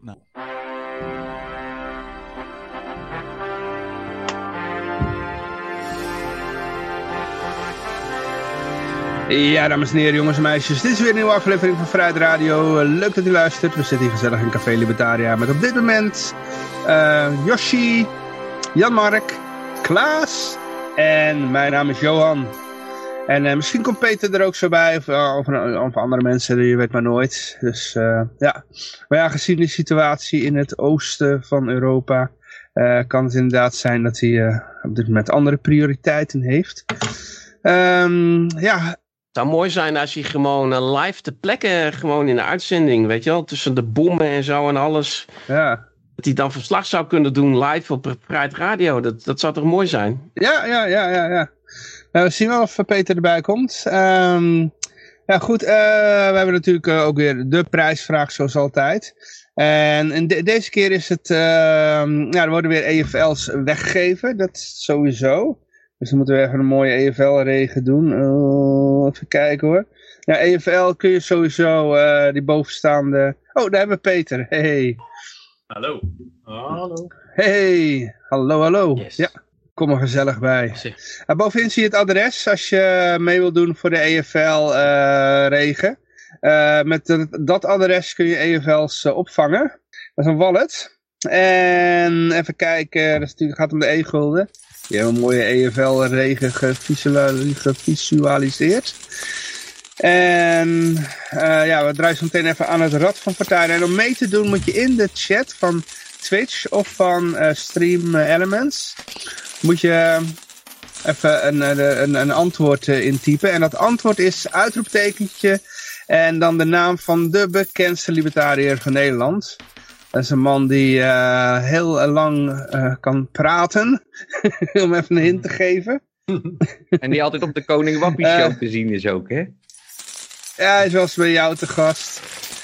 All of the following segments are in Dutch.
nou. Ja, dames en heren, jongens en meisjes. Dit is weer een nieuwe aflevering van Vrijheid Radio. Leuk dat u luistert. We zitten hier gezellig in Café Libertaria met op dit moment uh, Yoshi, Jan-Mark, Klaas en mijn naam is Johan. En uh, misschien komt Peter er ook zo bij, of, uh, of, of, andere mensen, je weet maar nooit. Dus ja, maar ja, gezien de situatie in het oosten van Europa, kan het inderdaad zijn dat hij op dit moment andere prioriteiten heeft. Um, ja, het zou mooi zijn als hij gewoon live te plekken, gewoon in de uitzending, weet je wel, tussen de bommen en zo en alles. Ja. Dat hij dan verslag zou kunnen doen live op Pride Radio. Dat, dat zou toch mooi zijn? Ja, ja, ja, ja. ja. Nou, we zien wel of Peter erbij komt. Um, ja, goed. Uh, we hebben natuurlijk uh, ook weer de prijsvraag zoals altijd. En, en de, deze keer is het, uh, ja, er worden weer EFL's weggegeven. Dat sowieso. Dus dan moeten we even een mooie EFL-regen doen. Uh, even kijken hoor. Ja, EFL kun je sowieso uh, die bovenstaande... Oh, daar hebben we Peter. Hey. Hallo. Hallo. Hey. Hallo, hallo. Yes. Ja, kom er gezellig bij. Bovenin zie je het adres als je mee wilt doen voor de EFL-regen. met dat adres kun je EFL's opvangen. Dat is een wallet. En even kijken, dat is natuurlijk, gaat om de e-gulden. Die hebben een mooie EFL-regen gevisualiseerd. En uh, ja, we draaien zo meteen even aan het rad van partijen. En om mee te doen moet je in de chat van Twitch of van uh, Stream Elements... moet je even een, een, een antwoord uh, intypen. En dat antwoord is uitroeptekentje en dan de naam van de bekendste libertariër van Nederland... Dat is een man die uh, heel lang uh, kan praten, om even een hint te geven. en die altijd op de Koning Wappie show uh, te zien is ook, hè? Ja, hij is wel eens bij jou te gast.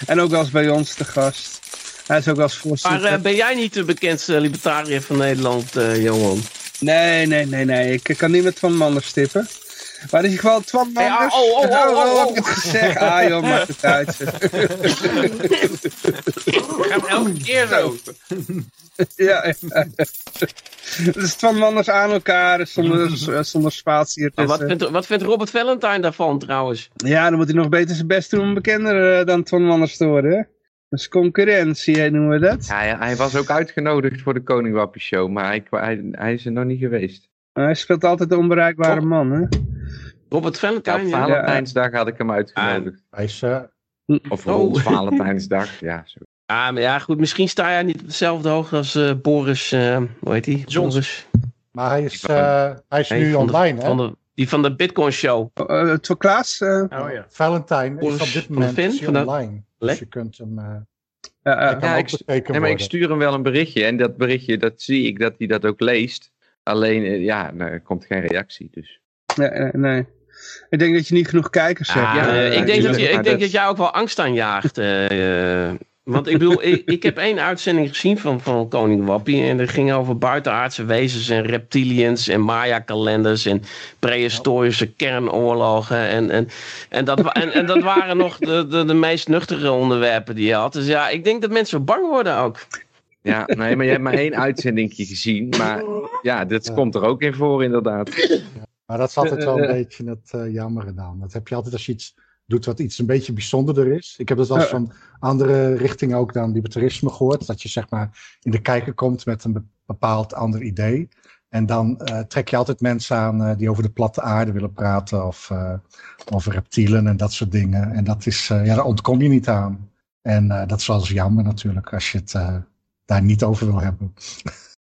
En ook wel eens bij ons te gast. Hij is ook wel eens voorzitter. Maar ben jij niet de bekendste libertariër van Nederland, Johan? Nee, nee, nee, nee. Ik kan niet met Van Manders stippen. Maar in ieder geval, Twan Manders... Hey, oh, oh, oh, oh, oh, heb ik het gezegd? Ah joh, maakt het uit. We gaan elke keer zo. ja, ja. Dus Twan Manders aan elkaar, zonder, zonder spatie ertussen. Wat vindt, wat vindt Robert Valentine daarvan trouwens? Ja, dan moet hij nog beter zijn best doen om bekender dan Twan Manders te worden. Dus concurrentie noemen we dat. Ja, ja, hij was ook uitgenodigd voor de Koning Wappie show, maar hij, hij, hij is er nog niet geweest. Hij speelt altijd de onbereikbare Top. man, hè? Robert Valentine, Ja, op ja. Valentijnsdag had ik hem uitgenodigd. Hij is, uh, Of Oh. Valentijnsdag, ja. Zo. Ah, maar ja, goed, misschien sta jij niet op dezelfde hoogte als uh, Boris, uh, hoe heet die? Johnson. Boris. maar hij is, uh, hij is nu online, hè? Van de, die van de Bitcoin Show. Uh, het voor Klaas? Uh, Oh ja. Valentine is op dit van moment Vin, is hij van de- online. Dus je kunt hem... Uh, ja, uh, ook ik stu- bekeken Nee, maar ik stuur hem wel een berichtje en dat berichtje, dat zie ik dat hij dat ook leest. Alleen, eh, ja, nou, er komt geen reactie, dus. nee. Ik denk dat je niet genoeg kijkers hebt. Ah, Ja, eh, ik denk, dat, je, ik denk dat- dat jij ook wel angst aanjaagt. eh, eh, want ik bedoel, ik, ik heb één uitzending gezien van, van Koning Wappie. En dat ging over buitenaardse wezens en reptilians en Maya-kalenders en prehistorische kernoorlogen. En, en, en, dat, en, en dat waren nog de, de, de meest nuchtere onderwerpen die je had. Dus ja, ik denk dat mensen bang worden ook. Ja, nee, maar je hebt maar één uitzendingje gezien. Maar ja, dit Ja. komt er ook in voor, inderdaad. Maar dat is altijd wel een Eh, eh, beetje het uh, jammer gedaan. Dat heb je altijd als je iets doet wat iets een beetje bijzonderder is. Ik heb dat wel eens Ja. van andere richtingen ook dan libertarisme gehoord. Dat je zeg maar in de kijker komt met een be- bepaald ander idee. En dan eh, trek je altijd mensen aan eh, die over de platte aarde willen praten. Of eh, over reptielen en dat soort dingen. En dat is, ja, daar ontkom je niet aan. En dat is wel eens jammer natuurlijk als je het daar niet over wil hebben.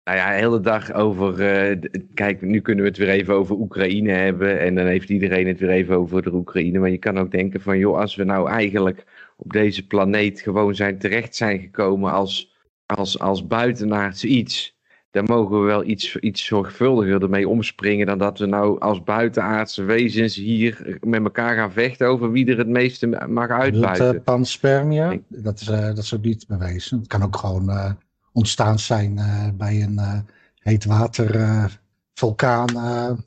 Nou ja, de hele dag over. eh, kijk, nu kunnen we het weer even over Oekraïne hebben. En dan heeft iedereen het weer even over de Oekraïne. Maar je kan ook denken van, joh, als we nou eigenlijk op deze planeet gewoon zijn terecht zijn gekomen als, als, als buitenaards iets. Dan mogen we wel iets, iets zorgvuldiger ermee omspringen dan dat we nou als buitenaardse wezens hier met elkaar gaan vechten over wie er het meeste mag Dat uitbuiten. uh, panspermia, dat is, eh, dat is ook niet bewezen. Het kan ook gewoon eh, ontstaan zijn eh, bij een eh, heet water eh, vulkaan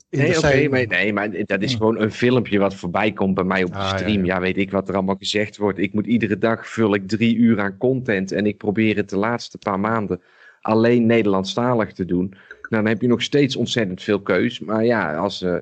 in Nee, de zee. maar, nee, maar dat is gewoon een filmpje wat voorbij komt bij mij op de Ah, stream. ja. Ja, weet ik wat er allemaal gezegd wordt. Ik moet iedere dag vul ik drie uur aan content en ik probeer het de laatste paar maanden alleen Nederlandstalig te doen. Nou, dan heb je nog steeds ontzettend veel keus. Maar ja, als eh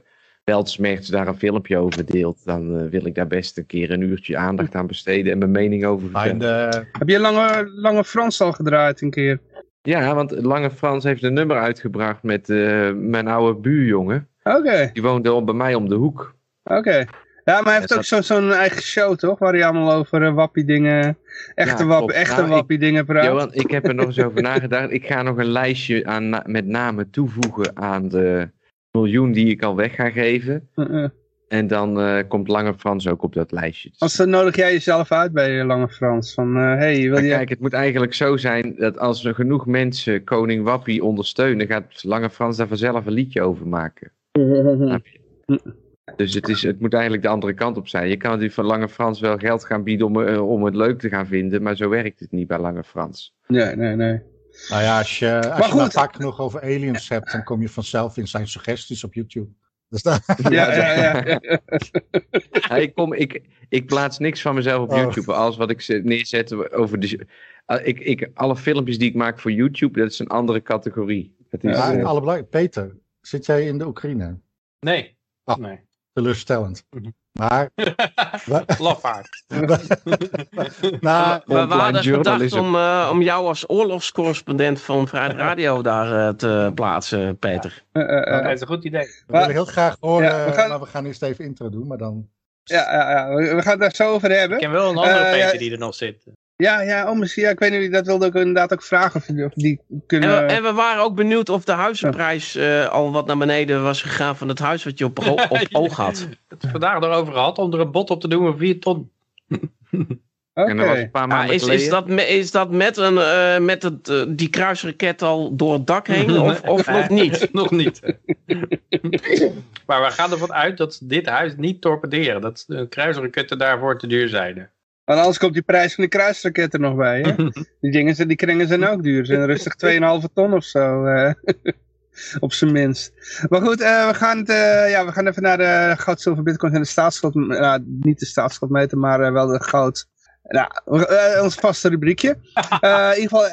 Weltsmerts daar een filmpje over deelt, dan eh, wil ik daar best een keer een uurtje aandacht aan besteden en mijn mening over vertellen. de, Heb je Lange, lange Frans al gedraaid een keer? Ja, want Lange Frans heeft een nummer uitgebracht met eh, mijn oude buurjongen. Oké, Die woonde al bij mij om de hoek. oké. Ja, maar hij heeft Ja, ook zo- zo'n eigen show, toch? Waar hij allemaal over eh, wappie dingen, echte, Ja, wap, klopt. echte Nou, ik- wappie dingen praat. Johan, ik heb er nog eens over nagedacht. Ik ga nog een lijstje aan, met namen toevoegen aan de miljoen die ik al weg ga geven. Uh, uh. En dan eh, komt Lange Frans ook op dat lijstje. Als dan nodig jij jezelf uit bij eh, Lange Frans. Van, eh, hey, wil Maar je... kijk, het moet eigenlijk zo zijn dat als er genoeg mensen Koning Wappie ondersteunen, gaat Lange Frans daar vanzelf een liedje over maken. Je? Dus het, is, het moet eigenlijk de andere kant op zijn. Je kan natuurlijk van Lange Frans wel geld gaan bieden om, eh, om het leuk te gaan vinden, maar zo werkt het niet bij Lange Frans. Nee, nee, nee. Nou ja, als je, als Maar je maar goed. vaak genoeg over aliens hebt, dan kom je vanzelf in zijn suggesties op YouTube. Dus daar, Ja, ja, ja. ja. Ja, ik, kom, ik, ik plaats niks van mezelf op Oh. YouTube. Alles wat ik zet- neerzet over de. Ah, ik, ik, alle filmpjes die ik maak voor YouTube, dat is een andere categorie. Dat is, Ja, eh, Peter, zit jij in de Oekraïne? Nee. Ah. Nee. Teleurstellend. Mhm. Maar, Lafaard. nou, We, hadden gedacht om, eh, om jou als oorlogscorrespondent van Vrijheid Radio daar eh, te plaatsen, Peter. Eh, eh, eh. Dat is een goed idee. we willen heel graag horen, Ja, we gaan- maar we gaan eerst even intro doen, maar dan... ja, ja, ja. We gaan het daar zo over Ik hebben. ken wel een andere Peter die er nog zit. Ja, ja, oh, misschien, ja, ik weet niet, dat wilde ik inderdaad ook vragen of, of die kunnen... En we, en we waren ook benieuwd of de huizenprijs eh, al wat naar beneden was gegaan van het huis wat je op, oog had. Het is vandaag erover gehad om er een bod op te doen van 4 ton. Oké. En dat was een paar Ah, maanden is, geleden. is, dat, me- is dat met, een, eh, met het, eh, die kruisraket al door het dak heen of, of nog niet? nog niet. maar we gaan ervan uit dat ze dit huis niet torpederen. Dat de kruisraketten daarvoor te duur zijn. Want anders komt die prijs van de kruisraket er nog bij, hè? Die dingen, zijn- die kringen zijn ook duur. Ze zijn rustig 2,5 ton of zo. eh, op zijn minst. Maar goed, eh, we, gaan het, eh, ja, we gaan even naar de goud, zilver, bitcoin en de staatsschuld. Nou, niet de staatsschuldmeter, maar eh, wel de goud. Nou, ons vaste rubriekje. In ieder geval,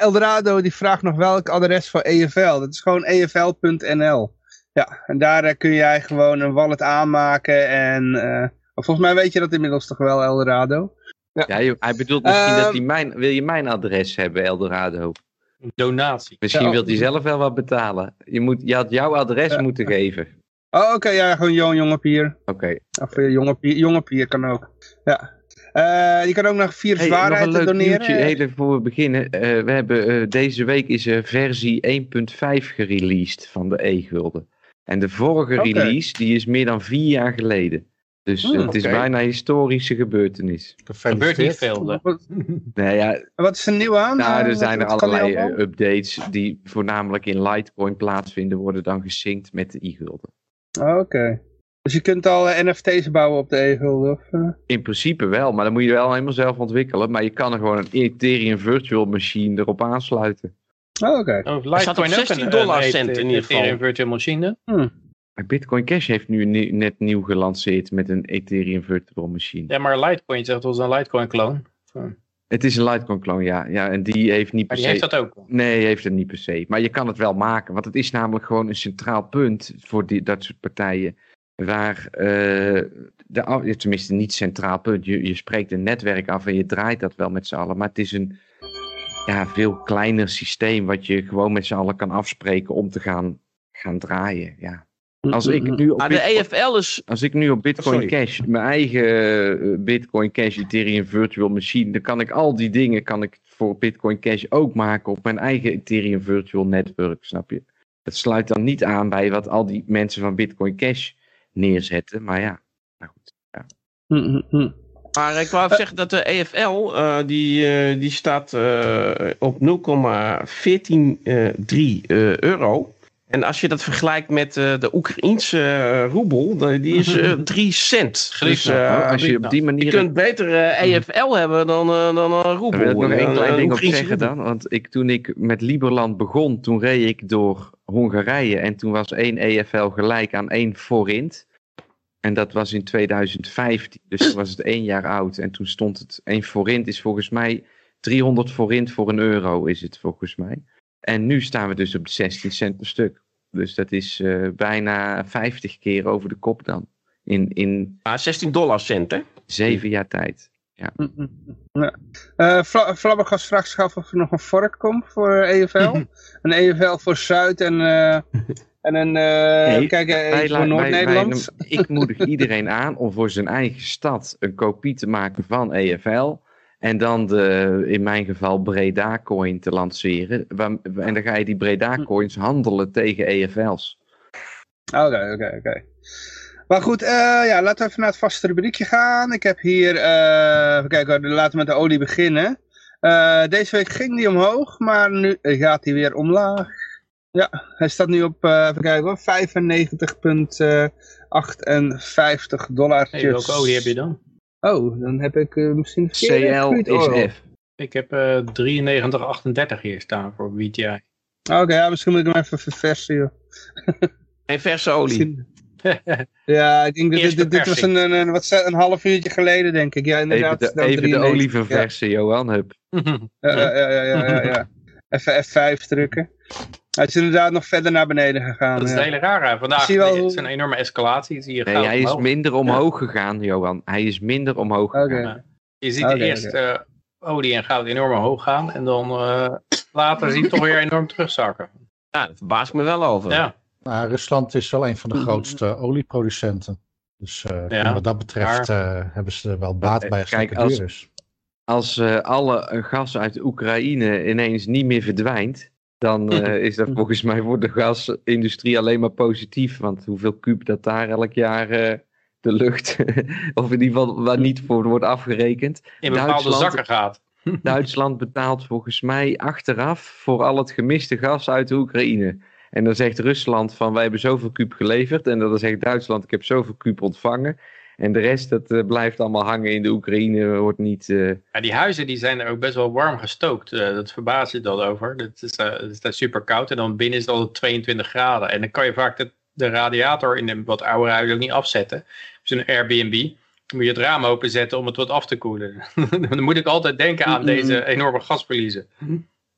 Eldorado die vraagt nog welk adres voor EFL. Dat is gewoon efl.nl. Ja, en daar kun jij gewoon een wallet aanmaken. En volgens mij weet je dat inmiddels toch wel, Eldorado. Ja, joh, hij bedoelt misschien Ehm. dat hij mijn. Wil je mijn adres hebben, Eldorado? Donatie. Misschien Ja. wil hij zelf wel wat betalen. Je, moet, je had jouw adres Ja. moeten geven. Oh, oké, ja, gewoon Johan Jonge Pier. Oké. Of uh, jonge, pier, jonge Pier kan ook. Ja. Eh, je kan ook nog vier Hey, nog zwaarheid een leuk doneren. nieuwtje, even voor we beginnen. Eh, we hebben, eh, deze week is er versie 1.5 gereleased van de e-gulden. En de vorige release, die is meer dan vier jaar geleden. Dus Hmm, het is bijna een historische gebeurtenis. Er gebeurt niet veel. hè. Wat, Nou ja, wat is er nieuw aan? nou, Eh, er zijn er wat- allerlei eh, updates die voornamelijk in Litecoin plaatsvinden, worden dan gesynct met de e-gulden. Oh, Oké. Dus je kunt al eh, NFT's bouwen op de e-gulden? of, eh? In principe wel, maar dan moet je wel helemaal zelf ontwikkelen. Maar je kan er gewoon een Ethereum Virtual Machine erop aansluiten. Oh, oké. Oh, staat op Litecoin ook 16 een- dollar cent in ieder geval. Ethereum Virtual Machine. Maar Bitcoin Cash heeft nu net nieuw gelanceerd met een Ethereum Virtual Machine. Ja, maar Litecoin zegt wel eens een Litecoin clone. Het is een Litecoin clone, ja. ja. En die heeft niet per Maar die se... heeft dat ook. Nee, heeft het niet per se. Maar je kan het wel maken. Want het is namelijk gewoon een centraal punt voor die, dat soort partijen. Waar, eh, de, tenminste niet centraal punt. Je, je spreekt een netwerk af en je draait dat wel met z'n allen. Maar het is een ja, veel kleiner systeem. Wat je gewoon met z'n allen kan afspreken om te gaan, gaan draaien. Ja. Als ik nu op Maar de Bitcoin- EFL is... als ik nu op Bitcoin Sorry. Cash, mijn eigen eh, Bitcoin Cash Ethereum Virtual Machine, dan kan ik al die dingen kan ik voor Bitcoin Cash ook maken op mijn eigen Ethereum Virtual Network, snap je? Dat sluit dan niet aan bij wat al die mensen van Bitcoin Cash neerzetten, maar ja. Nou goed. Hm, hm, hm. Maar ik wou even zeggen dat de EFL, eh, die, eh, die staat eh, op 0,143 eh, euro. En als je dat vergelijkt met eh, de Oekraïense eh, roebel, die is eh 3 cent. Dus eh, als je op die je manier. kunt beter eh, EFL hebben dan, eh, dan een roebel. Wil ik nog één klein ding op zeggen dan. Want ik, toen ik met Liberland begon, toen reed ik door Hongarije. En toen was één EFL gelijk aan één forint. En dat was in 2015. Dus toen was het één jaar oud. En toen stond het, één forint is volgens mij 300 forint voor een euro is het volgens mij. En nu staan we dus op de 16 cent per stuk. Dus dat is eh, bijna 50 keer over de kop dan. In, in Ah, 16 dollar cent, hè? zeven jaar tijd. Ja. Eh, Fla- Flabbergas vraagt zich af of er nog een vork komt voor EFL. een EFL voor Zuid en, eh, en een uh, Nee, kijk, eh, Wij- voor Noord-Nederland. ik moedig iedereen aan om voor zijn eigen stad een kopie te maken van EFL. En dan de, in mijn geval Breda coin te lanceren. Waar- En dan ga je die Breda coins handelen tegen EFL's. Oké, oké, oké. Maar goed, eh, ja, laten we even naar het vaste rubriekje gaan. Ik heb hier, eh even kijken, laten we met de olie beginnen. Eh, deze week ging die omhoog, maar nu gaat hij weer omlaag. Ja, hij staat nu op, eh, even kijken hoor, 95,58 dollar. Hey, welke olie heb je dan? Oh, dan heb ik eh, misschien CL oil. is F. Ik heb eh 93,38 hier staan voor BTI. Oké, ja, misschien moet ik hem even verversen, joh. En verse olie. Ja, ik denk dat dit, dit, dit was een, een, een, wat, een half uurtje geleden, denk ik. Ja, inderdaad. Even de, dan even de 93, olie ja. verversen, Johan. Hup. Ja, ja, ja, ja, ja, ja. Even F5 drukken. Hij is inderdaad nog verder naar beneden gegaan. Dat is ja. het hele rare. Vandaag Zie je wel is een enorme escalatie. Zie je Nee, hij is minder omhoog gegaan, Johan. Hij is minder omhoog gegaan. Je ziet eerst eh, olie en goud enorm omhoog gaan. En dan eh, later zie je het toch weer enorm terugzakken. Ja, daar verbaas ik me wel over. Ja, Nou, Rusland is wel een van de grootste olieproducenten. Dus eh, Ja, wat dat betreft eh, hebben ze er wel baat bij als het Kijk, als- is. Als eh, alle gas uit Oekraïne ineens niet meer verdwijnt, dan eh, is dat volgens mij voor de gasindustrie alleen maar positief. Want hoeveel kuub dat daar elk jaar eh, de lucht, of in ieder geval waar niet voor wordt afgerekend. in bepaalde Duitsland- zakken gaat. Duitsland betaalt volgens mij achteraf voor al het gemiste gas uit de Oekraïne. En dan zegt Rusland van wij hebben zoveel kuub geleverd. En dan zegt Duitsland ik heb zoveel kuub ontvangen. En de rest dat eh, blijft allemaal hangen in de Oekraïne, wordt niet... eh, Ja, die huizen die zijn er ook best wel warm gestookt. Eh, dat verbaast je dan over. Het is, eh, het is daar super koud en dan binnen is het al 22 graden. En dan kan je vaak de, de radiator in een wat oude huis ook niet afzetten. Dus een Airbnb. Dan moet je het raam openzetten om het wat af te koelen. dan moet ik altijd denken aan deze enorme gasverliezen.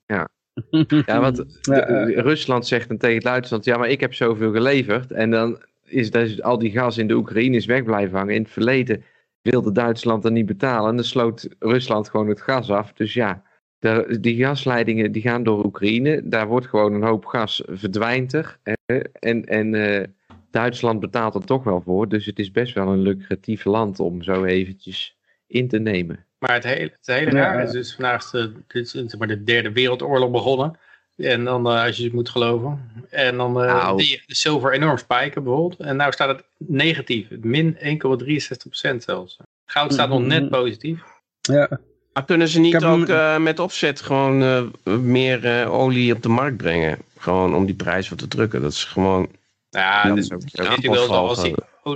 Ja, want Ja, de- Rusland zegt dan tegen Duitsland, ja, maar ik heb zoveel geleverd. En dan is dus al die gas in de Oekraïne is weg blijven hangen. In het verleden wilde Duitsland dat niet betalen. En dan sloot Rusland gewoon het gas af. Dus ja, de, die gasleidingen die gaan door Oekraïne. Daar wordt gewoon een hoop gas verdwijnt er. eh, en en eh, Duitsland betaalt er toch wel voor. Dus het is best wel een lucratief land om zo eventjes in te nemen. Maar het hele, het hele Ja, raar is dus vandaag is de, dit is maar de derde wereldoorlog begonnen. En dan, eh, als je het moet geloven. En dan eh Nou. die de zilver enorm spijken bijvoorbeeld. En nou staat het negatief. Min 1,63% zelfs. Goud staat nog net positief. ja. Maar kunnen ze niet ook eh, met opzet gewoon eh, meer eh, olie op de markt brengen? Gewoon om die prijs wat te drukken. Dat is gewoon... Ja, Dat is ook zo. wel. Als die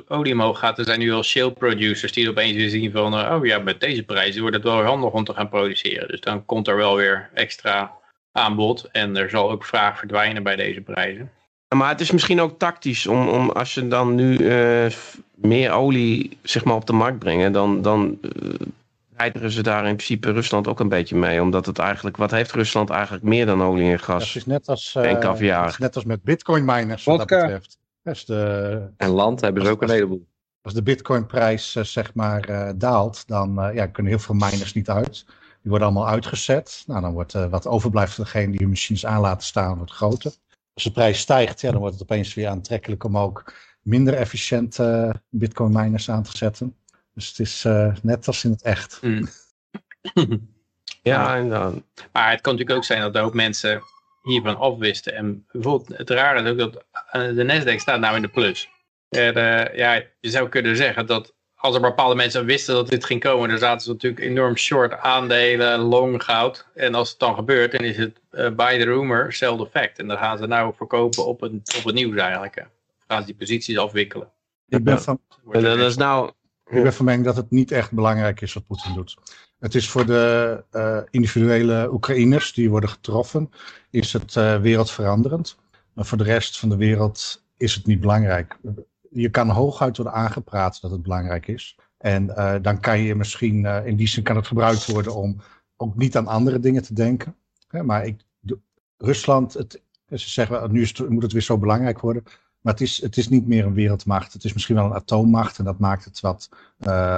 olie omhoog gaat, er zijn nu wel shale producers die opeens weer zien van... oh ja, met deze prijzen wordt het wel handig om te gaan produceren. Dus dan komt er wel weer extra aanbod. En er zal ook vraag verdwijnen bij deze prijzen. Maar het is misschien ook tactisch om, om als je dan nu eh, meer olie zeg maar, op de markt brengen, dan, dan rijden ze daar in principe Rusland ook een beetje mee. Omdat het eigenlijk, wat heeft Rusland eigenlijk meer dan olie en Dat gas? is net als, En eh, caviar. het is net als met bitcoin miners wat dat betreft. Als de, En land hebben ze ook een heleboel. als de bitcoinprijs zeg maar eh, daalt, dan ja, kunnen heel veel miners niet uit. Die worden allemaal uitgezet. Nou, dan wordt eh, wat overblijft van degene die hun machines aan laten staan, wordt groter. Als de prijs stijgt, dan wordt het opeens weer aantrekkelijk om ook minder efficiënt eh, bitcoin miners aan te zetten. Dus het is eh, net als in het echt. Ja, en dan, Maar het kan natuurlijk ook zijn dat er ook mensen hiervan afwisten. En bijvoorbeeld, het rare is ook dat eh, de Nasdaq staat nou in de plus. Ja, je zou kunnen zeggen dat als er bepaalde mensen wisten dat dit ging komen, dan zaten ze natuurlijk enorm short aandelen, long goud. En als het dan gebeurt, dan is het eh buy the rumor, sell the fact. En dan gaan ze nou verkopen op, een, op het nieuws eigenlijk. Hè. Gaan ze die posities afwikkelen. Ik ben van, dat, dat is nou... Ik ben van mening dat het niet echt belangrijk is wat Poetin doet. Het is voor de eh, individuele Oekraïners die worden getroffen, is het eh, wereldveranderend. Maar voor de rest van de wereld is het niet belangrijk. Je kan hooguit worden aangepraat dat het belangrijk is. En uh, dan kan je misschien, uh, in die zin kan het gebruikt worden om ook niet aan andere dingen te denken. maar ik, Rusland, het, ze zeggen nu moet het weer zo belangrijk worden. Maar het is, het is niet meer een wereldmacht. Het is misschien wel een atoommacht en dat maakt het wat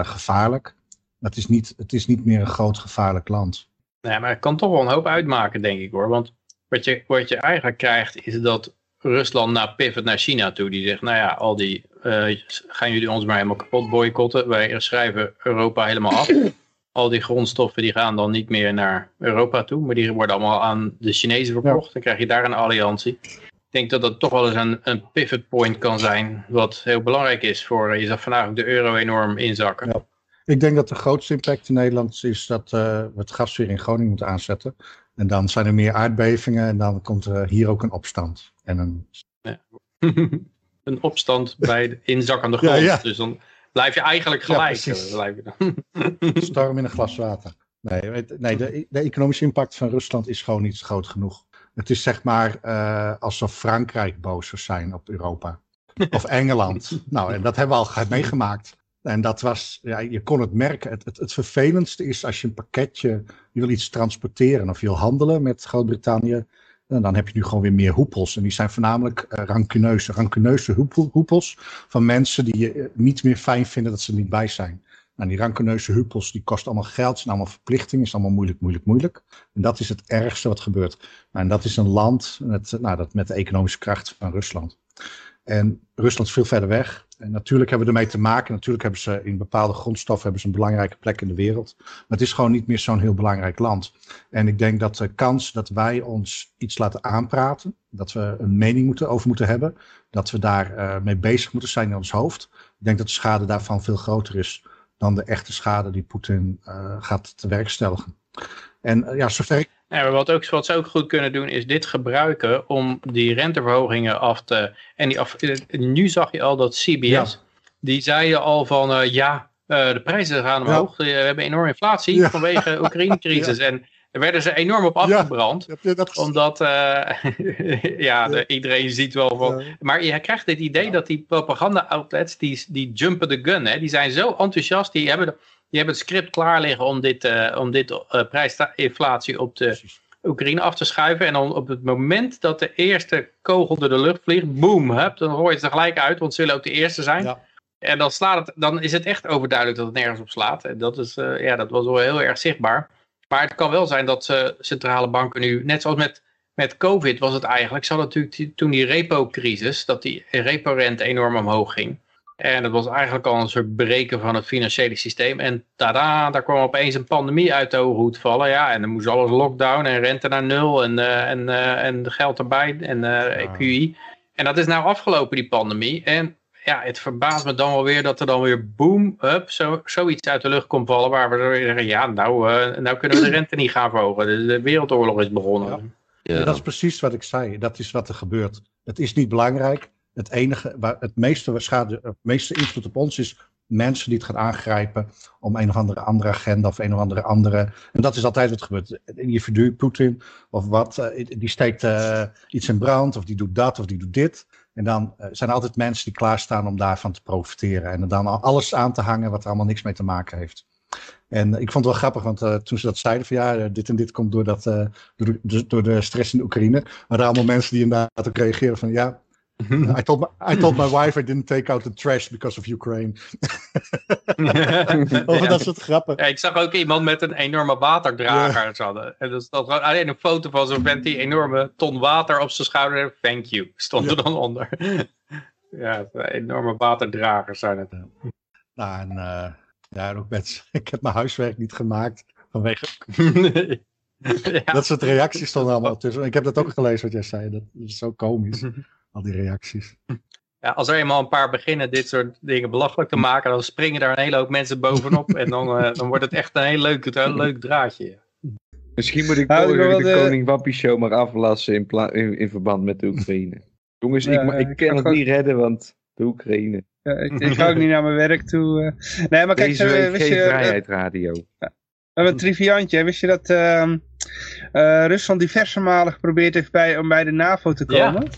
gevaarlijk. Maar het is, niet, het is niet meer een groot gevaarlijk land. Nee, maar het kan toch wel een hoop uitmaken, denk ik hoor. Want wat je, wat je eigenlijk krijgt is dat Rusland naar pivot naar China toe. Die zegt, nou ja, al die, gaan jullie ons maar helemaal kapot boycotten. Wij schrijven Europa helemaal af. Al die grondstoffen die gaan dan niet meer naar Europa toe. Maar die worden allemaal aan de Chinezen verkocht. Ja. Dan krijg je daar een alliantie. Ik denk dat dat toch wel eens een, een pivot point kan zijn. Wat heel belangrijk is voor, je zag vandaag ook de euro enorm inzakken. Ja. Ik denk dat de grootste impact in Nederland is dat uh, we het gas weer in Groningen moeten aanzetten. En dan zijn er meer aardbevingen en dan komt er hier ook een opstand. En een... Ja. een opstand bij de inzakkende grond. Ja, ja. Dus dan blijf je eigenlijk gelijk. Ja, blijf je dan. Storm in een glas water. Nee, nee de, de, economische impact van Rusland is gewoon niet groot genoeg. Het is zeg maar uh, alsof Frankrijk boos zou zijn op Europa. Of Engeland. nou, en dat hebben we al meegemaakt. En dat was, ja, je kon het merken. Het, het, het, vervelendste is als je een pakketje, je wil iets transporteren of je wil handelen met Groot-Brittannië. En dan heb je nu gewoon weer meer hoepels. En die zijn voornamelijk uh, rancuneuze, rancuneuze hoepel, hoepels van mensen die je uh, niet meer fijn vinden dat ze er niet bij zijn. Nou, die rancuneuze huppels, die kosten allemaal geld, zijn allemaal verplichtingen, is allemaal moeilijk, moeilijk, moeilijk. En dat is het ergste wat gebeurt. Nou, en dat is een land met, nou, dat, met de economische kracht van Rusland. En Rusland is veel verder weg. En natuurlijk hebben we ermee te maken. Natuurlijk hebben ze in bepaalde grondstoffen hebben ze een belangrijke plek in de wereld. Maar het is gewoon niet meer zo'n heel belangrijk land. En ik denk dat de kans dat wij ons iets laten aanpraten, dat we een mening moeten, over moeten hebben, dat we daar uh, mee bezig moeten zijn in ons hoofd. Ik denk dat de schade daarvan veel groter is dan de echte schade die Poetin uh, gaat tewerkstelligen. En uh, ja, zover ik ja, wat, ook, wat ze ook goed kunnen doen is dit gebruiken om die renteverhogingen af te... En die af, nu zag je al dat CBS, ja. die zeiden al van uh, ja, uh, de prijzen gaan omhoog. Ja. We hebben enorme inflatie ja. vanwege de Oekraïne-crisis. En daar werden ze enorm op afgebrand. Omdat uh, ja, de, iedereen ziet wel van... Maar je krijgt het idee dat die propaganda-outlets, die, die jumpen the gun. Hè, die zijn zo enthousiast, die hebben... De, je hebt het script klaar liggen om dit, uh, om dit uh, prijsinflatie op de Oekraïne af te schuiven. En dan op het moment dat de eerste kogel door de lucht vliegt, boom, hup, dan hoor je het er gelijk uit, want ze willen ook de eerste zijn. Ja. En dan, slaat het, dan is het echt overduidelijk dat het nergens op slaat. En dat, is, uh, ja, dat was wel heel erg zichtbaar. Maar het kan wel zijn dat uh, centrale banken nu, net zoals met, met COVID was het eigenlijk, ze hadden natuurlijk toen die repo-crisis, dat die repo-rente enorm omhoog ging. En dat was eigenlijk al een soort breken van het financiële systeem. En tada, daar kwam opeens een pandemie uit de hoed vallen. Ja, en dan moest alles lockdown en rente naar nul en, uh, en, uh, en geld erbij en uh, ja. QI. En dat is nou afgelopen, die pandemie. En ja, het verbaast me dan wel weer dat er dan weer boom, up, zo, zoiets uit de lucht komt vallen. Waar we weer zeggen, ja, nou, nou kunnen we de rente niet gaan verhogen. De, de wereldoorlog is begonnen. Ja. Ja. dat is precies wat ik zei. Dat is wat er gebeurt. Het is niet belangrijk het enige, waar het meeste schade, het meeste invloed op ons is mensen die het gaan aangrijpen om een of andere andere agenda of een of andere andere. En dat is altijd wat gebeurt. Een individu, Poetin of wat, uh, die steekt uh, iets in brand of die doet dat of die doet dit. En dan uh, zijn altijd mensen die klaarstaan om daarvan te profiteren. En dan alles aan te hangen wat er allemaal niks mee te maken heeft. En ik vond het wel grappig, want toen ze dat zeiden van ja, dit en dit komt door, dat, door, de, door de stress in de Oekraïne. Maar er allemaal mensen die inderdaad ook reageren van ja, I told my I told my wife I didn't take out the trash because of Ukraine. Over dat soort grappen. Ja, ik zag ook iemand met een enorme waterdrager. Ja. En dat was alleen een foto van zo'n vent die enorme ton water op zijn schouder heeft. Thank you, stond ja. er dan onder. ja, enorme waterdragers zijn het. Nou, en uh, ja, ook met, ik heb mijn huiswerk niet gemaakt vanwege... nee. Ja. Dat soort reacties stonden allemaal tussen. Ik heb dat ook gelezen wat jij zei. Dat is zo komisch al die reacties. Ja, als er eenmaal een paar beginnen dit soort dingen belachelijk te maken, dan springen daar een hele hoop mensen bovenop. en dan, uh, dan wordt het echt een heel leuk, een leuk draadje. Misschien moet ik nou, de, de Koning Wappie show maar aflassen in, in, in, verband met de Oekraïne. Jongens, ja, ik, ik, kan het niet redden, want de Oekraïne. Ja, ik, ik, ga ook niet naar mijn werk toe. Uh. Nee, maar kijk, Deze week wist geen je, Vrijheid Radio. Ja. Een triviantje, wist je dat uh, Rusland diverse malen geprobeerd heeft bij, om bij de NAVO te komen?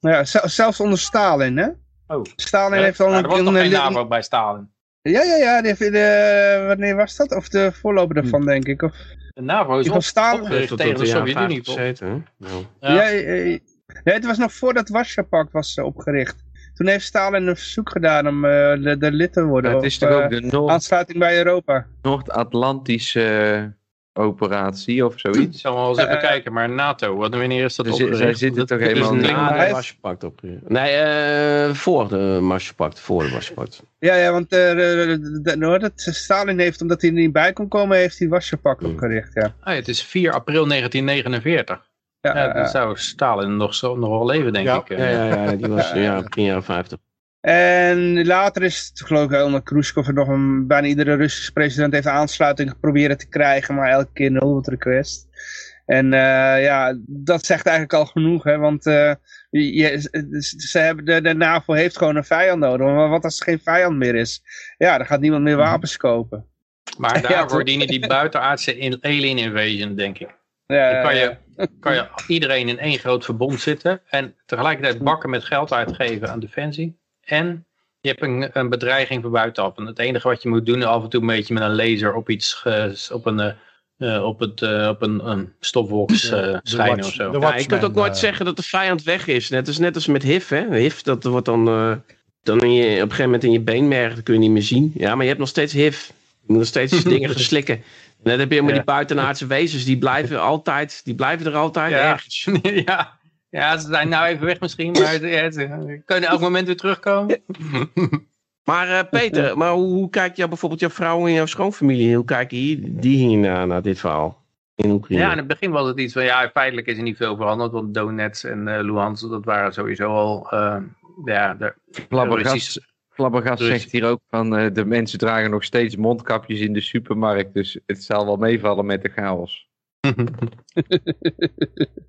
Ja. Nou ja, zel- zelfs onder Stalin, hè? Oh. Stalin Ja, heeft al een... er was nog een- geen een- NAVO bij Stalin. Ja, ja, ja. Die heeft, de, wanneer was dat? Of de voorloper daarvan, denk ik. Of, De NAVO is Tot tegen de de Sovjet-Unie. 50 toch? Ja. ja. Ja. eh, eh, het was nog voordat het Warschau-pact was eh, opgericht. Toen heeft Stalin een verzoek gedaan om eh, de, de lid te worden. het is of, toch ook de Noord- aansluiting bij Europa. Noord-Atlantische operatie of Ik zoiets? zal wel eens even Eh, eh. kijken, maar NATO, wat- wanneer is dat Ze zi- opgericht? zij zitten toch helemaal ding- Na de op. Nee, eh, voor de Warschau-pact. Voor de. Ja, ja, want eh, de, de, de- de- dat Stalin heeft, omdat hij er niet bij kon komen, heeft hij Warschau-pact Hmm. opgericht, ja. Ah, het is 4 april 1949. Ja, Ja, eh, dan zou Stalin nog, zo, nog wel leven, denk Ja. ik. eh. Ja, ja, ja, die was ja, begin jaren 50. En later is het geloof ik onder Khrushchev er nog een, bijna iedere Russische president heeft aansluiting proberen te krijgen, maar elke keer nul wat request. En eh, ja, dat zegt eigenlijk al genoeg, hè, want eh, je, ze hebben de, de NAVO heeft gewoon een vijand nodig. Maar wat als er geen vijand meer is? Ja, dan gaat niemand meer wapens kopen. Maar Ja, daarvoor toch? dienen die buitenaardse in- alien invasion, denk ik. Ja, Dan kan ja, je, kan je iedereen in één groot verbond zitten en tegelijkertijd bakken met geld uitgeven aan defensie. En je hebt een, een bedreiging van buitenaf. En het enige wat je moet doen is af en toe een beetje met een laser op iets, ge- op een, eh, eh, op het, eh, op een, een eh, schijnen watch- of zo. Ja, je kunt ook nooit eh, zeggen dat de vijand weg is. Net als, net als met HIV, hè. HIV, dat wordt dan, eh, dan in je, op een gegeven moment in je beenmerg, dat kun je niet meer zien. Ja, maar je hebt nog steeds HIV. Je moet nog steeds dingen gaan slikken. En dan heb je helemaal Ja. die buitenaardse wezens, die blijven altijd, die blijven er altijd Ja. ergens. ja. Ja, ze zijn nou even weg misschien, maar ja, ze kunnen elk moment weer terugkomen. Maar eh, Peter, maar hoe, hoe kijkt jou bijvoorbeeld jouw vrouw en jouw schoonfamilie, hoe kijken die, die hier naar, naar dit verhaal in Oekraïne? Ja, in het begin was het iets van, ja, feitelijk is er niet veel veranderd, want Donetsk en eh Luhansk, dat waren sowieso al, eh, ja, de Flabbergast, Russische- zegt hier ook van eh, de mensen dragen nog steeds mondkapjes in de supermarkt. Dus het zal wel meevallen met de chaos.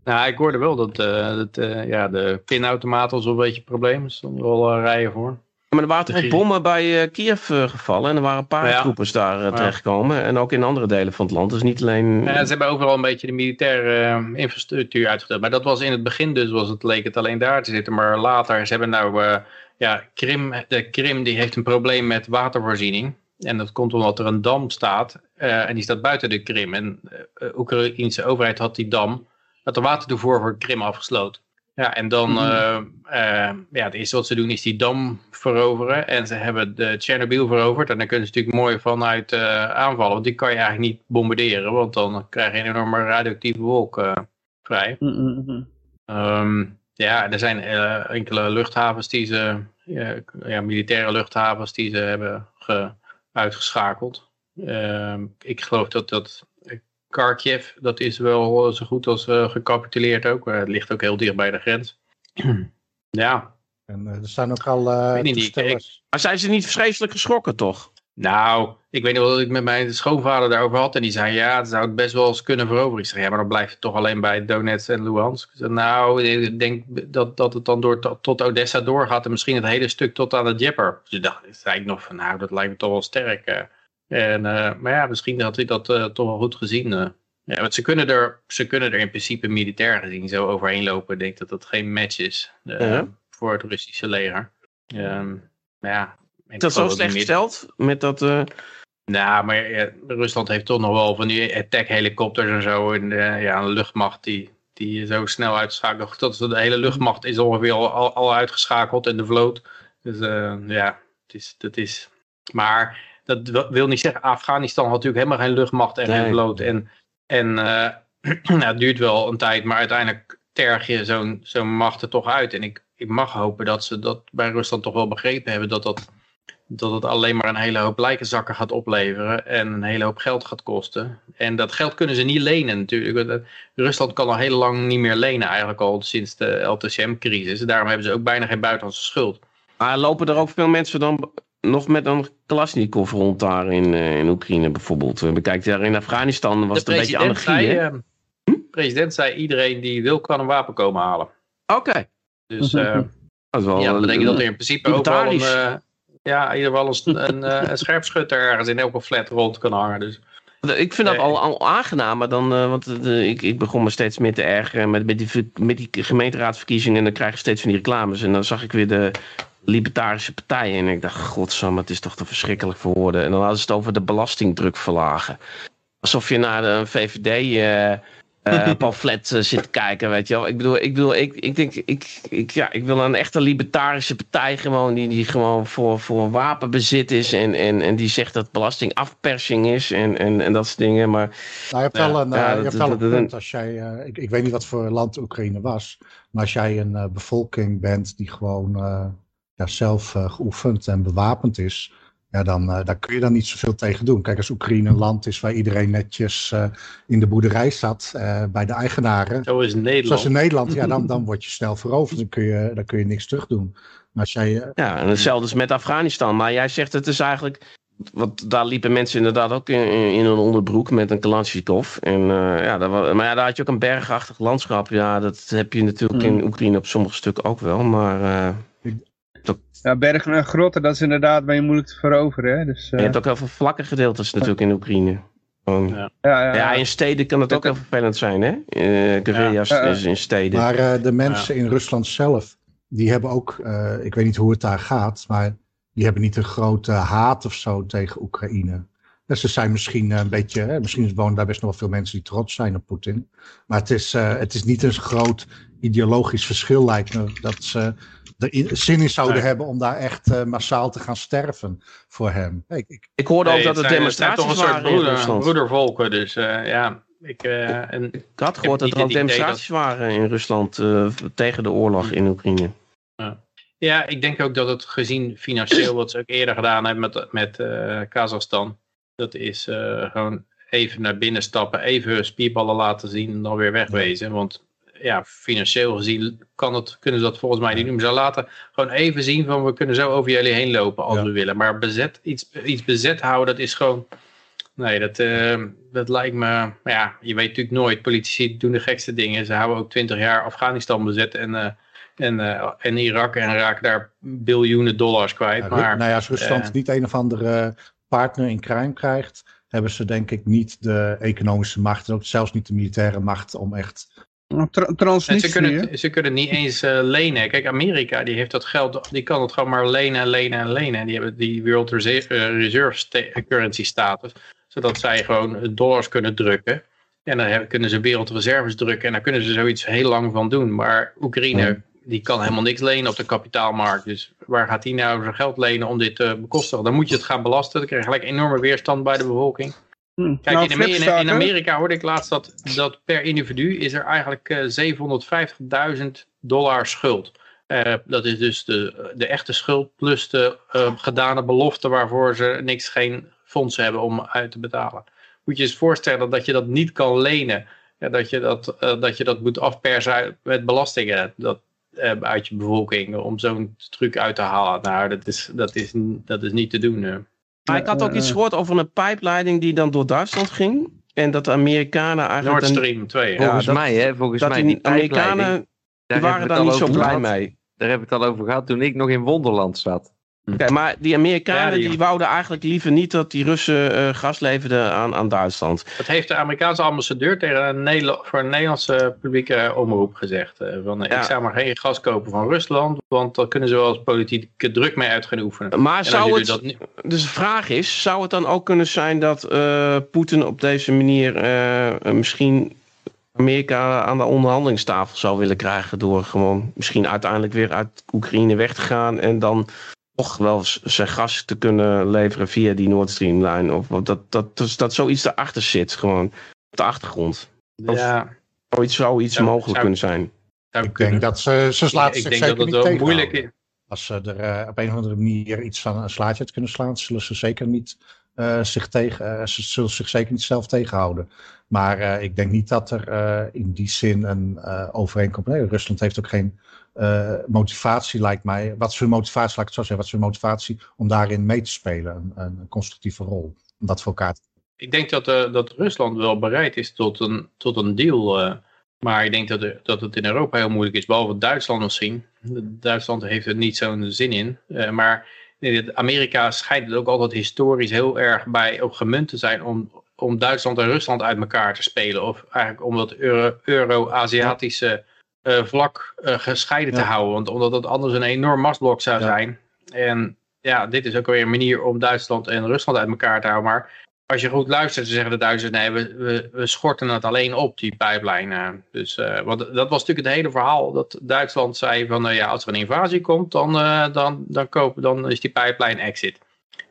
nou, ik hoorde wel dat, eh, dat eh, ja, de pinautomaten was wel een beetje een probleem, er stonden wel eh, rijen voor. Maar er waren toch ook bommen bij Kiev gevallen en er waren paratroopers daar eh, terechtgekomen. En ook in andere delen van het land. Dus niet alleen... Ja, ze hebben overal een beetje de militaire infrastructuur uitgedeeld. Maar dat was in het begin dus, was het, leek het alleen daar te zitten. Maar later, ze hebben nou, ja, Krim, de Krim die heeft een probleem met watervoorziening. En dat komt omdat er een dam staat. eh, en die staat buiten de Krim. En de Oekraïnse overheid had die dam, had de watertoevoer voor Krim afgesloten. Ja, en dan, eh, eh, ja, het eerste wat ze doen is die dam veroveren. En ze hebben de Tsjernobyl veroverd. En dan kunnen ze natuurlijk mooi vanuit eh, aanvallen. Want die kan je eigenlijk niet bombarderen. Want dan krijg je een enorme radioactieve wolk eh, vrij. Mm, mm, mm. Ehm, ja, er zijn eh, enkele luchthavens die ze, ja, ja, militaire luchthavens die ze hebben ge- uitgeschakeld. Ehm, ik geloof dat dat Kharkiv, dat is wel zo goed als eh, gecapituleerd ook. het ligt ook heel dicht bij de grens. ja, En eh, er staan ook al eh Weet niet, ik- Maar zijn ze niet vreselijk geschrokken toch? Nou, ik weet nog dat ik met mijn schoonvader daarover had. En die zei, ja, het zou het best wel eens kunnen veroveren. Ik zeg, ja, maar dan blijft het toch alleen bij Donetsk en Luhansk. Ik nou, ik denk dat, dat het dan door, tot, Odessa doorgaat. En misschien het hele stuk tot aan de Djepper. Dus ik dacht, zei ik nog van, nou, dat lijkt me toch wel sterk. En, eh, maar ja, misschien had hij dat eh, toch wel goed gezien. eh. Ja, want ze kunnen, er, ze kunnen er in principe militair gezien zo overheen lopen. Ik denk dat dat geen match is voor het Russische leger. Ehm, maar ja, Is dat zo slecht gesteld? Met dat... eh, nou, maar ja, Rusland heeft toch nog wel van die attack-helikopters en zo. En eh, ja, een luchtmacht die, die zo snel uitschakelt. Dat is, de hele luchtmacht is ongeveer al, al, uitgeschakeld en de vloot. Dus eh, ja, het is, dat is... Maar dat wil- niet zeggen, Afghanistan had natuurlijk helemaal geen luchtmacht en geen Nee. vloot. En, en eh, nou, het duurt wel een tijd, maar uiteindelijk terg je zo'n zo'n macht er toch uit. En ik, ik mag hopen dat ze dat bij Rusland toch wel begrepen hebben dat dat dat het alleen maar een hele hoop lijkenzakken gaat opleveren en een hele hoop geld gaat kosten. En dat geld kunnen ze niet lenen natuurlijk. Rusland kan al heel lang niet meer lenen eigenlijk al sinds de LTCM-crisis. Daarom hebben ze ook bijna geen buitenlandse schuld. maar lopen er ook veel mensen dan nog met een Kalashnikov rond daar in, eh, in Oekraïne bijvoorbeeld? We bekijken daar in Afghanistan was het een beetje anarchie, hè? eh, president zei iedereen die wil kan een wapen komen halen. Oké. Dus eh, Dat is wel, ja, dat betekent dat er in principe ook wel een. Eh, ja, in ieder geval een, een, eh, een scherpschutter ergens in elke flat rond kan hangen. Dus Ik vind dat Nee. al, al aangenamer dan, eh, want ik, ik begon me steeds meer te ergeren met, met, die, met die gemeenteraadsverkiezingen en dan krijg je steeds van die reclames en dan zag ik weer de libertarische partijen en ik dacht, godsamme, het is toch te verschrikkelijk voor woorden. En dan hadden ze het over de belastingdruk verlagen. Alsof je naar de VVD eh, eh, pamflet eh, zit te kijken, weet je wel. Ik bedoel, ik, bedoel, ik, ik denk, ik, ik, ja, ik wil een echte libertarische partij gewoon, die, die gewoon voor, voor wapenbezit is en, en, en die zegt dat belastingafpersing is en, en, en dat soort dingen. Maar Nou, je hebt wel een, eh, Ja, je dat- hebt wel een punt als jij, eh, ik, ik weet niet wat voor land Oekraïne was, maar als jij een eh, bevolking bent die gewoon eh, ja, zelf eh, geoefend en bewapend is, ja, dan eh, daar kun je dan niet zoveel tegen doen. Kijk, als Oekraïne een land is waar iedereen netjes eh, in de boerderij zat, eh, bij de eigenaren, Zo is Nederland. zoals in Nederland, ja, dan, dan word je snel veroverd. Dan kun je, dan kun je niks terug doen. Maar als jij, Ja, en hetzelfde is met Afghanistan. Maar jij zegt het is eigenlijk. Want daar liepen mensen inderdaad ook in, in een onderbroek met een Kalashnikov. En, eh, ja, daar, maar ja, daar had je ook een bergachtig landschap. Ja, dat heb je natuurlijk in Oekraïne op sommige stukken ook wel. Maar Ja, bergen en grotten, dat is inderdaad je moeilijk te veroveren. Hè? Dus, je eh, hebt ook heel veel vlakke gedeeltes natuurlijk in Oekraïne. Gewoon- Ja. ja, ja, ja, in steden kan het ook heel vervelend zijn, hè? Uh, guerrillas Ja. is in steden. Maar eh, de mensen in Rusland zelf, die hebben ook, eh, ik weet niet hoe het daar gaat, maar die hebben niet een grote haat of zo tegen Oekraïne. Dus ze zijn misschien een beetje, hè, misschien wonen daar best nog wel veel mensen die trots zijn op Poetin. Maar het is, eh, het is niet een groot ideologisch verschil, lijkt me, dat ze er in- zin in zouden Nee. hebben om daar echt eh, massaal te gaan sterven voor hem. Ik, ik, ik hoorde Nee, ook dat het er zijn- het demonstraties toch een soort waren in broeder, Rusland. broedervolken. Dus eh, ja, ik, eh, en, Ik had gehoord dat er ook demonstraties waren in Rusland eh, tegen de oorlog in Oekraïne. ja, ik denk ook dat het gezien financieel, wat ze ook eerder gedaan hebben met, met eh, Kazachstan, dat is eh, gewoon even naar binnen stappen, even spierballen laten zien en dan weer wegwezen. Want ja, financieel gezien kan het, kunnen ze dat volgens mij niet doen. Ze laten gewoon even zien van we kunnen zo over jullie heen lopen als Ja. we willen. Maar bezet, iets, iets bezet houden, dat is gewoon... Nee, dat, eh, dat lijkt me... Maar ja, je weet natuurlijk nooit. Politici doen de gekste dingen. Ze houden ook twintig jaar Afghanistan bezet en, eh, en, eh, en Irak en raken daar biljoenen dollars kwijt. Ja, maar nou ja, als Rusland eh, niet een of andere partner in crime krijgt, hebben ze denk ik niet de economische macht en ook zelfs niet de militaire macht om echt. Tra En ze kunnen, ze kunnen niet eens eh, lenen. Kijk, Amerika die heeft dat geld, die kan het gewoon maar lenen en lenen en lenen. En die hebben die World Reserve, eh, Reserve Currency status. Zodat zij gewoon dollars kunnen drukken. En dan kunnen ze wereldreserves drukken. En daar kunnen ze zoiets heel lang van doen. Maar Oekraïne, die kan helemaal niks lenen op de kapitaalmarkt. Dus waar gaat die nou zijn geld lenen om dit te bekostigen? Dan moet je het gaan belasten. Dan krijg je gelijk enorme weerstand bij de bevolking. Hm. Kijk, Nou, in, Amer- in-? Amerika hoorde ik laatst dat, dat per individu is er eigenlijk eh 750.000 dollar schuld. Eh, dat is dus de, de echte schuld plus de eh, gedane belofte waarvoor ze niks, geen fondsen hebben om uit te betalen. Moet je eens voorstellen dat je dat niet kan lenen. Ja, dat, je dat, eh, dat je dat moet afpersen uit- met belastingen dat, eh, uit je bevolking om zo'n truc uit te halen. Nou, dat is, dat is, dat is niet te doen. Maar ik had ook iets gehoord over een pijpleiding die dan door Duitsland ging. En dat de Amerikanen eigenlijk... Nord Stream 2. Ja, Volgens dat- mij, hè, volgens dat mij. die Amerikanen die waren daar niet zo blij mee. Daar hebben we het al over gehad toen ik nog in Wonderland zat. Kijk, maar die Amerikanen Ja, die- die... wouden eigenlijk liever niet dat die Russen eh, gas leverden aan, aan Duitsland. Dat heeft de Amerikaanse ambassadeur tegen een voor een Nederlandse publieke omroep gezegd. eh, van, Ja. Ik zou maar geen gas kopen van Rusland, want daar kunnen ze wel eens politieke druk mee uit gaan oefenen. Maar als zou het, dat niet- dus de vraag is, zou het dan ook kunnen zijn dat eh, Poetin op deze manier eh, misschien Amerika aan de onderhandelingstafel zou willen krijgen door gewoon misschien uiteindelijk weer uit Oekraïne weg te gaan en dan toch wel zijn gas te kunnen leveren via die Nord Stream lijn of wat- dat, dat, dat, dat zoiets erachter zit gewoon op de achtergrond. ja, Zoiets zou iets mogelijk zou- kunnen zijn. zou Ik kunnen. denk dat ze, ze slaat ik zich denk zeker dat het niet wel tegen. moeilijk is. Als ze er eh, op een of andere manier iets van een slaatje uit kunnen slaan, zullen ze zeker niet eh, zich tegen, eh, ze zullen zich zeker niet zelf tegenhouden. Maar eh, ik denk niet dat er eh, in die zin een eh, overeenkomst. Nee, Rusland heeft ook geen eh, motivatie, lijkt mij. Wat is hun motivatie, laat ik zo zeggen, wat is hun motivatie om daarin mee te spelen? Een, een constructieve rol. Om dat voor elkaar te Ik denk dat, eh, dat Rusland wel bereid is tot een, tot een deal. eh, maar ik denk dat, dat het in Europa heel moeilijk is. Behalve Duitsland misschien. Duitsland heeft er niet zo'n zin in. Maar Amerika schijnt het ook altijd historisch heel erg bij op gemunt te zijn om, om Duitsland en Rusland uit elkaar te spelen. Of eigenlijk om dat Euro- Euro-Aziatische vlak eh, gescheiden te houden. Want omdat het anders een enorm mastblok zou Ja. zijn. En ja, dit is ook weer een manier om Duitsland en Rusland uit elkaar te houden. Maar als je goed luistert, dan zeggen de Duitsers, nee, we, we, we schorten het alleen op, die pijplijn. eh. Dus, eh, want dat was natuurlijk het hele verhaal, dat Duitsland zei van, nou ja, als er een invasie komt, dan, eh, dan, dan, kopen, dan is die pijplijn exit.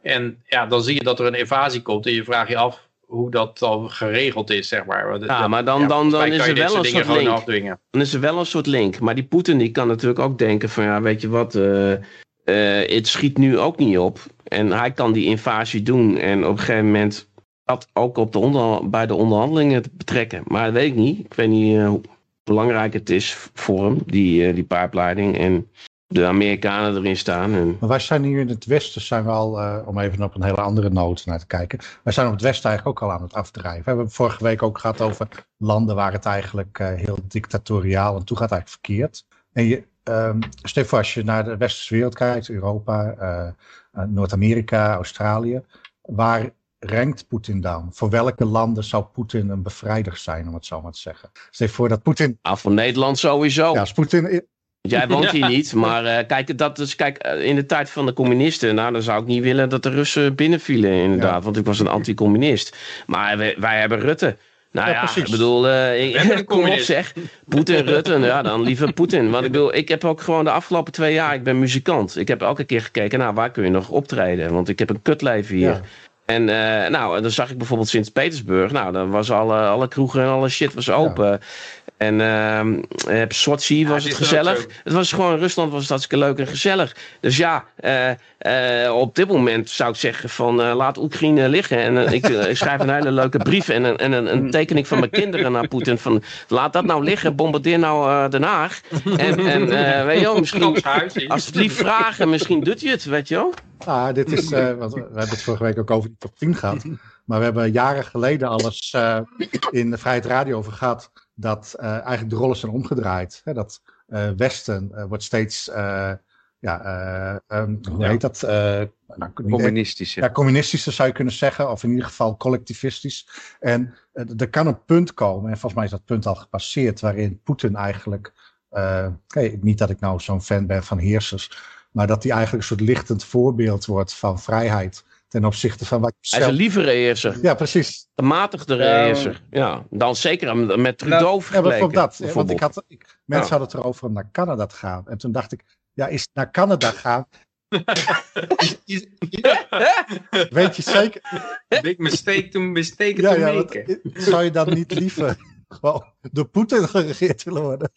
En ja, dan zie je dat er een invasie komt en je vraagt je af hoe dat dan geregeld is, zeg maar. Want, Ja, maar dan- dan- dan is er wel een soort link. afdwingen. Dan is er wel een soort link. Maar die Poetin die kan natuurlijk ook denken van ja, weet je wat, eh, eh, het schiet nu ook niet op. En hij kan die invasie doen en op een gegeven moment dat ook op de onder, bij de onderhandelingen te betrekken. Maar dat weet ik niet. Ik weet niet eh, hoe belangrijk het is voor hem, die, die pijpleiding. En de Amerikanen erin staan. En, Maar wij zijn hier in het Westen, zijn we al, eh, om even op een hele andere noot naar te kijken. Wij zijn op het Westen eigenlijk ook al aan het afdrijven. We hebben vorige week ook gehad over landen waar het eigenlijk eh, heel dictatoriaal en toe gaat eigenlijk verkeerd. En je, stel je voor, als je naar de westerse wereld kijkt, Europa, eh, Noord-Amerika, Australië, waar rankt Poetin dan? Voor welke landen zou Poetin een bevrijder zijn, om het zo maar te zeggen? Stel je voor dat Poetin, ah, voor Nederland sowieso. ja, als Poetin Jij woont hier niet, maar eh, kijk, dat is, kijk, eh, in de tijd van de communisten, nou, dan zou ik niet willen dat de Russen binnenvielen, inderdaad, Ja. want ik was een anticommunist. Maar wij, wij hebben Rutte. Nou Ja, ja, precies. ik bedoel, eh, ik- kom op zeg. Poetin, Rutte, ja, dan liever Poetin. Want ik bedoel, ik heb ook gewoon de afgelopen twee jaar, ik ben muzikant. Ik heb elke keer gekeken, nou, waar kun je nog optreden? Want ik heb een kutleven hier. Ja. En eh, nou, en dan zag ik bijvoorbeeld Sint-Petersburg. Nou, dan was alle, alle kroegen en alle shit was open. En ehm eh, Sochi was het het gezellig. Het was gewoon, Rusland was het hartstikke leuk en gezellig. Dus ja, eh, eh, op dit moment zou ik zeggen van eh, laat Oekraïne liggen. En ik, ik schrijf een hele leuke brief en, een- en een, een tekening van mijn kinderen naar Poetin. Van laat dat nou liggen, bombardeer nou Den Haag. En, en eh, weet je wel, misschien Kanshuis. alsjeblieft vragen, misschien doet hij het, weet je wel. Ah, dit is, eh, want we hebben het vorige week ook over die top 10 gehad. Maar we hebben jaren geleden alles eh, in de Vrijheid Radio over gehad. Dat eh, eigenlijk de rollen zijn omgedraaid. Hè? Dat eh, Westen eh, wordt steeds, ja, ehm, hoe Ja. heet dat? Eh, nou, Communistische. ja, communistischer zou je kunnen zeggen, of in ieder geval collectivistisch. En eh, er kan een punt komen, en volgens mij is dat punt al gepasseerd, waarin Poetin eigenlijk, niet dat ik nou zo'n fan ben van heersers, maar dat hij eigenlijk een soort lichtend voorbeeld wordt van vrijheid ten opzichte van wat je Hij is een heerser. Ja, precies. Een matigdere Ja, heerser. Ja, dan zeker met Trudeau Nou, Ja, vergeleken. bijvoorbeeld dat. Want bijvoorbeeld. ik had, ik, mensen Ja. hadden het erover om naar Canada te gaan. En toen dacht ik, ja, is het naar Canada gaan? Is- is- is- weet je zeker, Big mistake to mistake Ja, to ja, make. want, zou je dan niet liever gewoon door Poetin geregeerd willen worden?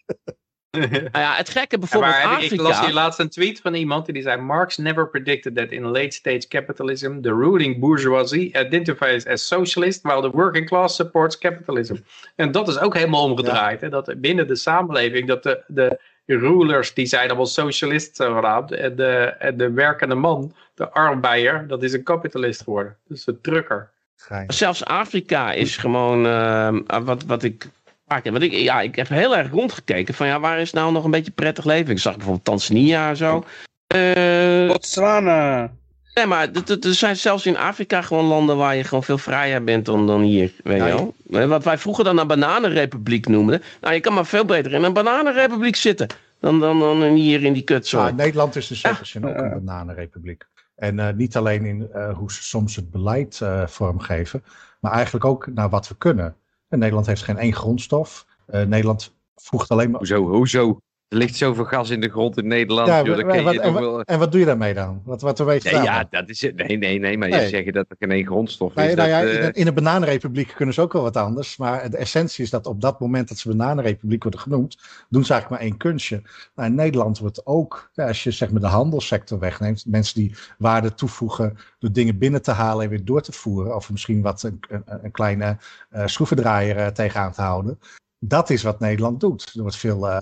Nou ja, het gekke Ja, bijvoorbeeld maar heb ik- ik las Afrika. hier laatst een tweet van iemand die zei: Marx never predicted that in late stage capitalism the ruling bourgeoisie identifies as socialist while the working class supports capitalism. En dat is ook helemaal omgedraaid. Hè? Dat binnen de samenleving dat de, de rulers die zijn allemaal socialist zogenaamd en de, en de werkende man, de arbeider, dat is een kapitalist geworden. Dus de drukker. Zelfs Afrika is gewoon ehm, wat, wat ik. Want ik, ja, ik heb heel erg rondgekeken van ja, waar is nou nog een beetje prettig leven? Ik zag bijvoorbeeld Tanzania en zo. Eh, Botswana. nee, maar er zijn zelfs in Afrika gewoon landen waar je gewoon veel vrijer bent dan, dan hier. Weet Ja, je wel? Eh, Wat wij vroeger dan een bananenrepubliek noemden. Nou, je kan maar veel beter in een bananenrepubliek zitten dan, dan, dan hier in die kutzooi. Nou, Nederland is zin ook een bananenrepubliek. En eh, niet alleen in eh, hoe ze soms het beleid eh, vormgeven, maar eigenlijk ook naar wat we kunnen. Nederland heeft geen één grondstof. Eh, Nederland voegt alleen maar. Hoezo, hoezo? Er ligt zoveel gas in de grond in Nederland. Ja, joh, wat- je en, wel- en wat doe je daarmee dan? Wat, wat we weten Nee, ja, dat is het. Nee, nee, nee, maar je zeggen dat er geen één grondstof Nee, is. nou dat, in, eh, een, in een bananenrepubliek kunnen ze ook wel wat anders. Maar de essentie is dat op dat moment dat ze bananenrepubliek worden genoemd, doen ze eigenlijk maar één kunstje. Nou, in Nederland wordt ook, ja, als je zeg maar de handelssector wegneemt, mensen die waarde toevoegen door dingen binnen te halen en weer door te voeren, of misschien wat een, een, een kleine eh, schroevendraaier eh, tegenaan te houden. Dat is wat Nederland doet. Er wordt veel. eh,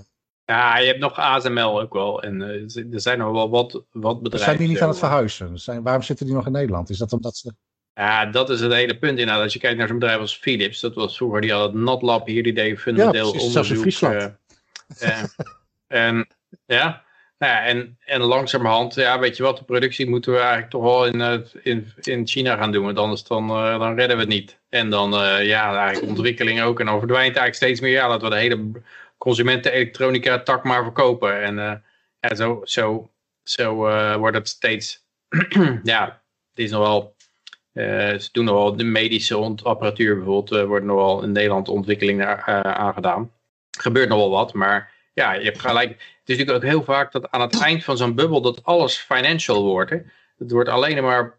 Ja, je hebt nog ASML ook wel. En eh, er zijn nog wel wat, wat bedrijven. zijn die niet aan het verhuizen? Zijn, waarom zitten die nog in Nederland? Is dat omdat ze. Ja, dat is het hele punt inderdaad. Als je kijkt naar zo'n bedrijf als Philips, dat was vroeger, die had het NatLab hier, die deed fundamenteel Ja, precies, onderzoek. Friesland. eh, en ja, nou ja, en, en langzamerhand, ja, weet je wat, de productie moeten we eigenlijk toch wel in, in, in China gaan doen. Want anders dan, uh, dan redden we het niet. En dan, uh, ja, eigenlijk ontwikkeling ook. En dan verdwijnt eigenlijk steeds meer, ja, dat we de hele consumenten elektronica tak maar verkopen. En ja, zo, zo, zo wordt het steeds, ja, het is nog wel, ze doen nog wel de medische apparatuur bijvoorbeeld, wordt nog wel in Nederland ontwikkeling aangedaan. Er gebeurt nog wel wat, maar ja, je hebt gelijk. Het is natuurlijk ook heel vaak dat aan het eind van zo'n bubbel dat alles financial wordt. Het wordt alleen maar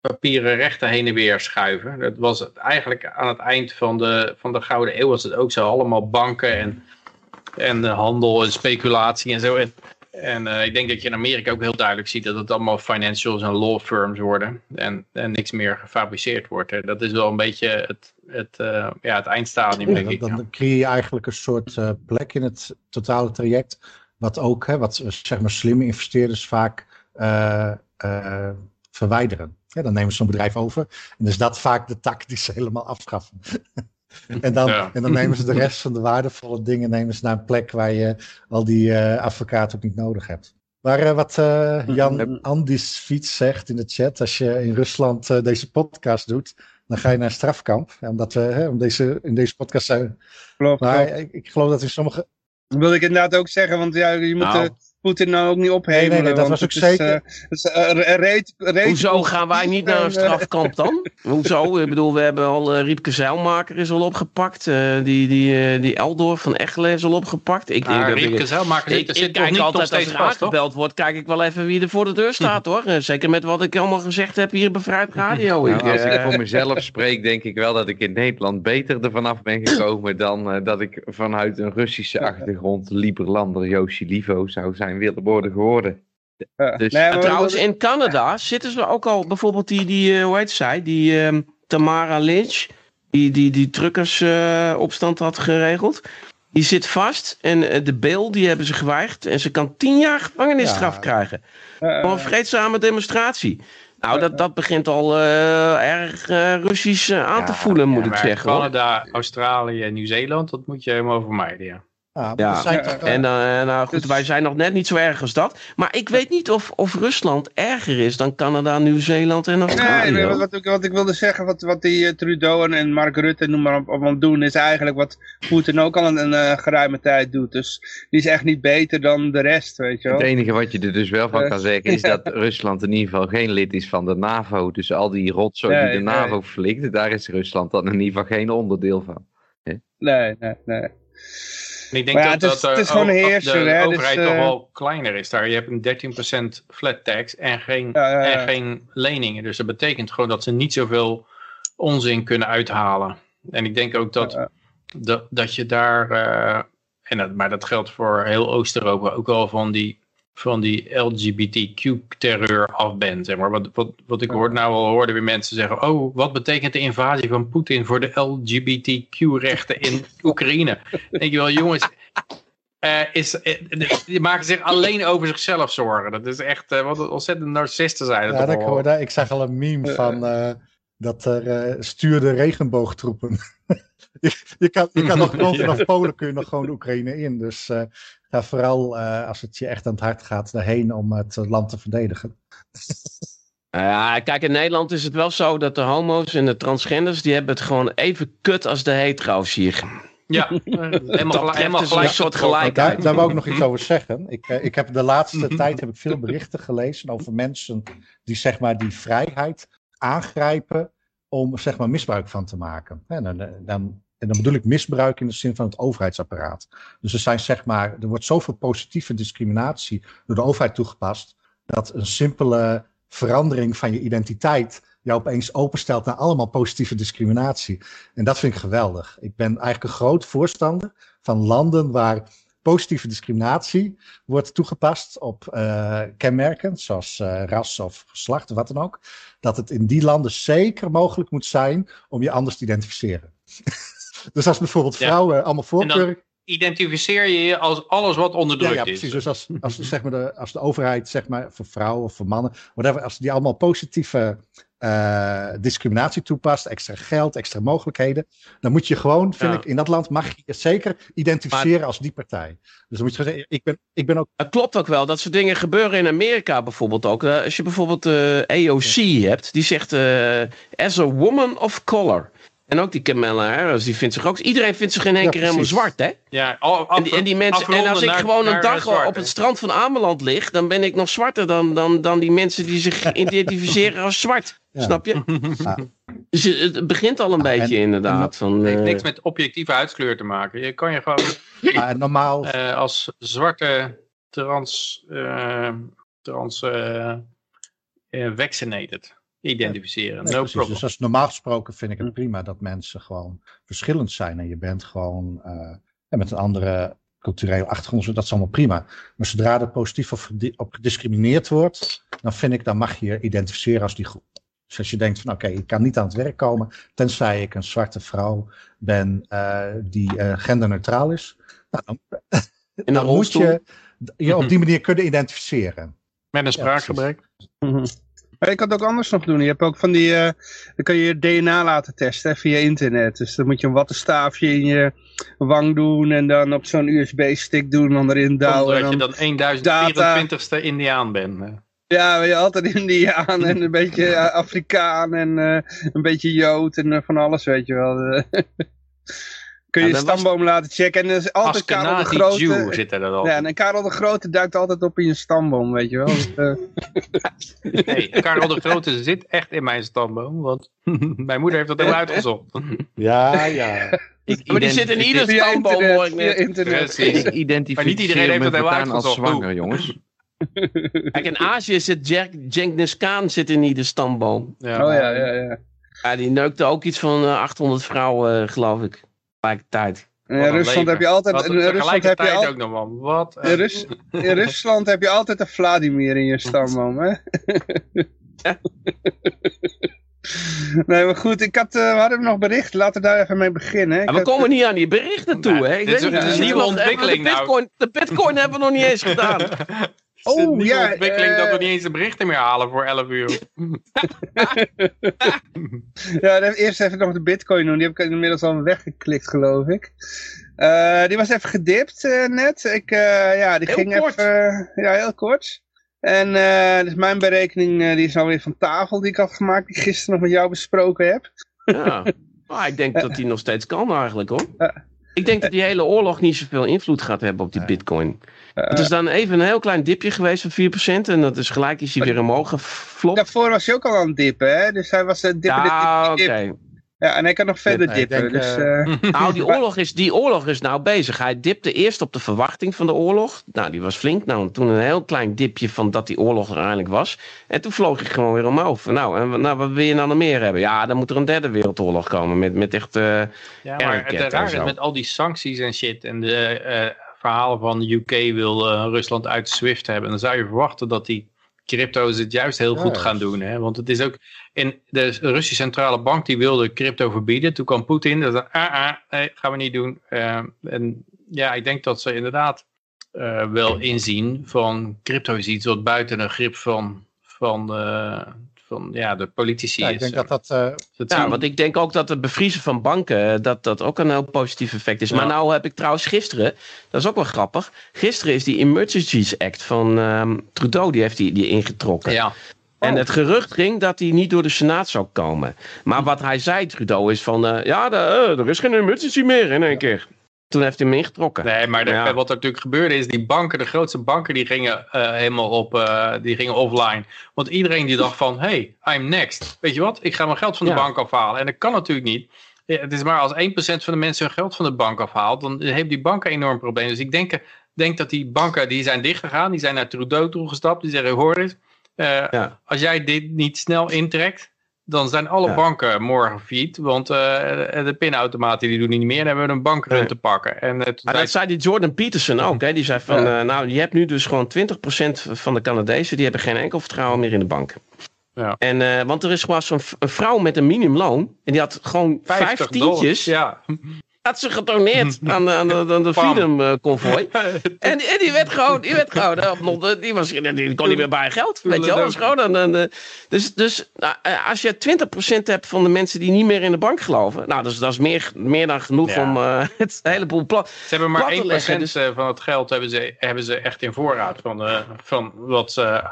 papieren rechten heen en weer schuiven. Dat was eigenlijk aan het eind van de, van de Gouden Eeuw was het ook zo. Allemaal banken en, en handel en speculatie en zo. En, en uh, ik denk dat je in Amerika ook heel duidelijk ziet dat het allemaal financials en law firms worden. En, en niks meer gefabriceerd wordt. Hè. Dat is wel een beetje het, het, uh, ja, het eindstadium, denk dan, ik. Dan creëer je eigenlijk een soort uh, plek in het totale traject. Wat ook, hè, wat zeg maar slimme investeerders vaak verwijderen. Ja, dan nemen ze zo'n bedrijf over. En is dat vaak de tak die ze helemaal afschaffen. en, dan, Ja. en dan nemen ze de rest van de waardevolle dingen nemen ze naar een plek waar je al die uh, advocaat ook niet nodig hebt. Maar uh, wat uh, Jan Andis Fiets zegt in de chat, als je in Rusland uh, deze podcast doet, dan ga je naar een strafkamp. Ja, omdat we hè, om deze, in deze podcast zijn. Klopt, maar klopt. ik, ik, geloof dat in sommige. Dat wil ik inderdaad ook zeggen, want ja, je moet Nou. Poetin nou ook niet ophemelen. Nee, nee, nee, dat was ook zeker- eh, is, eh, Hoezo gaan wij niet naar een En, strafkamp dan? Hoezo? Ik bedoel, we hebben al uh, Riepke Zeilmaker is al opgepakt. eh, die, die, uh, die Eldor van Echelen is al opgepakt. Ik, Maar ik, ik, Riepke Zeilmaker ik, zit, ik zit toch kijk niet altijd als er aangebeld wordt, kijk ik wel even wie er voor de deur staat hoor. Zeker met wat ik allemaal gezegd heb hier bij Vrijheid Radio. Nou, Ik, als ik eh, voor mezelf spreek, denk ik wel dat ik in Nederland beter ervan af ben gekomen dan eh, dat ik vanuit een Russische achtergrond Lieberlander Yoshi Livo zou zijn willen worden geworden. Ja. Dus- Nee, En maar- trouwens, in Canada zitten ze ook al, bijvoorbeeld die, die eh, hoe heet zij, die ehm, Tamara Lynch, die die, die truckersopstand had geregeld. Die zit vast en eh, de bail die hebben ze geweigerd en ze kan tien jaar gevangenisstraf Ja. krijgen. eh, Voor een vreedzame demonstratie. Nou, dat, dat begint al eh, erg eh, Russisch eh, aan te voelen, moet Ja, ik zeggen. hoor. Canada, Australië en Nieuw-Zeeland, dat moet je helemaal vermijden, ja. Ja, maar Ja. zijn Ja, toch, En uh, nou goed, Dus- wij zijn nog net niet zo erg als dat. Maar ik weet niet of, of Rusland erger is dan Canada, Nieuw-Zeeland en Australië. Nee, nee wat, wat, ik, wat ik wilde zeggen, wat, wat die eh, Trudeau en, en Mark Rutte noem maar op, op aan het doen, is eigenlijk wat Poetin ook al een, een eh, geruime tijd doet. Dus die is echt niet beter dan de rest, weet je wel. Het enige wat je er dus wel van Eh, kan zeggen is ja. dat Rusland in ieder geval geen lid is van de NAVO. Dus al die rotzooi Nee, die de nee. NAVO flikt, daar is Rusland dan in ieder geval geen onderdeel van. Nee, nee, nee. En ik denk ja, dat, het is- dat het is de gewoon de hè, dus, overheid eh, toch wel kleiner is daar. Je hebt een 13% flat tax en geen, en geen leningen. Dus dat betekent gewoon dat ze niet zoveel onzin kunnen uithalen. En ik denk ook dat, dat, dat je daar, eh, en dat, maar dat geldt voor heel Oost-Europa, ook wel van die, van die LGBTQ-terreur af bent. Zeg maar. wat, wat, wat ik hoorde, nou al hoorde weer mensen zeggen, oh, wat betekent de invasie van Poetin voor de LGBTQ-rechten in Oekraïne? Denk je wel, jongens, eh, is, eh, die maken zich alleen over zichzelf zorgen. Dat is echt, eh, wat een ontzettend narcisten zijn. dat ja, dat ik, hoorde, ik zag al een meme van eh, dat er eh, stuurde regenboogtroepen. je, je kan, je kan nog gewoon vanaf Polen kun je nog gewoon de Oekraïne in. Dus eh, ga vooral eh, als het je echt aan het hart gaat daarheen om het land te verdedigen. Nou ja, kijk, in Nederland is het wel zo dat de homo's en de transgenders, die hebben het gewoon even kut als de hetero's hier. Ja, helemaal, helemaal gelijk. een soort gelijkheid. Daar, daar wil ik nog iets over zeggen. Ik, eh, ik heb de laatste tijd heb ik veel berichten gelezen over mensen die zeg maar die vrijheid aangrijpen om zeg maar misbruik van te maken. En dan, dan, en dan bedoel ik misbruik in de zin van het overheidsapparaat. Dus er zijn zeg maar, er wordt zoveel positieve discriminatie door de overheid toegepast, dat een simpele verandering van je identiteit jou opeens openstelt naar allemaal positieve discriminatie. En dat vind ik geweldig. Ik ben eigenlijk een groot voorstander van landen waar positieve discriminatie wordt toegepast op uh, kenmerken, zoals uh, ras of geslacht wat dan ook. Dat het in die landen zeker mogelijk moet zijn om je anders te identificeren. dus als bijvoorbeeld vrouwen ja. allemaal voorkeur identificeer je je als alles wat onderdrukt ja, ja, is. precies. Dus als, als, zeg maar de, als de overheid, zeg maar, voor vrouwen of voor mannen, whatever, als die allemaal positieve eh, discriminatie toepast, extra geld, extra mogelijkheden, dan moet je gewoon, vind Ja. ik, in dat land mag je je zeker identificeren als die partij. Dus dan moet je gewoon zeggen, ik ben, ik ben ook Het klopt ook wel. Dat soort dingen gebeuren in Amerika bijvoorbeeld ook. Eh, Als je bijvoorbeeld de AOC hebt, die zegt eh, as a woman of color. En ook die Kamala Harris, die vindt zich ook... Iedereen vindt zich in één Ja, keer helemaal zwart, hè? Ja, En die, en die mensen, en als ik naar- gewoon een dag eh, zwart, op het strand van Ameland lig, dan ben ik nog zwarter dan, dan, dan die mensen die zich identificeren als zwart. Ja. Snap je? Ja. Dus je- het begint al een Ja, en- beetje inderdaad. Van, Het heeft eh, niks met objectieve huidskleur te maken. Je kan je gewoon normaal. eh, als zwarte trans, eh, trans eh, eh, vaccinated identificeren. Nee, no precies. problem. Dus als normaal gesproken vind ik het prima dat mensen gewoon verschillend zijn. En je bent gewoon eh, en met een andere culturele achtergrond, dat is allemaal prima. Maar zodra er positief of gedi- op gediscrimineerd wordt, dan vind ik, dan mag je je identificeren als die groep. Dus als je denkt van oké, ik kan niet aan het werk komen, tenzij ik een zwarte vrouw ben eh, die eh, genderneutraal is. Nou, dan, een dan moet je je op die manier kunnen identificeren. Met een spraakgebrek. Mhm. Maar je kan het ook anders nog doen. Je hebt ook van die, eh, dan kan je je DNA laten testen hè, via internet. Dus dan moet je een wattenstaafje in je wang doen en dan op zo'n USB-stick doen en dan erin douwen. En je dan- dan 1024ste Indiaan bent. eh. Ja, ben je altijd Indiaan en een beetje eh, Afrikaan en eh, een beetje Jood en van alles, weet je wel. Eh, Kun je Ja, dat was- stamboom laten checken en er is altijd Karel de Jew Grote. zit er dan al. Ja, en Karel de Grote duikt altijd op in je stamboom, weet je wel. Eh, Nee, Karel de Grote zit echt in mijn stamboom. Want mijn moeder heeft dat helemaal uitgezocht. Ja, ja. Ik Maar die zit in ieder stamboom, hoor ik net. internet. Ik identificeer Maar niet iedereen heeft het helemaal voortaan als uitgezocht. zwanger, jongens. Kijk, in Azië zit Jack, Genghis Khan zit in ieder stamboom. Ja. Oh ja, ja, ja. Ja, die neukte ook iets van eh, 800 vrouwen, eh, geloof ik. Tegelijkertijd. In Rusland heb je altijd, Wat in Rusland heb je al, ook nog, man. Wat? in, Rus, in Rusland heb je altijd een Vladimir in je stamboom, hè? Nee, maar goed, ik had, eh, we hadden nog bericht. Laten we daar even mee beginnen. hè. Ik we had- komen niet aan die berichten toe, Nee, hè? Ik dit is- weet niet, is we een nieuwe ontwikkeling de nou. bitcoin, De bitcoin hebben we nog niet eens gedaan. Oh, oh, nieuwe ja, ontwikkeling dat we eh, niet eens de berichten meer halen voor 11 uur. Ja, dan eerst even nog de bitcoin doen. Die heb ik inmiddels al weggeklikt, geloof ik. Eh, die was even gedipt eh, net. Ik, eh, ja, die Heel ging kort. even... ja, heel kort. En eh, dus mijn berekening eh, die is alweer van tafel die ik had gemaakt. Die ik gisteren nog met jou besproken heb. Ja. Maar ik denk dat die nog steeds kan eigenlijk, hoor. Ik denk dat die hele oorlog niet zoveel invloed gaat hebben op die bitcoin. Eh, Het is dan even een heel klein dipje geweest van 4%. En dat is gelijk is hij weer omhoog geflopt. Daarvoor was hij ook al aan het dippen, hè? Dus hij was uh, dippen, Ja, dip, oké. dip, dip. Ja, en hij kan nog verder dippen. denk, dus, eh, eh, Nou, die oorlog, is, die oorlog is nou bezig. Hij dipte eerst op de verwachting van de oorlog. Nou, die was flink. Nou, toen een heel klein dipje van dat die oorlog er eindelijk was. En toen vloog ik gewoon weer omhoog. Nou, en, nou, wat wil je nou nog meer hebben? Ja, dan moet er een derde wereldoorlog komen. Met, met echt... eh, Ja, maar het is met al die sancties en shit en de eh, verhalen van de UK wil Rusland uit SWIFT hebben. Dan zou je verwachten dat die crypto's het juist heel Ja, goed gaan doen. Hè? Want het is ook in de Russische centrale bank die wilde crypto verbieden. Toen kwam Poetin. Dat zei, ah, ah, nee, gaan we niet doen. Eh, en ja, ik denk dat ze inderdaad eh, wel inzien van crypto is iets wat buiten de grip van, van, eh, van ja, de politici Ja, is. ik denk dat dat. eh, Dat Ja, want ik denk ook dat het bevriezen van banken, eh, dat dat ook een heel positief effect is. Ja. Maar nou heb ik trouwens gisteren, dat is ook wel grappig, gisteren is die Emergencies Act van ehm, Trudeau, die heeft die, die ingetrokken. ja. En Oh. het gerucht ging dat hij niet door de Senaat zou komen. Maar wat hij zei, Trudeau, is van, eh, ja, de, eh, er is geen emergency meer in één keer. Toen heeft hij hem ingetrokken. Nee, maar de- Ja. wat er natuurlijk gebeurde is, die banken, de grootste banken, die gingen eh, helemaal op, eh, die gingen offline. Want iedereen die dacht van, hey, I'm next. Weet je wat, ik ga mijn geld van de Ja. bank afhalen. En dat kan natuurlijk niet. Ja, het is maar als 1% van de mensen hun geld van de bank afhaalt, dan heeft die banken een enorm probleem. Dus ik denk, denk dat die banken, die zijn dichtgegaan, die zijn naar Trudeau toegestapt. Die zeggen, hoor eens, eh, als jij dit niet snel intrekt, dan zijn alle Ja. banken morgen failliet. Want eh, de pinautomaten die doen niet meer. Dan hebben we een bankrun Nee. te pakken. En, het Maar dat zei die Jordan Peterson ook. Hè? Die zei van, Ja. eh, nou, je hebt nu dus gewoon 20% van de Canadezen, die hebben geen enkel vertrouwen meer in de bank. Ja. En, eh, want er is gewoon zo'n een vrouw met een minimumloon, en die had gewoon 50 vijf tientjes. Ja. Had ze getoneerd aan de, aan de, aan de Pam. Freedom eh, Convoy. En, en die werd gewoon, die werd gewoon, eh, op die, was, die kon niet meer bij geld. Weet je wel, was gewoon een, eh, dus, dus nou, als je 20% hebt van de mensen die niet meer in de bank geloven, nou, dus, dat is meer, meer dan genoeg Ja. om eh, het hele boel plat. Ze hebben maar plat te 1% leggen, dus- van het geld hebben ze, hebben ze echt in voorraad van, van wat ze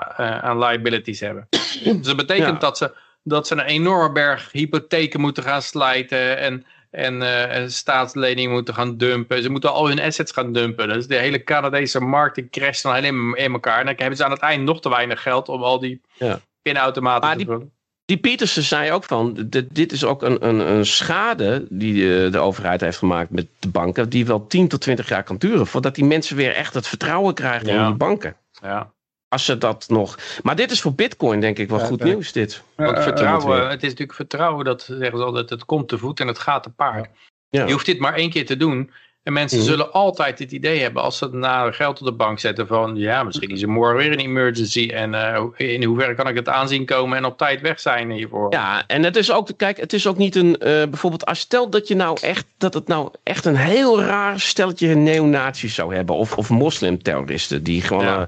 aan liabilities hebben. dus dat betekent Ja. dat, ze, dat ze een enorme berg hypotheken moeten gaan slijten en, en eh, en staatsleningen moeten gaan dumpen. Ze moeten al hun assets gaan dumpen. Dus de hele Canadese markt crasht dan helemaal in elkaar. En dan hebben ze aan het eind nog te weinig geld om al die Ja. pinautomaten Maar te vullen. Die Pietersen zei ook van, dit, dit is ook een, een, een schade die eh, de overheid heeft gemaakt met de banken, die wel 10 tot 20 jaar kan duren, voordat die mensen weer echt het vertrouwen krijgen in die banken. Ja. Als ze dat nog. Maar dit is voor Bitcoin denk ik wel Ja, goed nieuws. Dit. Want Eh, eh, vertrouwen, weer. het is natuurlijk vertrouwen, dat zeggen ze altijd, het komt te voet en het gaat te paard. Ja. Je hoeft dit maar één keer te doen. En mensen Mhm. zullen altijd het idee hebben als ze na geld op de bank zetten van, ja, misschien is er morgen weer een emergency. En eh, in hoeverre kan ik het aanzien komen en op tijd weg zijn hiervoor. Ja, en het is ook, kijk, het is ook niet een, eh, bijvoorbeeld, als stel dat je nou echt, dat het nou echt een heel raar steltje neonazies zou hebben, of, of moslimterroristen, die gewoon, Ja.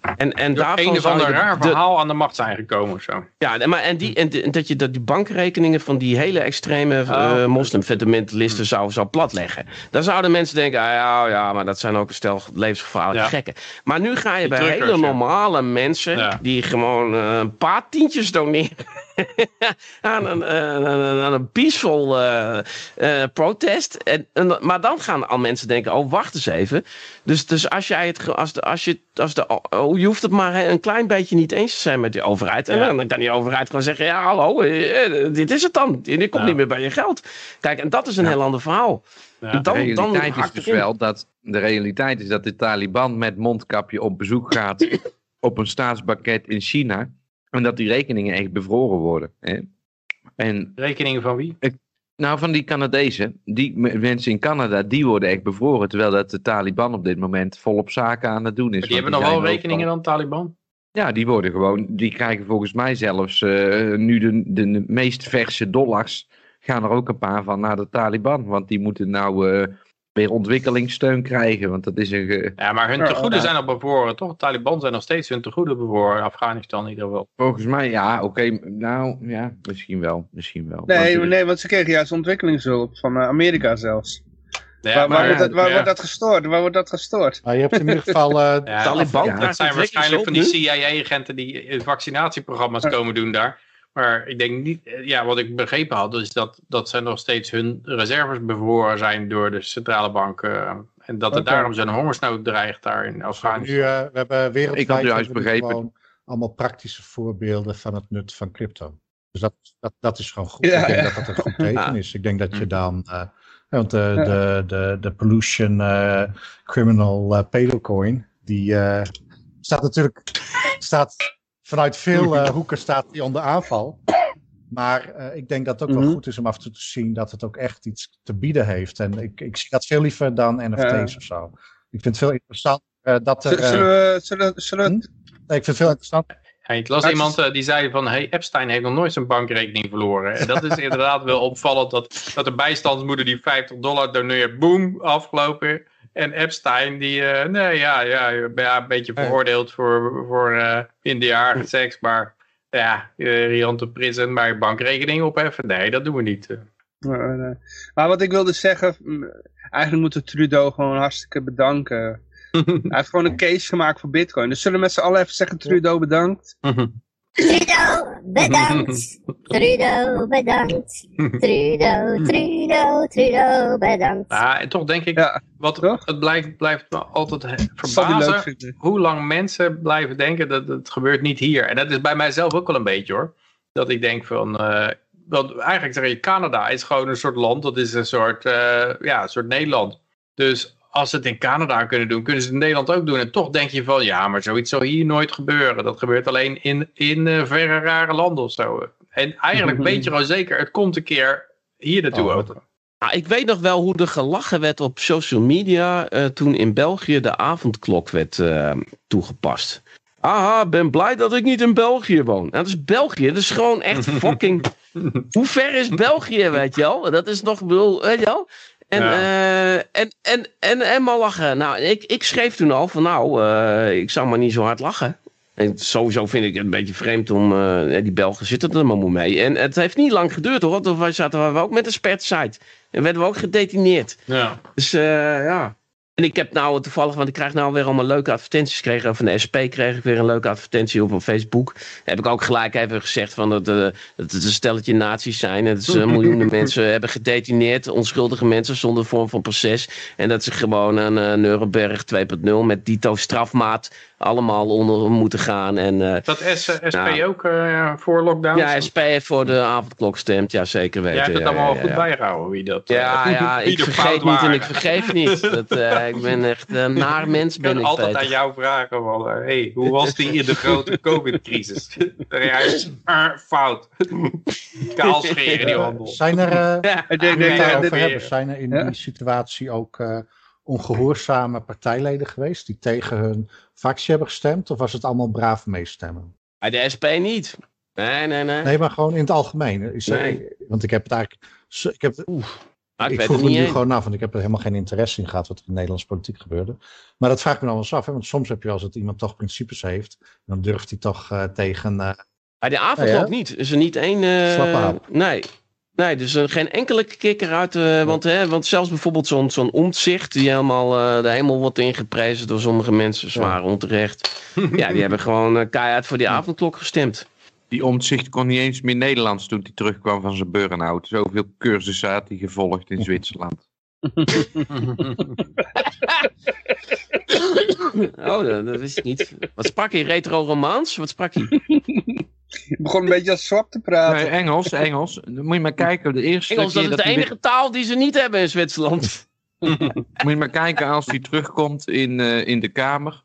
eh, en, en Door daarvan een of zou ander de- raar de- verhaal aan de macht zijn gekomen of zo. Ja, en- maar en, die, en, dat je dat die bankrekeningen van die hele extreme Oh. moslimfundamentalisten zou, zou platleggen. Dan zouden mensen denken, ah, ja, ja, maar dat zijn ook een stel levensgevaarlijke Ja. gekken. Maar nu ga je Die bij hele ja. normale mensen, die gewoon eh, een paar tientjes doneren aan een, eh, aan een, aan een peaceful eh, protest. En, en, maar dan gaan al mensen denken, oh, wacht eens even. Dus, dus als jij het, als de, als je, als de, oh, je hoeft het maar een klein beetje niet eens te zijn met die overheid. En dan kan die overheid gewoon zeggen, ja, hallo, dit is het dan. Je komt niet meer bij je geld. Kijk, en dat is een heel ander verhaal. Ja. Dan- de realiteit dan is dus in. wel dat de realiteit is dat de Taliban met mondkapje op bezoek gaat op een staatsbakket in China en dat die rekeningen echt bevroren worden. Hè? En Rekeningen van wie? nou, van die Canadezen, die mensen in Canada, die worden echt bevroren, terwijl dat de Taliban op dit moment volop zaken aan het doen is. Die hebben nog wel rekeningen dan, Taliban? Ja, die worden gewoon, die krijgen volgens mij zelfs eh, nu de, de meest verse dollars, gaan er ook een paar van naar de Taliban. Want die moeten nou eh, weer ontwikkelingssteun krijgen, want dat is een... ge- Ja, maar hun tegoeden ja. zijn al bevroren, toch? Taliban zijn nog steeds hun tegoeden bevroren. in Afghanistan in ieder geval. Volgens mij, ja, oké, nou, ja, misschien wel, misschien wel. Nee, Want, nee, want ze kregen juist ontwikkelingshulp van eh, Amerika zelfs. Ja, waar, waar, maar- wordt dat, waar ja. wordt dat gestoord? Waar wordt dat gestoord? Maar je hebt in ieder geval... eh, Ja, Taliban ja, Dat krijgt zijn waarschijnlijk van die CIA-agenten die vaccinatieprogramma's komen doen daar. Maar ik denk niet, eh, ja, wat ik begrepen had, is dat, dat ze nog steeds hun reserves bevroren zijn door de centrale bank. eh, en dat er daarom zo'n hongersnood dreigt daar in nu, Afghanistan. eh, we hebben wereldwijd Ik had juist begrepen- gewoon allemaal praktische voorbeelden van het nut van crypto. Dus dat, dat, dat is gewoon goed. Ja, ik denk ja. dat dat een goed teken is. Ik denk dat je Mm. dan... eh, want de, de, de, de pollution eh, criminal pedocoin, die eh, staat natuurlijk... staat vanuit veel eh, hoeken staat die onder aanval. Maar eh, ik denk dat het ook wel Mhm. goed is om af en toe te zien dat het ook echt iets te bieden heeft. En ik, ik zie dat veel liever dan NFT's Ja. of zo. Ik vind het veel interessanter eh, dat er... Eh, Zullen we, zullen, zullen we nee, ik vind het veel interessanter. Ja, ik las iemand die zei van, hey, Epstein heeft nog nooit zijn bankrekening verloren. En dat is inderdaad wel opvallend, dat, dat de bijstandsmoeder die 50 dollar doneert, boom, afgelopen. En Epstein, die, eh, nee, ja, ja, ja, een beetje veroordeeld voor, voor eh minderjarige seks, maar ja, uh, riante prison, maar je bankrekening opheffen, nee, dat doen we niet. eh. Maar, eh, wat ik wilde zeggen, mm, eigenlijk moeten Trudeau gewoon hartstikke bedanken. Hij heeft gewoon een case gemaakt voor bitcoin. Dus zullen we met z'n allen even zeggen Trudeau bedankt? Trudeau, bedankt. Trudeau, bedankt. Trudeau, Trudeau, Trudeau, bedankt. Ja, en toch denk ik, Ja, wat, toch? het blijft, blijft me altijd verbazen hoe lang mensen blijven denken dat het gebeurt niet hier. En dat is bij mijzelf ook wel een beetje hoor. Dat ik denk van, eh, want eigenlijk zeg je, Canada is gewoon een soort land, dat is een soort, eh, ja, een soort Nederland. Dus als ze het in Canada kunnen doen, kunnen ze het in Nederland ook doen. En toch denk je van, ja, maar zoiets zou hier nooit gebeuren. Dat gebeurt alleen in, in eh, verre rare landen of zo. En eigenlijk weet je gewoon zeker, het komt een keer hier naartoe Oh, ook. Nou, ik weet nog wel hoe er gelachen werd op social media eh, toen in België de avondklok werd eh, toegepast. Aha, ben blij dat ik niet in België woon. Nou, dat is België, dat is gewoon echt fucking... hoe ver is België, weet je wel? Dat is nog, bedoel, weet je wel? En, Ja. eh, en, en, en, en maar lachen. Nou, ik, ik schreef toen al van nou, eh, ik zou maar niet zo hard lachen. En sowieso vind ik het een beetje vreemd om, eh, die Belgen zitten er maar mee. En het heeft niet lang geduurd hoor, want we zaten we ook met een spertsite. En werden we ook gedetineerd. Ja. Dus eh, ja. En ik heb nou toevallig, want ik krijg nou weer allemaal leuke advertenties gekregen. Van de SP kreeg ik weer een leuke advertentie op op Facebook. Heb ik ook gelijk even gezegd van dat, eh, dat het een stelletje nazi's zijn. En dat ze miljoenen mensen hebben gedetineerd. Onschuldige mensen zonder vorm van proces. En dat ze gewoon aan eh Nuremberg 2.0 met dito strafmaat allemaal onder moeten gaan. En eh, Dat S, SP Nou. ook eh, voor lockdown? ja, SP heeft voor de avondklok stemt. Ja, zeker weten. Jij hebt het Ja, allemaal ja, goed ja. bijgehouden wie dat... eh, Ja, ja, ik er vergeet niet en ik vergeef niet. Dat, eh, ik ben echt een naar mens Ik ben ik, altijd Peter. aan jou vragen van, eh, hey, hoe was die in de grote COVID-crisis? Eh, fout. Kaal scheren die handel. Zijn er, eh, Ja. Ik denk, denk, eh, dit- hebben, zijn er in Ja. die situatie ook eh, ongehoorzame partijleden geweest die tegen hun fractie hebben gestemd? Of was het allemaal braaf meestemmen? Bij de SP niet. Nee, nee, nee. Nee, maar gewoon in het algemeen. Is er- Nee. Want ik heb het eigenlijk. Ik, heb, Maar ik, ik vroeg het me nu gewoon af, want ik heb er helemaal geen interesse in gehad wat er in Nederlandse politiek gebeurde. Maar dat vraag ik me dan wel eens af, hè? want soms heb je eens dat iemand toch principes heeft. Dan durft hij toch eh, tegen. eh, Bij de avondklok Ja, ja. niet. Is er niet één... eh, Slappe aap. Nee. Nee, dus er geen enkele kikker uit. eh, want, hè, want zelfs bijvoorbeeld zo'n zo'n omzicht, die helemaal eh, de hemel wordt ingeprezen door sommige mensen, zwaar onterecht. ja, die hebben gewoon eh, keihard voor die avondklok gestemd. Die omzicht kon niet eens meer Nederlands toen hij terugkwam van zijn burn-out. Zoveel cursussen had hij gevolgd in Zwitserland. Oh, dat, dat wist ik niet. Wat sprak hij? Retro-romans? Wat sprak hij? Ik begon een beetje als zwak te praten. Nee, Engels, Engels. Dan moet je maar kijken. De eerste Engels, dat keer is de enige taal die ze niet hebben in Zwitserland. moet je maar kijken als hij terugkomt in, eh, in de kamer.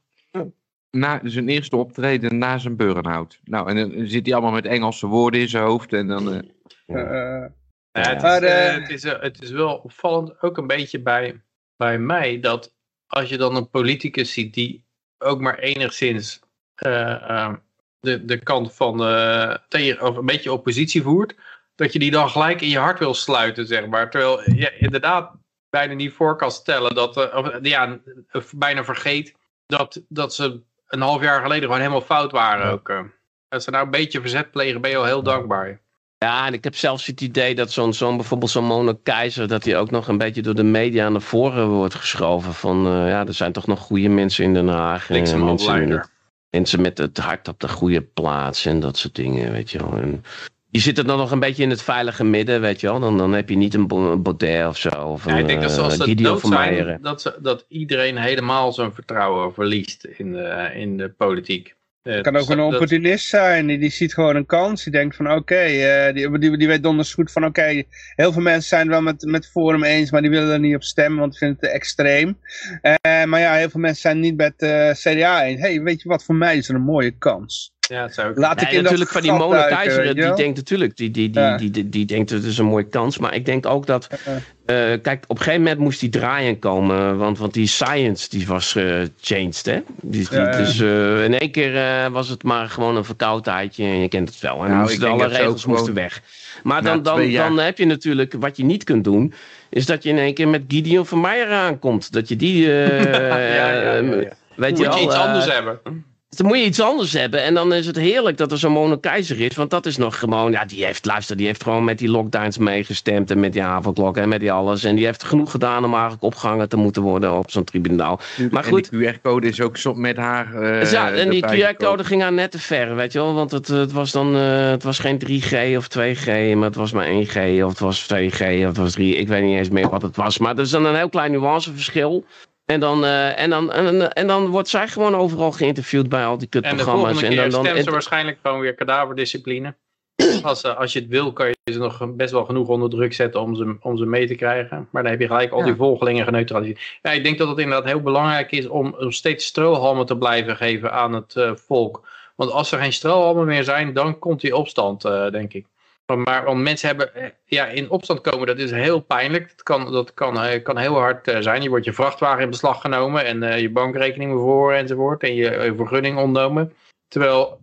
Na zijn eerste optreden na zijn burn-out. Nou, en dan zit hij allemaal met Engelse woorden in zijn hoofd. En dan, eh, Eh, eh, Ja, het, Maar, is, eh, het, is, het is wel opvallend, ook een beetje bij, bij mij, dat als je dan een politicus ziet die ook maar enigszins eh, eh, de, de kant van eh, tegen, of een beetje oppositie voert, dat je die dan gelijk in je hart wil sluiten, zeg maar. Terwijl je inderdaad bijna niet voor kan stellen dat, eh, of, ja, bijna vergeet dat, dat ze een half jaar geleden gewoon helemaal fout waren Ja. ook. eh. Als ze nou een beetje verzet plegen, ben je al heel dankbaar. Ja, en ik heb zelfs het idee dat zo'n zo'n bijvoorbeeld zo'n Mona Keizer, dat hij ook nog een beetje door de media naar voren wordt geschoven. Van ja, er zijn toch nog goede mensen in Den Haag. mensen, met Bliksemafleider. het, mensen met het hart op de goede plaats en dat soort dingen, weet je wel. En die zitten dan nog een beetje in het veilige midden, weet je wel. Dan, dan heb je niet een Baudet of zo. Of een, Ja, ik denk dat eh, als ze Gideon dood zijn, dat, ze, dat iedereen helemaal zijn vertrouwen verliest in de, in de politiek. Het kan ook een opportunist zijn. Die, die ziet gewoon een kans. Die denkt van oké, eh, die, die, die weet donders goed van oké, heel veel mensen zijn het wel met, met Forum eens, maar die willen er niet op stemmen, want die vinden het te extreem. Eh, maar ja, heel veel mensen zijn het niet met eh CDA eens. hey, weet je wat, voor mij is er een mooie kans. Ja, zou Laat ik Nee, natuurlijk van die Mona Keizer, die denkt natuurlijk, die, die, die, Ja. die, die, die denkt het is een mooie kans. Maar ik denk ook dat, eh, kijk, op een gegeven moment moest die draaien komen. Want, want die science, die was gechanged, hè. Die, die- Ja, ja. Dus eh, in één keer eh, was het maar gewoon een verkoudheidje. En je kent het wel. En Nou, alle regels moesten gewoon weg. Maar dan, dan, dan heb je natuurlijk, wat je niet kunt doen... is dat je in één keer met Gideon van Meijer aankomt. Dat je die... eh, ja, ja, ja, ja. Weet je Moet je wel, iets anders hebben. Dan moet je iets anders hebben. En dan is het heerlijk dat er zo'n Mona Keizer is. Want dat is nog gewoon... Ja, die heeft, luister, die heeft gewoon met die lockdowns meegestemd. En met die avondklok en met die alles. En die heeft genoeg gedaan om eigenlijk opgehangen te moeten worden op zo'n tribunaal. Maar en goed. die QR-code is ook met haar. eh, ja, en die QR-code ging haar net te ver, weet je wel. Want het, het was dan... eh, het was geen 3G of 2G, maar het was maar 1G of het was 2G of het was 3. Ik weet niet eens meer wat het was. Maar er is dan een heel klein nuanceverschil. En dan, eh, en, dan, en, en dan wordt zij gewoon overal geïnterviewd bij al die En de kutprogramma's. volgende keer dan, dan, stemt ze en- waarschijnlijk gewoon weer kadaverdiscipline. Als, eh, als je het wil, kan je ze nog best wel genoeg onder druk zetten om ze, om ze mee te krijgen. Maar dan heb je gelijk al die volgelingen geneutraliseerd. Ja, ik denk dat het inderdaad heel belangrijk is om, om steeds strohalmen te blijven geven aan het eh, volk. Want als er geen strohalmen meer zijn, dan komt die opstand, eh, denk ik. Maar- want mensen hebben, eh, ja, in opstand komen, dat is heel pijnlijk. Dat kan, dat kan, eh, kan heel hard eh, zijn. Je wordt je vrachtwagen in beslag genomen en je bankrekening bevroren enzovoort. En je vergunning ontnomen. Terwijl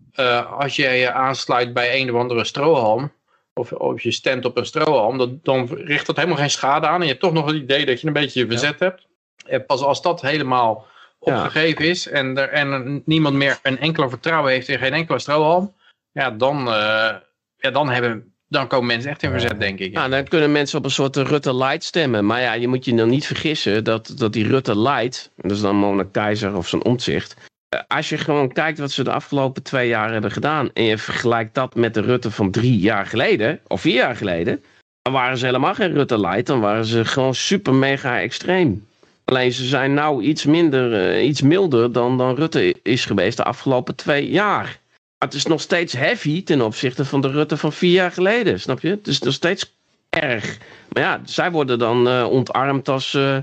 als je je aansluit bij een of andere strohalm, of, of je stemt op een strohalm, dat, dan richt dat helemaal geen schade aan. En je hebt toch nog het idee dat je een beetje je verzet hebt. En pas als dat helemaal Ja. opgegeven is en, er, en niemand meer een enkele vertrouwen heeft in geen enkele strohalm, ja, dan, eh, ja, dan, hebben, dan komen mensen echt in verzet, denk ik. Nou, dan kunnen mensen op een soort Rutte Light stemmen. Maar ja, je moet je dan niet vergissen dat, dat die Rutte Light, dat is dan Mona Keizer of zijn omzicht. eh, Als je gewoon kijkt wat ze de afgelopen twee jaar hebben gedaan. en je vergelijkt dat met de Rutte van drie jaar geleden. of vier jaar geleden. dan waren ze helemaal geen Rutte Light. Dan waren ze gewoon super mega extreem. Alleen ze zijn nou iets minder, eh, iets milder dan, dan Rutte is geweest de afgelopen twee jaar. Maar het is nog steeds heavy ten opzichte van de Rutte van vier jaar geleden. Snap je? Het is nog steeds erg. Maar ja, zij worden dan eh, ontarmd als, eh,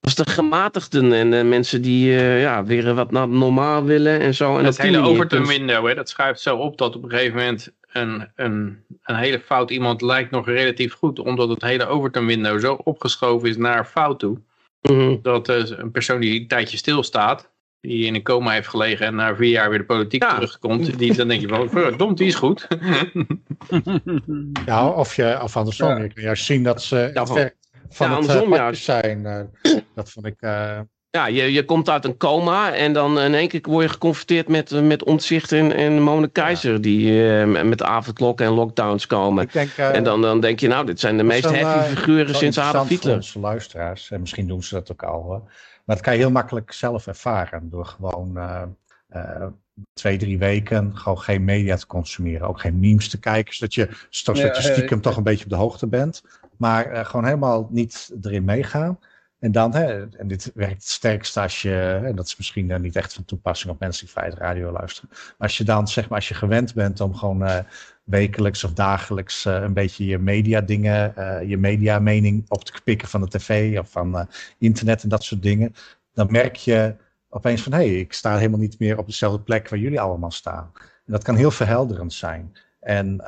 als de gematigden. En de mensen die eh, ja, weer wat naar normaal willen en zo. En die hele overturn kun- window, hè, dat schuift zo op dat op een gegeven moment een, een, een hele fout iemand lijkt nog relatief goed. Omdat het hele overturn window zo opgeschoven is naar fout toe. Mhm. Dat een persoon die een tijdje stilstaat, die in een coma heeft gelegen en na vier jaar weer de politiek Ja. terugkomt. Die, dan denk je van, verdomd, die is goed. Ja, of, je, of andersom. Ja. Je kan juist zien dat ze het van- werk van Ja, het andersom, uh, ja. zijn. eh, dat vond ik... eh, Ja, je, je komt uit een coma en dan in één keer word je geconfronteerd met, eh, met ontzicht en, en Mona Keizer. Die eh, met de avondklokken en lockdowns komen. ik denk, eh, en dan, dan denk je, nou, dit zijn de meest wel, heavy eh, figuren wel sinds Adolf interessant voor Hitler. onze luisteraars. En misschien doen ze dat ook al. Hoor. Maar dat kan je heel makkelijk zelf ervaren. Door gewoon eh, eh, twee, drie weken gewoon geen media te consumeren. Ook geen memes te kijken. Zodat je, zodat Ja, je stiekem toch een beetje op de hoogte bent. Maar eh, gewoon helemaal niet erin meegaan. En dan, hè, en dit werkt het sterkst als je, en dat is misschien niet echt van toepassing op mensen die Feit Radio luisteren. Maar als je dan, zeg maar, als je gewend bent om gewoon wekelijks of dagelijks eh, een beetje je media dingen, eh, je media mening op te pikken van de tv of van eh, internet en dat soort dingen. Dan merk je opeens van, hé, hey, ik sta helemaal niet meer op dezelfde plek waar jullie allemaal staan. En dat kan heel verhelderend zijn. En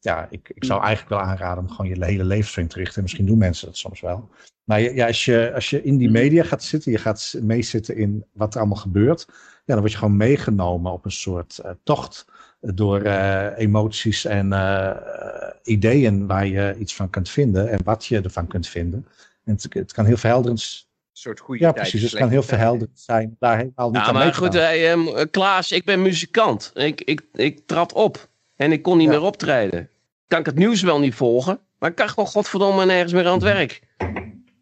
ja, ik, ik zou eigenlijk wel aanraden om gewoon je hele levensframe te richten. En misschien doen mensen dat soms wel. Maar ja, als, je, als je in die media gaat zitten, je gaat meezitten in wat er allemaal gebeurt. Ja, dan word je gewoon meegenomen op een soort tocht door eh, emoties en eh, ideeën waar je iets van kunt vinden en wat je ervan kunt vinden. En het, het kan heel verhelderend Een soort goede ja, precies. Het kan heel verhelderend zijn. Daar helemaal niet Ja, aan maar goed, hey, ehm, Klaas, ik ben muzikant. Ik, ik, ik trad op en ik kon niet Ja. meer optreden. Kan ik het nieuws wel niet volgen, maar ik kan gewoon godverdomme nergens meer aan het werk.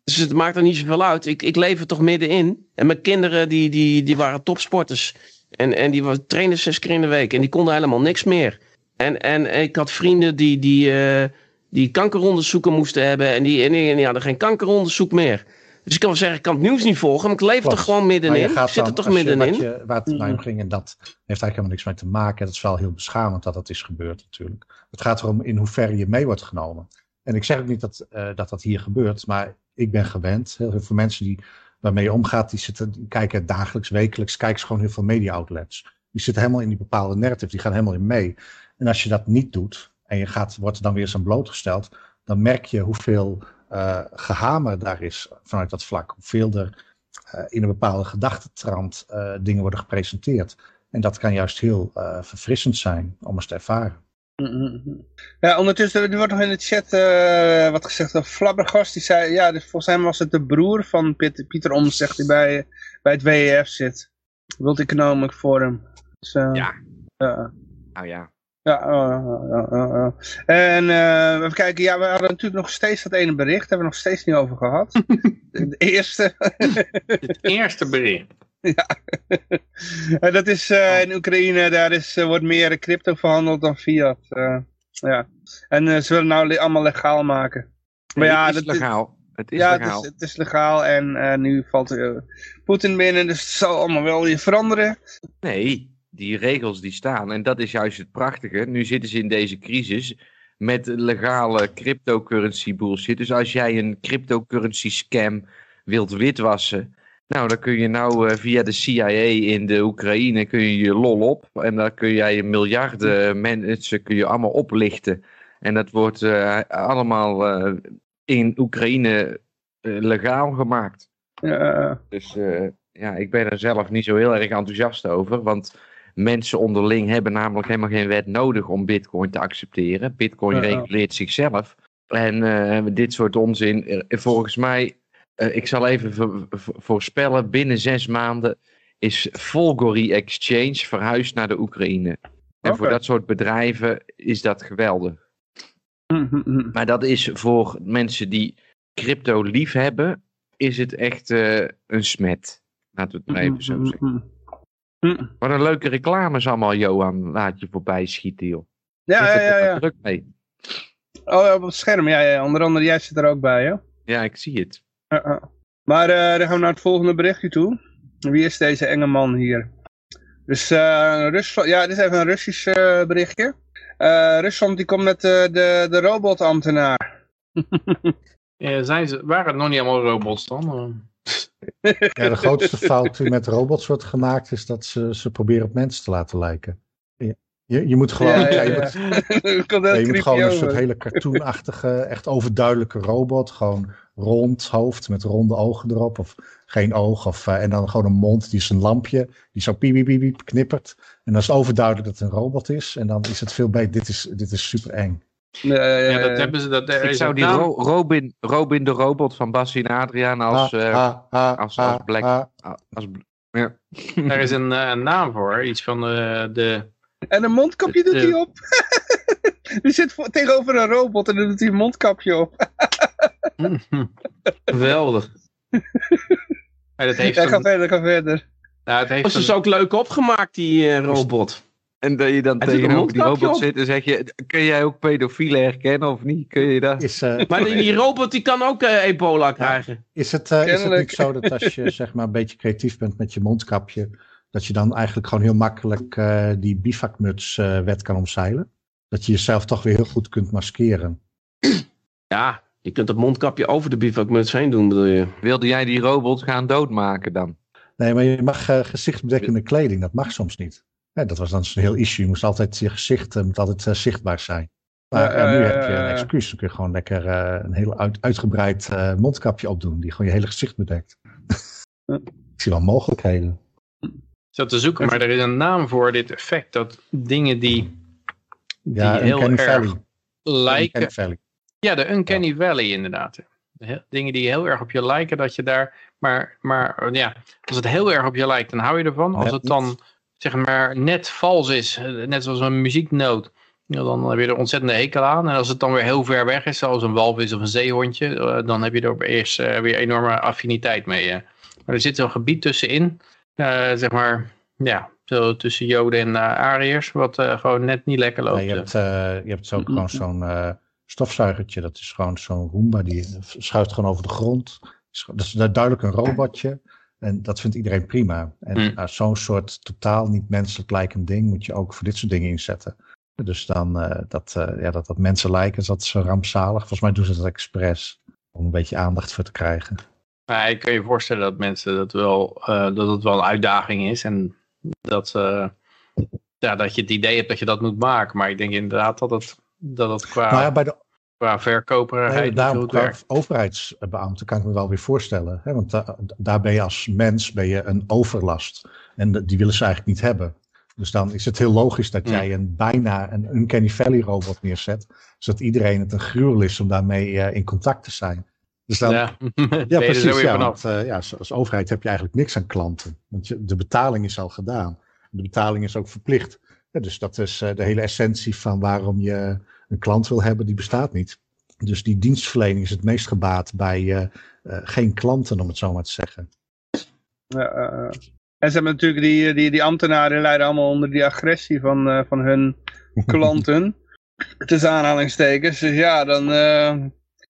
Dus het maakt er niet zoveel uit. Ik, ik leef er toch middenin. En mijn kinderen die, die, die waren topsporters. En, en die waren trainen zes keer in de week. En die konden helemaal niks meer. En, en ik had vrienden die, die, eh, die kankeronderzoeken moesten hebben. En die, en die, en die hadden geen kankeronderzoek meer. Dus ik kan wel zeggen, ik kan het nieuws niet volgen. Maar ik leef Klopt. er gewoon middenin. je Ik gaat zit er dan, toch als je- middenin. Wat je, waar het mij om ging, en dat heeft eigenlijk helemaal niks mee te maken. Dat is wel heel beschamend dat dat is gebeurd natuurlijk. Het gaat erom in hoeverre je mee wordt genomen. En ik zeg ook niet dat eh, dat, dat hier gebeurt, maar ik ben gewend. Heel veel mensen die, waarmee je omgaat, die, zitten, kijken dagelijks, wekelijks, kijken ze gewoon heel veel media outlets. Die zitten helemaal in die bepaalde narrative, die gaan helemaal in mee. En als je dat niet doet en je gaat, wordt er dan weer eens aan blootgesteld, dan merk je hoeveel eh gehamer daar is vanuit dat vlak. Hoeveel er eh, in een bepaalde gedachtetrand eh, dingen worden gepresenteerd. En dat kan juist heel verfrissend zijn om eens te ervaren. Ja, ondertussen er wordt nog in de chat eh, wat gezegd door Flabbergast. Die zei, ja, dus volgens hem was het de broer van Pieter, Pieter Omtzigt die bij, bij het WEF zit. World Economic Forum. Dus, eh, Ja. Nou ja. Ja, eh, ja, ja, ja. en eh, even kijken, ja, we hadden natuurlijk nog steeds dat ene bericht, hebben we nog steeds niet over gehad. de eerste, Het eerste bericht. En dat is eh, in Oekraïne, daar is, eh, wordt meer crypto verhandeld dan fiat. eh, ja. En eh, ze willen nou le- allemaal legaal maken. Maar ja, het is dat is- legaal. Het is ja, het legaal. is, het is legaal en eh, nu valt eh, Poetin binnen, dus het zal allemaal wel weer veranderen. Nee, die regels die staan. En dat is juist het prachtige. Nu zitten ze in deze crisis met legale cryptocurrency bullshit. Dus als jij een cryptocurrency scam wilt witwassen. Nou, dan kun je nou eh, via de CIA in de Oekraïne kun je je lol op. En dan kun jij miljarden mensen kun je allemaal oplichten. En dat wordt eh, allemaal eh, in Oekraïne legaal gemaakt. Ja, Dus ja, ik ben er zelf niet zo heel erg enthousiast over. Want mensen onderling hebben namelijk helemaal geen wet nodig om bitcoin te accepteren. Bitcoin reguleert zichzelf. En eh, dit soort onzin, eh, volgens mij, eh, ik zal even vo- vo- voorspellen, binnen zes maanden is Volgori Exchange verhuisd naar de Oekraïne. En voor dat soort bedrijven is dat geweldig. Hm, hm, hm. Maar dat is voor mensen die crypto lief hebben, is het echt een smet. Laten we het maar even zo zeggen. Hm. Wat een leuke reclames allemaal, Johan. Laat je voorbij schieten, joh. Ja, ja, er ja, ja. druk mee. Oh, op het scherm, ja, ja. Onder andere, jij zit er ook bij, hè? Ja, ik zie het. Ja, ja. Maar eh, dan gaan we naar het volgende berichtje toe. Wie is deze enge man hier? Dus eh, Rusland, ja, dit is even een Russisch eh, berichtje. Eh, Rusland die komt met eh, de, de robotambtenaar. Ja, zijn ze, waren het nog niet allemaal robots dan? Ja, de grootste fout die met robots wordt gemaakt is dat ze ze proberen op mensen te laten lijken. Je, je, moet gewoon, Ja, ja, ja, je moet, je gewoon een soort hele cartoonachtige, echt overduidelijke robot. Gewoon rond hoofd met ronde ogen erop. Of geen oog. Of, eh, en dan gewoon een mond die is een lampje. Die zo piep, piep, piep, piep knippert. En dan is het overduidelijk dat het een robot is. En dan is het veel beter. Dit is, dit is super eng. Ja, dat hebben ze. Dat, er Ik is zou een die Ro- Robin, Robin de Robot van Bassie en Adriaan als... Ha, eh, ha, ha, als- black- ha. als ja. Er is een, eh, een naam voor. Iets van de... de En een mondkapje doet hij op. Die zit voor- tegenover een robot en dan doet hij een mondkapje op. Geweldig. Ja, dat heeft Ja, ga verder, ga verder. nou, het heeft Oh, ze is een- ook leuk opgemaakt, die eh, robot. En dat je dan een tegenover die robot op. zit en zeg je... Kun jij ook pedofielen herkennen of niet? Kun je dat? Is, eh, Maar die, die robot die kan ook eh, ebola krijgen. Is het, eh, is het niet zo dat als je zeg maar een beetje creatief bent met je mondkapje, dat je dan eigenlijk gewoon heel makkelijk eh, die bivakmuts eh, wet kan omzeilen? Dat je jezelf toch weer heel goed kunt maskeren. Ja, je kunt dat mondkapje over de bivakmuts heen doen, bedoel je? Wilde jij die robot gaan doodmaken dan? Nee, maar je mag eh, gezichtsbedekkende kleding, dat mag soms niet. Ja, dat was dan zo'n heel issue. Je moest altijd je gezicht eh, moet altijd eh, zichtbaar zijn. Maar eh, nu heb je een excuus. Dan kun je gewoon lekker een heel uit, uitgebreid mondkapje opdoen, die gewoon je hele gezicht bedekt. Ik zie wel mogelijkheden. zat te zoeken, maar er is een naam voor dit effect. Dat dingen die, die Ja, heel Uncanny erg Valley. lijken. Valley. Ja, de Uncanny Valley inderdaad. Dingen die heel erg op je lijken, dat je daar... Maar, maar ja, als het heel erg op je lijkt, dan hou je ervan. Als Net het dan, zeg maar, net vals is, eh, net zoals een muzieknoot... ja, dan heb je er ontzettende hekel aan. En als het dan weer heel ver weg is, zoals een walvis of een zeehondje... eh, dan heb je er eerst eh, weer enorme affiniteit mee. Maar er zit zo'n gebied tussenin, eh, zeg maar... Ja, zo tussen Joden en uh, Ariërs, wat eh, gewoon net niet lekker loopt. Nee, je, hebt, eh, je hebt zo ook gewoon zo'n eh, stofzuigertje. Dat is gewoon zo'n Roomba. Die schuift gewoon over de grond. Dat is duidelijk een robotje. En dat vindt iedereen prima. En Hmm. nou, zo'n soort totaal niet menselijk lijkend ding moet je ook voor dit soort dingen inzetten. Dus dan eh, dat, eh, ja, dat dat mensen lijken, dat is zo rampzalig. Volgens mij doen ze dat expres. Om een beetje aandacht voor te krijgen. Maar ik kan je voorstellen dat mensen dat wel, eh, dat het wel een uitdaging is. En dat, ja, dat je het idee hebt dat je dat moet maken. Maar ik denk inderdaad dat het, dat het qua, Nou ja, bij de qua verkoperigheid Nee, niet daarom qua werkt. overheidsbeambten kan ik me wel weer voorstellen. Hè? Want da- daar ben je als mens ben je een overlast. En die willen ze eigenlijk niet hebben. Dus dan is het heel logisch dat Hmm. jij een bijna een Uncanny Valley robot neerzet. Zodat iedereen het een gruwel is om daarmee eh, in contact te zijn. Dus dan, ja, precies. Ja, want, eh, ja, als, als overheid heb je eigenlijk niks aan klanten. Want je, de betaling is al gedaan. De betaling is ook verplicht. Ja, dus dat is eh, de hele essentie van waarom je een klant wil hebben, die bestaat niet. Dus die dienstverlening is het meest gebaat bij eh, eh, geen klanten, om het zo maar te zeggen. Ja, eh, en ze hebben natuurlijk die, die, die ambtenaren leiden allemaal onder die agressie van, eh, van hun klanten. Tussen aanhalingstekens. Dus ja, dan, eh,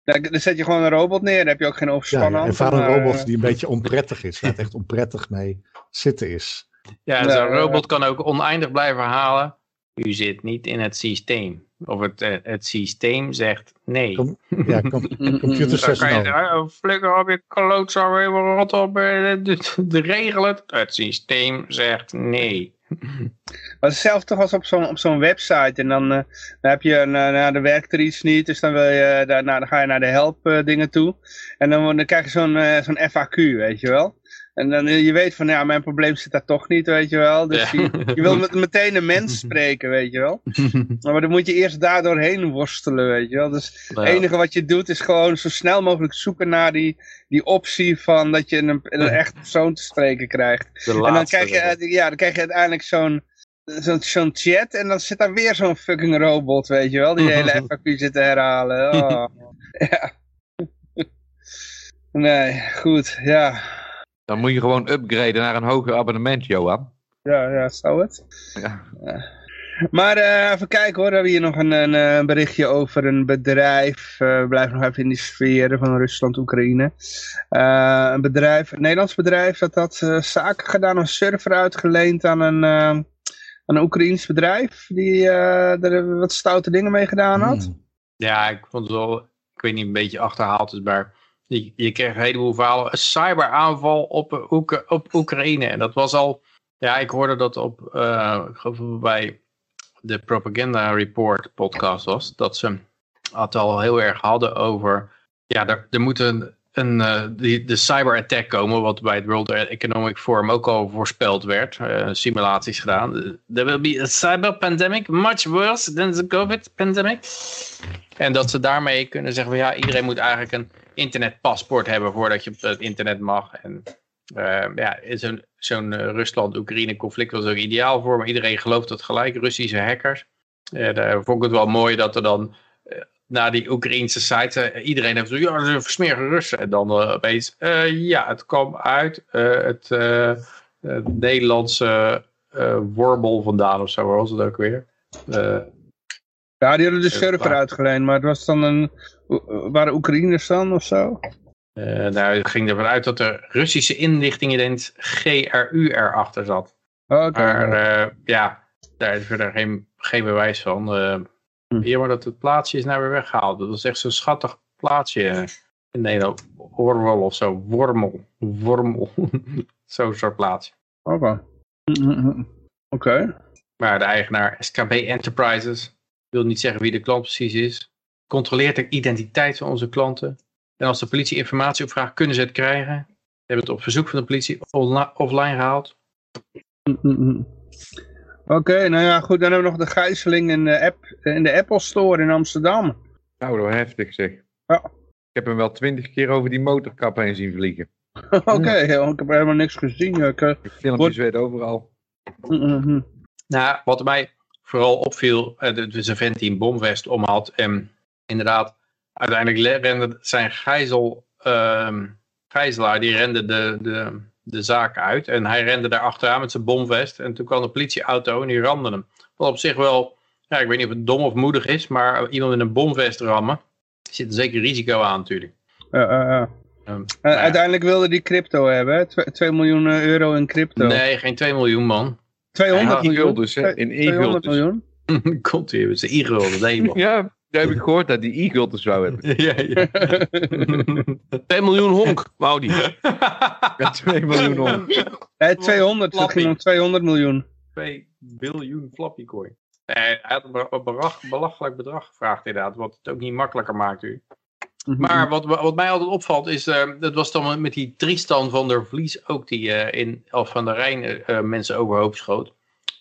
dan dan zet je gewoon een robot neer. Dan heb je ook geen Ja, overspannen ja, en vaak een robot die een beetje onprettig is, waar het echt onprettig mee zitten is. Ja, Ja, zo'n ja. robot kan ook oneindig blijven halen. U zit niet in het systeem. Of het, eh, het systeem zegt nee. Kom, ja, com- computer Dan says kan je "Oh, flikker op je klootzak, even rot op, eh, de, de regel het. Het systeem zegt nee. Maar het is zelf toch als op zo'n op zo'n website. En dan, eh, dan heb je, een, eh, nou, dan werkt er iets niet. Dus dan, wil je, daar, nou, dan ga je naar de help eh, dingen toe. En dan, dan krijg je zo'n eh, zo'n FAQ, weet je wel. En dan eh, je weet van, ja, mijn probleem zit daar toch niet, weet je wel. Dus Ja. je, je wil met, meteen een mens spreken, weet je wel. Maar dan moet je eerst daar doorheen worstelen, weet je wel. Dus het enige wat je doet is gewoon zo snel mogelijk zoeken naar die, die optie van dat je een, een echt persoon te spreken krijgt. En dan krijg, je, uit- ja, dan krijg je uiteindelijk zo'n zo'n chat en dan zit daar weer zo'n fucking robot, weet je wel, die hele FAQ zit te herhalen. Oh. ja. Nee, goed, ja. Dan moet je gewoon upgraden naar een hoger abonnement, Johan. Ja, ja, zou het. Ja. Maar eh, even kijken hoor, we hebben hier nog een, een, eh, berichtje over een bedrijf. Eh, we blijven nog even in die sfeer van Rusland-Oekraïne. Eh, een bedrijf, een Nederlands bedrijf, dat had eh, zaken gedaan, een server uitgeleend aan een, eh, aan een Oekraïens bedrijf. Die eh, er wat stoute dingen mee gedaan had. Hmm. Ja, ik vond het wel, ik weet niet, een beetje achterhaald is, maar je, kreeg een heleboel verhalen. Een cyberaanval op, eh, op Oekraïne. En dat was al, ja, ik hoorde dat op, het bij de Propaganda Report podcast was, dat ze het al heel erg hadden over, ja, er, er moet een, eh, die, de cyberattack komen, wat bij het World Economic Forum ook al voorspeld werd, simulaties gedaan. There will be a cyber pandemic, much worse than the COVID pandemic. En dat ze daarmee kunnen zeggen van ja, iedereen moet eigenlijk een internetpaspoort hebben voordat je op het internet mag. En eh, ja, zo'n eh, Rusland-Oekraïne conflict was ook ideaal voor, maar iedereen gelooft dat gelijk, Russische hackers. En daar vond ik het wel mooi dat er dan eh, na die Oekraïnse site, eh, iedereen heeft zo, ja, dat is een versmerige Russen. En dan eh, opeens, eh, ja, het kwam uit eh, het, eh, het Nederlandse eh, wormel vandaan of zo, was het ook weer. Eh, Ja, die hadden de Eh, server uitgeleend, maar het was dan een, Oe- waren Oekraïners dan of zo? Eh nou, het ging ervan uit dat de Russische inlichtingendienst GRU erachter zat. Oh, Oké. Maar eh, ja, daar is verder geen, geen bewijs van. Eh Hm. Jammer dat het plaatsje is nou weer weggehaald. Dat was echt zo'n schattig plaatsje eh, in Nederland. Wormel of zo. Wormel. Wormel. Zo'n soort plaatsje. Oké. Oké. Maar de eigenaar SKB Enterprises, wil niet zeggen wie de klant precies is, controleert de identiteit van onze klanten. En als de politie informatie opvraagt, kunnen ze het krijgen. We hebben het op verzoek van de politie offline gehaald. Oké, nou ja, goed. Dan hebben we nog de gijzeling in de, app, in de Apple Store in Amsterdam. Nou, dat heftig zeg. Ja. Ik heb hem wel twintig keer over die motorkap heen zien vliegen. Oké, ik heb helemaal niks gezien. Ik, De filmpjes werden overal. Nou, wat mij vooral opviel, het is een vent die een bomvest om had. En inderdaad, uiteindelijk rende zijn gijzel, ehm, gijzelaar, die rende de, de, de zaak uit. En hij rende daar achteraan met zijn bomvest. En toen kwam de politieauto en die ramde hem. Wat op zich wel, ja, ik weet niet of het dom of moedig is, maar iemand in een bomvest rammen, zit er zeker risico aan natuurlijk. Ja, ja, ja. En maar ja, uiteindelijk wilde die crypto hebben, hè? Twe- 2 miljoen euro in crypto. nee, geen 2 miljoen man. 200 Ja, miljoen. e-guldens, hè? In 200 e-guldens. miljoen. Komt hier met zijn e-gulden. Nee man. Ja, heb ik gehoord dat die e-guldens zou hebben. ja, ja. 2 miljoen honk, wou die. Ja, 2 miljoen om. Nee, 200. Het Flappy. ging om 200 miljoen. 2 biljoen flappy coin. Nee, hij had een belachelijk bedrag gevraagd inderdaad, wat het ook niet makkelijker maakt u. Mhm. Maar wat, wat mij altijd opvalt is, eh, dat was dan met die Tristan van der Vlies ook die eh, in, of van de Rijn eh, mensen overhoop schoot.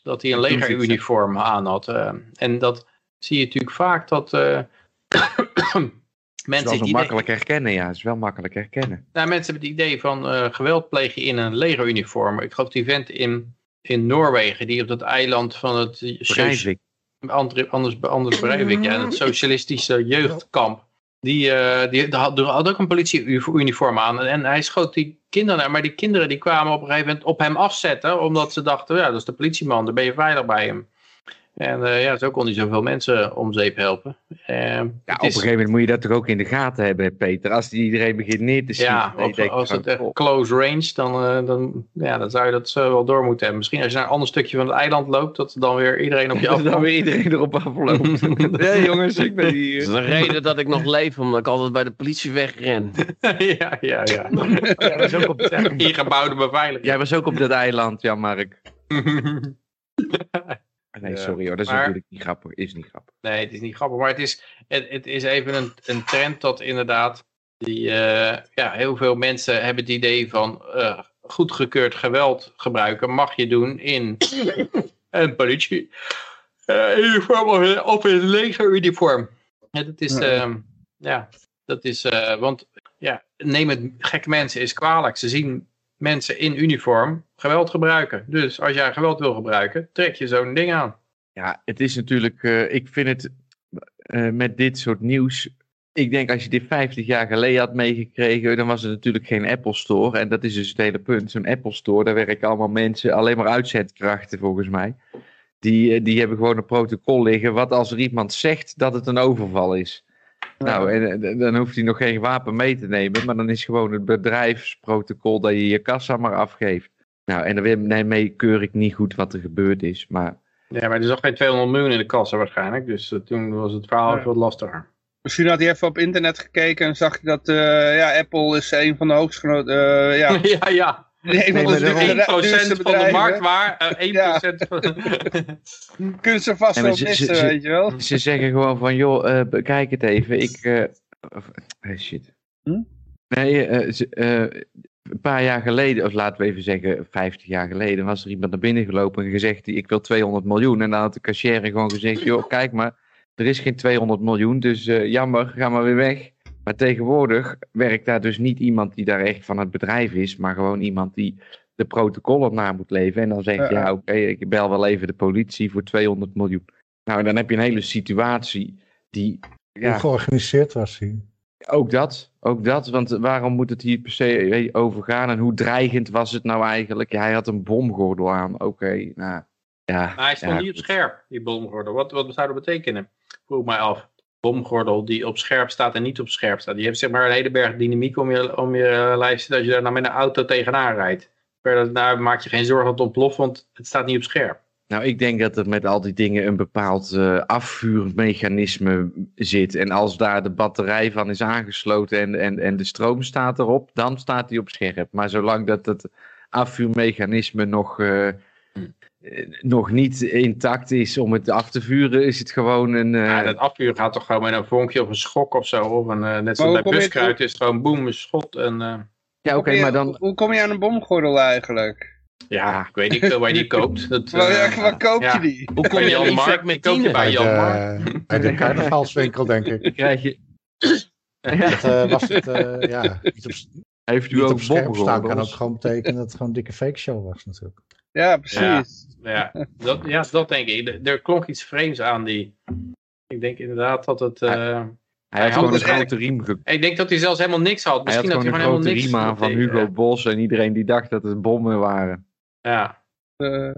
Dat hij een legeruniform aan had. eh. en dat zie je natuurlijk vaak dat eh, Het is mensen, wel makkelijk herkennen, ja. Het is wel makkelijk herkennen. nou, mensen hebben het idee van eh, geweld pleeg je in een legeruniform. Ik geloof die vent in, in Noorwegen, die op dat eiland van het Breivik. Andre- anders, anders Breivik, ja, het socialistische jeugdkamp. Die, eh, die had, had ook een politieuniform aan. En hij schoot die kinderen naar. Maar die kinderen die kwamen op een gegeven moment op hem afzetten. Omdat ze dachten, ja, dat is de politieman. Dan ben je veilig bij hem. En eh, ja, zo kon hij zoveel mensen om zeep helpen. Eh, Ja, het op is- een gegeven moment moet je dat toch ook in de gaten hebben, Peter. Als die iedereen begint neer te schieten. Ja, als het echt close range, dan, eh, dan, ja, dan zou je dat zo wel door moeten hebben. Misschien als je naar een ander stukje van het eiland loopt, dat dan weer iedereen op je dat dan weer iedereen erop afloopt. Nee jongens, ik ben Dat hier. is een reden dat ik nog leef, omdat ik altijd bij de politie wegren. ja, ja, ja. Jij was ook op, Ingebouwde beveiliging. jij was ook op dat eiland, Jan-Mark. Nee, sorry hoor, dat is maar- natuurlijk niet grappig. Is niet grappig. Nee, het is niet grappig, maar het is, het, het is even een, een trend dat inderdaad die, eh, ja, heel veel mensen hebben het idee van eh, goedgekeurd geweld gebruiken mag je doen in een politie eh, uniform of in- of in een legeruniform. Ja, dat is, Ja. ehm, ja, dat is, eh, want ja, neem het gekke mensen is kwalijk. Ze zien mensen in uniform geweld gebruiken. Dus als jij geweld wil gebruiken, trek je zo'n ding aan. Ja, het is natuurlijk, eh, ik vind het eh, met dit soort nieuws. Ik denk als je dit 50 jaar geleden had meegekregen, dan was er natuurlijk geen Apple Store. En dat is dus het hele punt. Zo'n Apple Store, daar werken allemaal mensen, alleen maar uitzendkrachten volgens mij. Die, eh, die hebben gewoon een protocol liggen. Wat als er iemand zegt dat het een overval is. Nou, en eh, dan hoeft hij nog geen wapen mee te nemen. Maar dan is gewoon het bedrijfsprotocol dat je je kassa maar afgeeft. Nou, en daarmee keur ik niet goed wat er gebeurd is. Maar Ja, maar er is nog geen 200 miljoen in de kassa waarschijnlijk. Dus eh, toen was het verhaal Ja. wat lastiger. Misschien had hij even op internet gekeken en zag hij dat eh, ja, Apple is een van de hoogstgenoten. eh ja, ja, ja. Een van maar de daarom- duurste 1% van de marktwaar, eh 1% van... Kunnen ze vast Nee, wel ze- missen, ze- weet je wel. Ze zeggen gewoon van, joh, eh, bekijk het even. Ik, eh, shit. Hm? Nee, eh, ze- eh, een paar jaar geleden, of laten we even zeggen 50 jaar geleden, was er iemand naar binnen gelopen en gezegd, ik wil 200 miljoen. En dan had de cashier gewoon gezegd, joh, kijk maar, er is geen 200 miljoen, dus eh, jammer, ga maar weer weg. Maar tegenwoordig werkt daar dus niet iemand die daar echt van het bedrijf is, maar gewoon iemand die de protocollen na moet leven. En dan zegt, Ja, ja, oké, ik bel wel even de politie voor 200 miljoen. Nou, en dan heb je een hele situatie die, Hoe ja, georganiseerd was hij? ook dat, ook dat. Want waarom moet het hier per se over gaan? En hoe dreigend was het nou eigenlijk? Ja, hij had een bomgordel aan. Oké, nou, ja. Maar hij stond ja, niet op scherp, die bomgordel. Wat, wat zou dat betekenen? Vroeg mij af. Bomgordel die op scherp staat en niet op scherp staat. Die heeft zeg maar een hele berg dynamiek om je, om je eh, lijf zitten als je daar nou met een auto tegenaan rijdt. Verder daar maak je geen zorgen dat het ontploft, want het staat niet op scherp. Nou, ik denk dat er met al die dingen een bepaald eh, afvuurmechanisme zit. En als daar de batterij van is aangesloten en, en, en de stroom staat erop, dan staat die op scherp. Maar zolang dat het afvuurmechanisme nog, eh, eh, nog niet intact is om het af te vuren, is het gewoon een... eh, Ja, dat afvuren gaat toch gewoon met een vonkje of een schok of zo. Of een, eh, net zoals bij je buskruid is het gewoon boem, een schot. En, eh, ja, oké, Hoe kom je- maar dan... Hoe kom je aan een bomgordel eigenlijk? ja, ik weet niet veel waar je die koopt. Dat, Waar, eh, waar koop ja. je die? Hoe kom je aan Mark, met koop je tien? bij Jan de, Mark. bij de carnavalswinkel, denk ik. krijg je... Dat, eh, was het, eh, ja, niet op, Heeft u niet ook op scherp staan kan ook gewoon betekenen dat het gewoon een dikke fake show was natuurlijk. Ja, precies. Ja, dat, ja, dat denk ik. Er- Er klonk iets vreemds aan die... Ik denk inderdaad dat het... eh, Hij Hij had gewoon een dus grote riem ge- ik denk dat hij zelfs helemaal niks had. Hij had Misschien dat gewoon hij een gewoon grote helemaal niks riem aan van dat hij, Hugo Bos en iedereen die dacht dat het bommen waren. eh, Ja. Eh,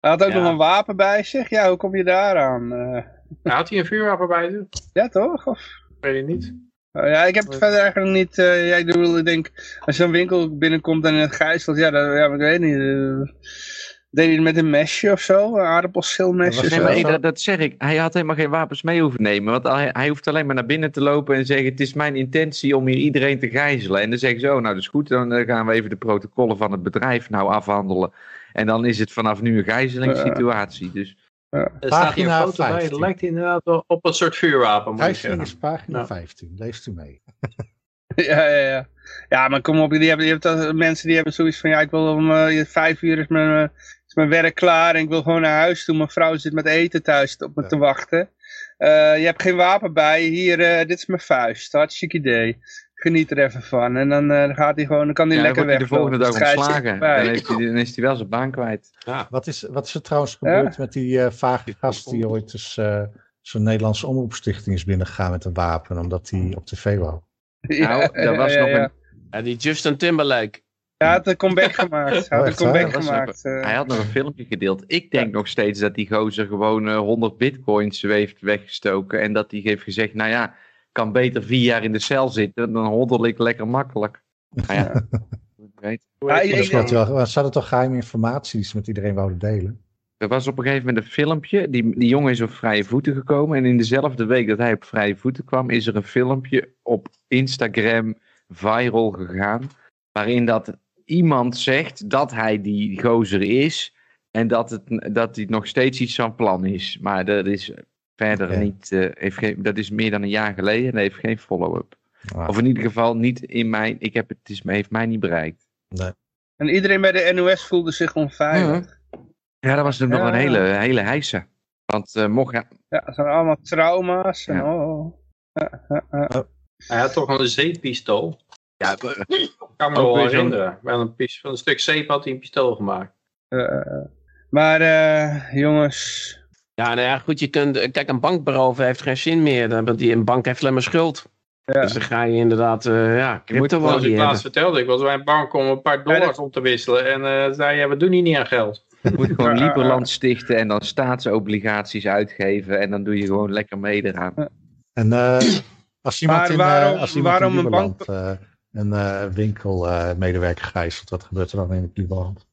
hij had ook Ja. nog een wapen bij zich. Ja, hoe kom je daaraan? Eh, Nou, had hij een vuurwapen bij zich? ja, toch? Of... Ik weet het niet. Oh, ja, ik heb het verder eigenlijk niet. eh ja, ik, bedoel, ik denk, als je een winkel binnenkomt en het gijzelt, ja, dat, ja, ik weet niet. Deed hij het met een mesje of zo? Een aardappelschilmesje Nee, zo? maar dat, dat zeg ik. Hij had helemaal geen wapens mee hoeven nemen. Want hij, hij hoeft alleen maar naar binnen te lopen en zeggen: Het is mijn intentie om hier iedereen te gijzelen. En dan zeggen ze: Oh, nou, dat is goed. Dan eh, gaan we even de protocollen van het bedrijf nou afhandelen. En dan is het vanaf nu een gijzelingssituatie. Dus Er staat hier een Pagina foto bij. Het 15. lijkt inderdaad wel op een soort vuurwapen, moet ik Gijzeling zeggen. is pagina Ja. 15, leest u mee. Ja, ja, ja. Ja, maar kom op, die hebben, die hebben toch- mensen die hebben zoiets van, ja, ik wil om eh, vijf uur is mijn, eh, is mijn werk klaar en ik wil gewoon naar huis toe. Mijn vrouw zit met eten thuis op me Ja. te wachten. Eh, je hebt geen wapen bij, hier, eh, dit is mijn vuist, hartstikke idee. Geniet er even van. En dan, eh, dan gaat hij gewoon, dan kan hij ja, lekker weg. de volgende dag ontslagen. Dan, heeft hij, dan is hij wel zijn baan kwijt. Wat is, wat is er trouwens gebeurd met die eh, vage gast die ooit eens eh, zo'n Nederlandse omroepstichting is binnengegaan met een wapen, omdat hij op tv wou? Nou, was nog een- Ja, die Justin Timberlake. Hij had een comeback gemaakt. Hij had Oh, een comeback gemaakt. eh. Hij had nog een filmpje gedeeld. Ik denk nog steeds dat die gozer gewoon eh, 100 bitcoins heeft weggestoken. En dat hij heeft gezegd, nou ja, kan beter vier jaar in de cel zitten. Dan hoddel ik lekker makkelijk. Nou ja. Ja, wel, er hadden toch geheime informatie die ze met iedereen wouden delen? Er was op een gegeven moment een filmpje. Die, die jongen is op vrije voeten gekomen. En in dezelfde week dat hij op vrije voeten kwam, is er een filmpje op Instagram viral gegaan. Waarin dat iemand zegt dat hij die gozer is. En dat het, dat hij nog steeds iets van plan is. Maar dat is verder niet. eh, heeft geen, dat is meer dan een jaar geleden en heeft geen follow-up. Ah, Of in ieder geval niet in mijn. Ik heb het, het is, heeft mij niet bereikt. En iedereen bij de NOS voelde zich onveilig. Ja, dat was toen nog Ja. een hele, hele heisa. Want eh, mocht ja, Ja, het zijn allemaal trauma's. En, Ja. oh. Ja, ja, ja. Hij had toch een zeepistool. Ja, Ik kan me wel herinneren. Wel een pis- van een stuk zeep had hij een pistool gemaakt. Eh, maar eh, jongens, Ja, nou ja, goed, je kunt, kijk, een bank beroven heeft geen zin meer, dan- want die een bank heeft alleen maar schuld. Ja. Dus dan ga je inderdaad, eh ja, crypto Zoals wel ik laatst vertelde, ik was bij een bank om een paar dollars om te wisselen. En eh zei, ja, we doen hier niet aan geld. je moet gewoon Ja, Liberland stichten en dan staatsobligaties uitgeven. En dan doe je gewoon lekker mee eraan. En eh, als iemand Maar in, waarom- eh, als iemand waarom in een Lieberland eh, een eh, winkelmedewerker gijzelt, wat gebeurt er dan in Lieberland?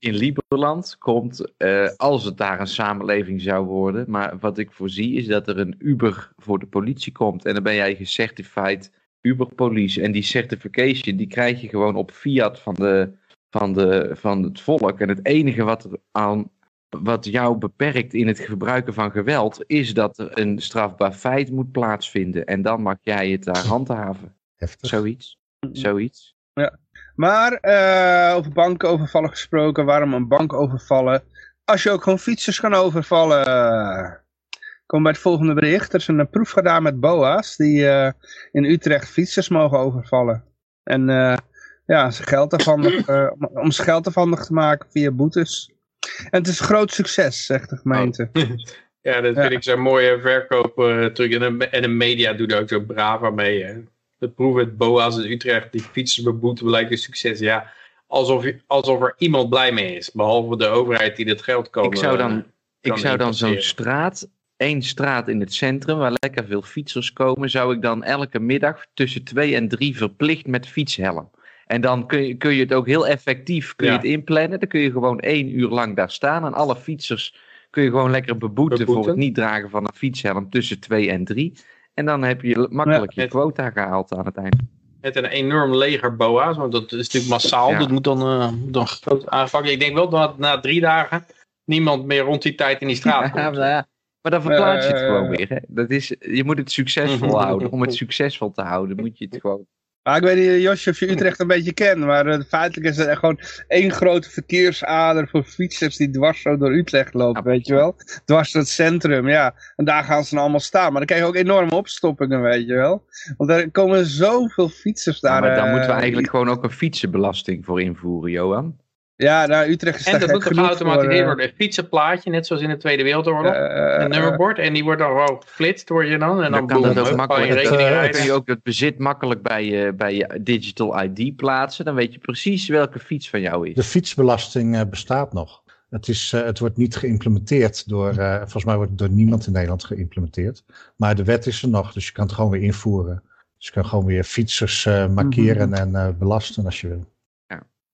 in Liberland komt, eh, als het daar een samenleving zou worden, maar wat ik voorzie is dat er een Uber voor de politie komt. En dan ben jij gecertified Uber Police. En die certification die krijg je gewoon op fiat van, de, van, de, van het volk. En het enige wat, aan, wat jou beperkt in het gebruiken van geweld, is dat er een strafbaar feit moet plaatsvinden. En dan mag jij het daar handhaven. Heftig. Zoiets. Zoiets. maar eh, over banken overvallen gesproken, waarom een bank overvallen? Als je ook gewoon fietsers kan overvallen. Kom bij het volgende bericht. Er is een proef gedaan met BOA's die eh, in Utrecht fietsers mogen overvallen. En eh, ja, ze geld eh, om- ze geld afhandig te maken via boetes. En het is een groot succes, zegt de gemeente. Ja, dat Ja. vind ik zo'n mooie verkooptruc. En, de- en de media doet er ook zo braaf aan mee. Hè. De proef met BOA's in Utrecht, die fietsers beboeten, blijkt een succes. Ja, alsof, alsof er iemand blij mee is. Behalve de overheid die dit geld kan Ik zou dan, eh, ik zou dan zo'n straat, één straat in het centrum waar lekker veel fietsers komen, zou ik dan elke middag tussen twee en drie verplicht met fietshelm. En dan kun je, kun je het ook heel effectief kun je Ja. het inplannen. Dan kun je gewoon één uur lang daar staan. En alle fietsers kun je gewoon lekker beboeten, voor Beboeten. het niet dragen van een fietshelm tussen twee en drie. En dan heb je makkelijk je het- quota gehaald aan het eind. Met een enorm leger BOA's, want dat is natuurlijk massaal. Ja. Dat moet dan, eh, moet dan groot aanvakken. Ik denk wel dat na drie dagen niemand meer rond die tijd in die straat Ja, komt. maar, ja. maar dan verplaats je het Eh, gewoon weer. Hè? Dat is, je moet het succesvol houden. Om het succesvol te houden moet je het gewoon Maar ik weet niet, Josje, of je Utrecht een beetje kent, maar eh, feitelijk is het echt gewoon één grote verkeersader voor fietsers die dwars zo door Utrecht lopen, Ja, weet je wel? Dwars door het centrum, ja. En daar gaan ze dan allemaal staan. Maar dan krijg je ook enorme opstoppingen, weet je wel? Want er komen zoveel fietsers daar. Ja, maar dan eh, moeten we eigenlijk gewoon ook een fietsenbelasting voor invoeren, Johan. Ja, nou, Utrecht is En dat moet geautomatiseerd voor, eh, worden. Een fietsenplaatje, net zoals in de Tweede Wereldoorlog. eh, een nummerbord. En die wordt dan gewoon geflitst, word je dan. En dan, Dan kan boem, dat ook makkelijk. kan je Dat, rekening eh, Dan kun je ook het bezit makkelijk bij je, bij je digital ID plaatsen. Dan weet je precies welke fiets van jou De is. fietsbelasting eh, bestaat nog. Het, is, eh, het wordt niet geïmplementeerd door, eh, volgens mij wordt het door niemand in Nederland geïmplementeerd. Maar de wet is er nog, dus je kan het gewoon weer invoeren. Dus je kan gewoon weer fietsers eh, markeren en eh, belasten als je wil.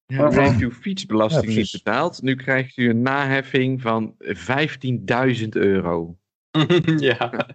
Ja, nu heeft uw Ja, fietsbelasting niet betaald. Nu krijgt u een naheffing van 15.000 euro. ja.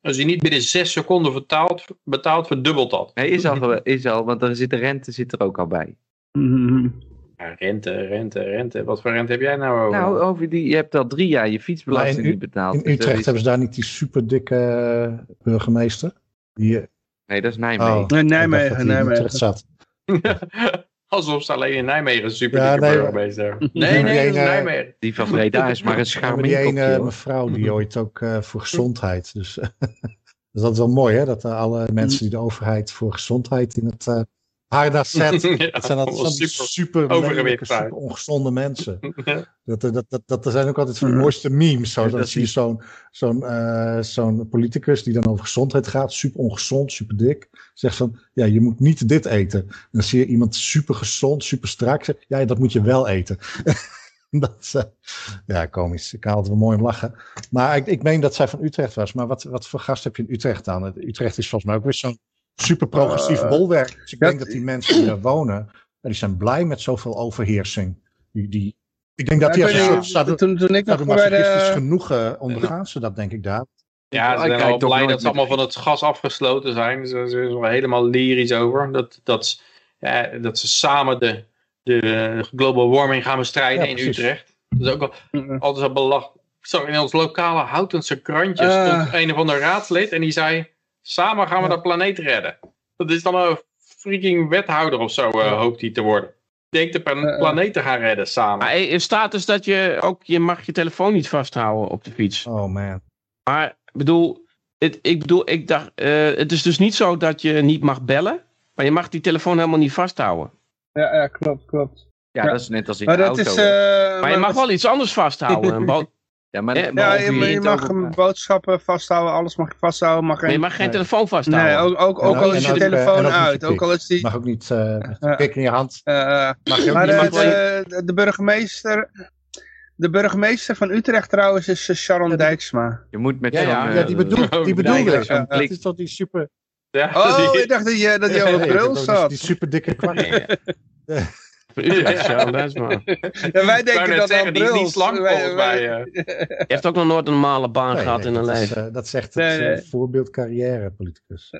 Als je niet binnen zes seconden betaalt, betaalt verdubbelt dat. Nee, is al, is al, want er zit de rente zit er ook al bij. mhm. Ja, rente, rente, rente. Wat voor rente heb jij nou over? Nou, over die, je hebt al drie jaar je fietsbelasting U- niet betaald. In Dus Utrecht is- hebben ze daar niet die super dikke burgemeester. Die, eh, Nee, dat is Nijmegen. oh, Nee, Nijmegen, Nijmegen. Utrecht zat. Alsof ze alleen in Nijmegen een super Ja, dikke nee, burgemeester hebben. maar Nee, nee, dat is Nijmegen. Die van Breda is maar een Ja, maar die ene hoor. mevrouw die ooit ook eh, voor gezondheid. Dus, dus dat is wel mooi hè, dat eh, alle mensen die de overheid voor gezondheid in het haar daar zet. Ja, Dat zijn altijd die super super, lelijke, ongezonde mensen. Ja. Dat, dat, dat, dat, dat zijn ook altijd van de mooiste memes. Zo. Ja, dan dat zie je zo'n zo'n eh, zo'n politicus die dan over gezondheid gaat. Super ongezond, super dik. Zegt van, ja, je moet niet dit eten. En dan zie je iemand super gezond, super strak. Zegt, ja, dat moet je wel eten. dat is, eh, ja, komisch. Ik kan altijd wel mooi om lachen. Maar ik, ik meen dat zij van Utrecht was. Maar wat, wat voor gast heb je in Utrecht dan? Utrecht is volgens mij ook weer zo'n super progressief Eh, bolwerk. Dus ik denk dat die mensen die daar wonen, ja, die zijn blij met zoveel overheersing. Die, die, ik denk dat die ik als een soort toen, toen ik nog bij sadomasochistisch de... genoegen ondergaan ze dat, denk ik daar. Ja, ze Ik zijn al toch blij dat ze allemaal van het gas afgesloten zijn. Ze zijn er wel helemaal lyrisch over. Dat, dat, ja, dat ze samen de, de global warming gaan bestrijden Ja, in. Utrecht. Dat is ook al, altijd zo belachelijk. Zo in ons lokale Houtense krantje Ah. stond een of ander raadslid en die zei... Samen gaan we Ja. de planeet redden. Dat is dan een freaking wethouder of zo, eh, hoopt hij te worden. denkt de plan- Eh, eh. planeet te gaan redden samen. Maar er staat dus dat je ook, je mag je telefoon niet vasthouden op de fiets. Oh man. Maar ik bedoel, het, ik bedoel, ik dacht, eh, het is dus niet zo dat je niet mag bellen, maar je mag die telefoon helemaal niet vasthouden. Ja, ja, klopt, klopt. Ja, Ja. dat is net als in Maar de dat auto. is... eh, Maar je mag dat- wel iets anders vasthouden. Een ja, maar, eh, Ja, je, je je mag boodschappen vasthouden, alles mag je vasthouden. Mag maar je geen... mag geen Nee. telefoon vasthouden. Nee, ook, ook, En ook al is je eh, telefoon je uit. Ook al is die... Mag ook niet eh met Ja. pik in je hand. eh, Mag je maar niet de, de, de burgemeester... De burgemeester van Utrecht trouwens is eh, Sharon Dijksma. Je moet met Ja, ja, eh, Ja, die bedoel, die bedoelde ik. zo'n Ja, ja. Dat is toch die super... Ja, Oh, die- ik dacht dat je, dat je over Nee, bril dat is zat. Die super dikke kwart. Ja, dat is maar. Ja, wij denken dat zeggen, die is niet slank volgens mij. eh. Je hebt ook nog nooit een normale baan Nee, gehad nee, in een leven. eh, dat Nee, het nee. eh, voorbeeld carrière politicus.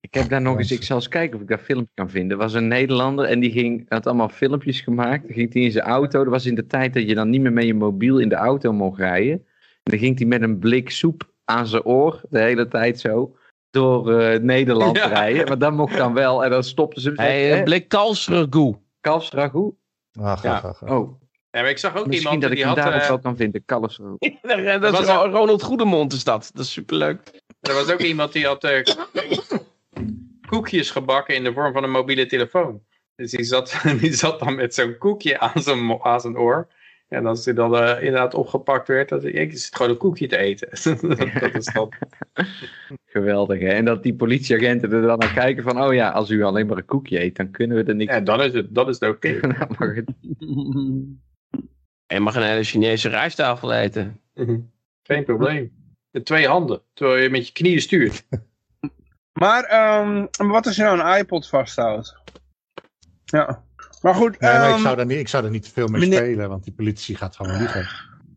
Ik heb daar nog eens, ik zal eens kijken of ik daar filmpjes kan vinden. Er was een Nederlander en die ging, had allemaal filmpjes gemaakt. Dan ging hij in zijn auto. Dat was in de tijd dat je dan niet meer met je mobiel in de auto mocht rijden. En dan ging hij met een blik soep aan zijn oor, de hele tijd zo, door eh, Nederland Ja. rijden. Maar dat mocht dan wel. En dan stopten ze hem. Hey, een blik kalfsragout. Kalfsragout? Ach, Ja. Oh, Ja, maar ik zag ook misschien iemand dat ik die hem had... daarop eh, wel kan vinden. Kalfsragout. Dat is was Ro- Ronald Goedemond is dat. Dat is superleuk. Er was ook iemand die had eh, koekjes gebakken in de vorm van een mobiele telefoon. Dus die zat, die zat dan met zo'n koekje aan zijn, aan zijn oor. En als hij dan eh, inderdaad opgepakt werd, dat ik zit gewoon een koekje te eten. dat is dan. Geweldig hè. En dat die politieagenten er dan naar kijken van, oh ja, als u alleen maar een koekje eet, dan kunnen we er niks Ja, dan is het, dat is het oké. Nou, maar het- En je mag een hele Chinese rijsttafel eten. Geen probleem. Met twee handen, terwijl je met je knieën stuurt. Maar ehm, wat als je nou een iPod vasthoudt? Ja. Maar goed, Nee, maar ik ehm, zou, daar niet, ik zou er niet te veel mee meneer- spelen, want die politie gaat gewoon liegen.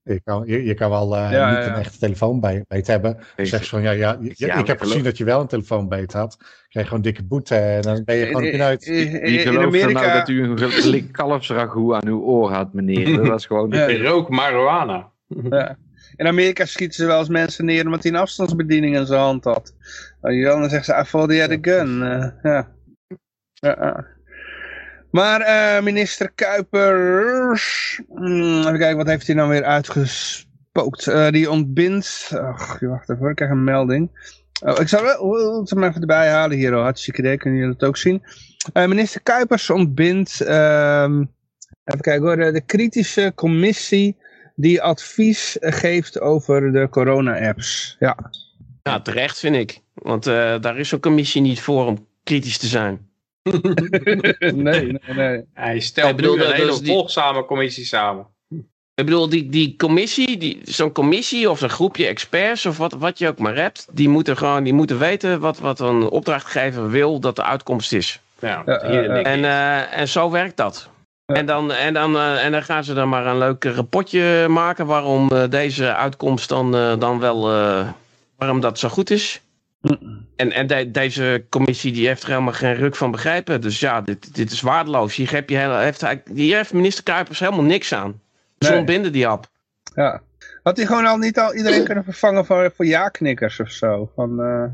Je kan, je, je kan wel eh, Ja, niet ja. een echte telefoonbeet hebben. Ik- Zeg van, ja, ja, ik heb gezien dat je wel een telefoonbeet had. Krijg je gewoon dikke boete en dan ben je gewoon in, Wie gelooft er Amerika... nou dat u een kalfsragout aan uw oor had, meneer? Dat was gewoon... Ja. Rook marijuana. Ja. In Amerika schieten ze wel eens mensen neer omdat hij een afstandsbediening in zijn hand had. Dan zeggen ze, I thought he had a gun. Eh, ja. Maar eh, minister Kuipers, hmm, even kijken, wat heeft hij nou weer uitgespookt? Eh, die ontbindt, ach, wacht even, hoor, ik krijg een melding. Oh, ik zal wel, oh, zal hem even erbij halen hier, oh, hartstikke idee, kunnen jullie het ook zien. Eh, minister Kuipers ontbindt, ehm, even kijken hoor, de, kritische commissie die advies geeft over de corona-apps. Ja. Ja, terecht vind ik. Want daar is zo'n commissie niet voor om kritisch te zijn. nee, nee, nee. Hij stelt Ik bedoel, nu een dat hele is die- volgzame commissie samen. Ik bedoel, die, die commissie, die, zo'n commissie of zo'n groepje experts of wat, wat je ook maar hebt, die moeten gewoon die moeten weten wat, wat een opdrachtgever wil dat de uitkomst is. Ja. En, eh, en zo werkt dat. Ja. En, dan, en, dan, eh, en dan gaan ze dan maar een leuk rapportje maken waarom eh, deze uitkomst dan, eh, dan wel, eh, waarom dat zo goed is. En, en de- deze commissie die heeft er helemaal geen ruk van begrijpen. Dus ja, dit, dit is waardeloos. Hier, heb je, heeft, hier heeft minister Kuipers helemaal niks aan. Ze Nee. ontbinden die app. Ja. Had hij gewoon al niet al iedereen kunnen vervangen voor, voor ja-knikkers of zo? Van, eh,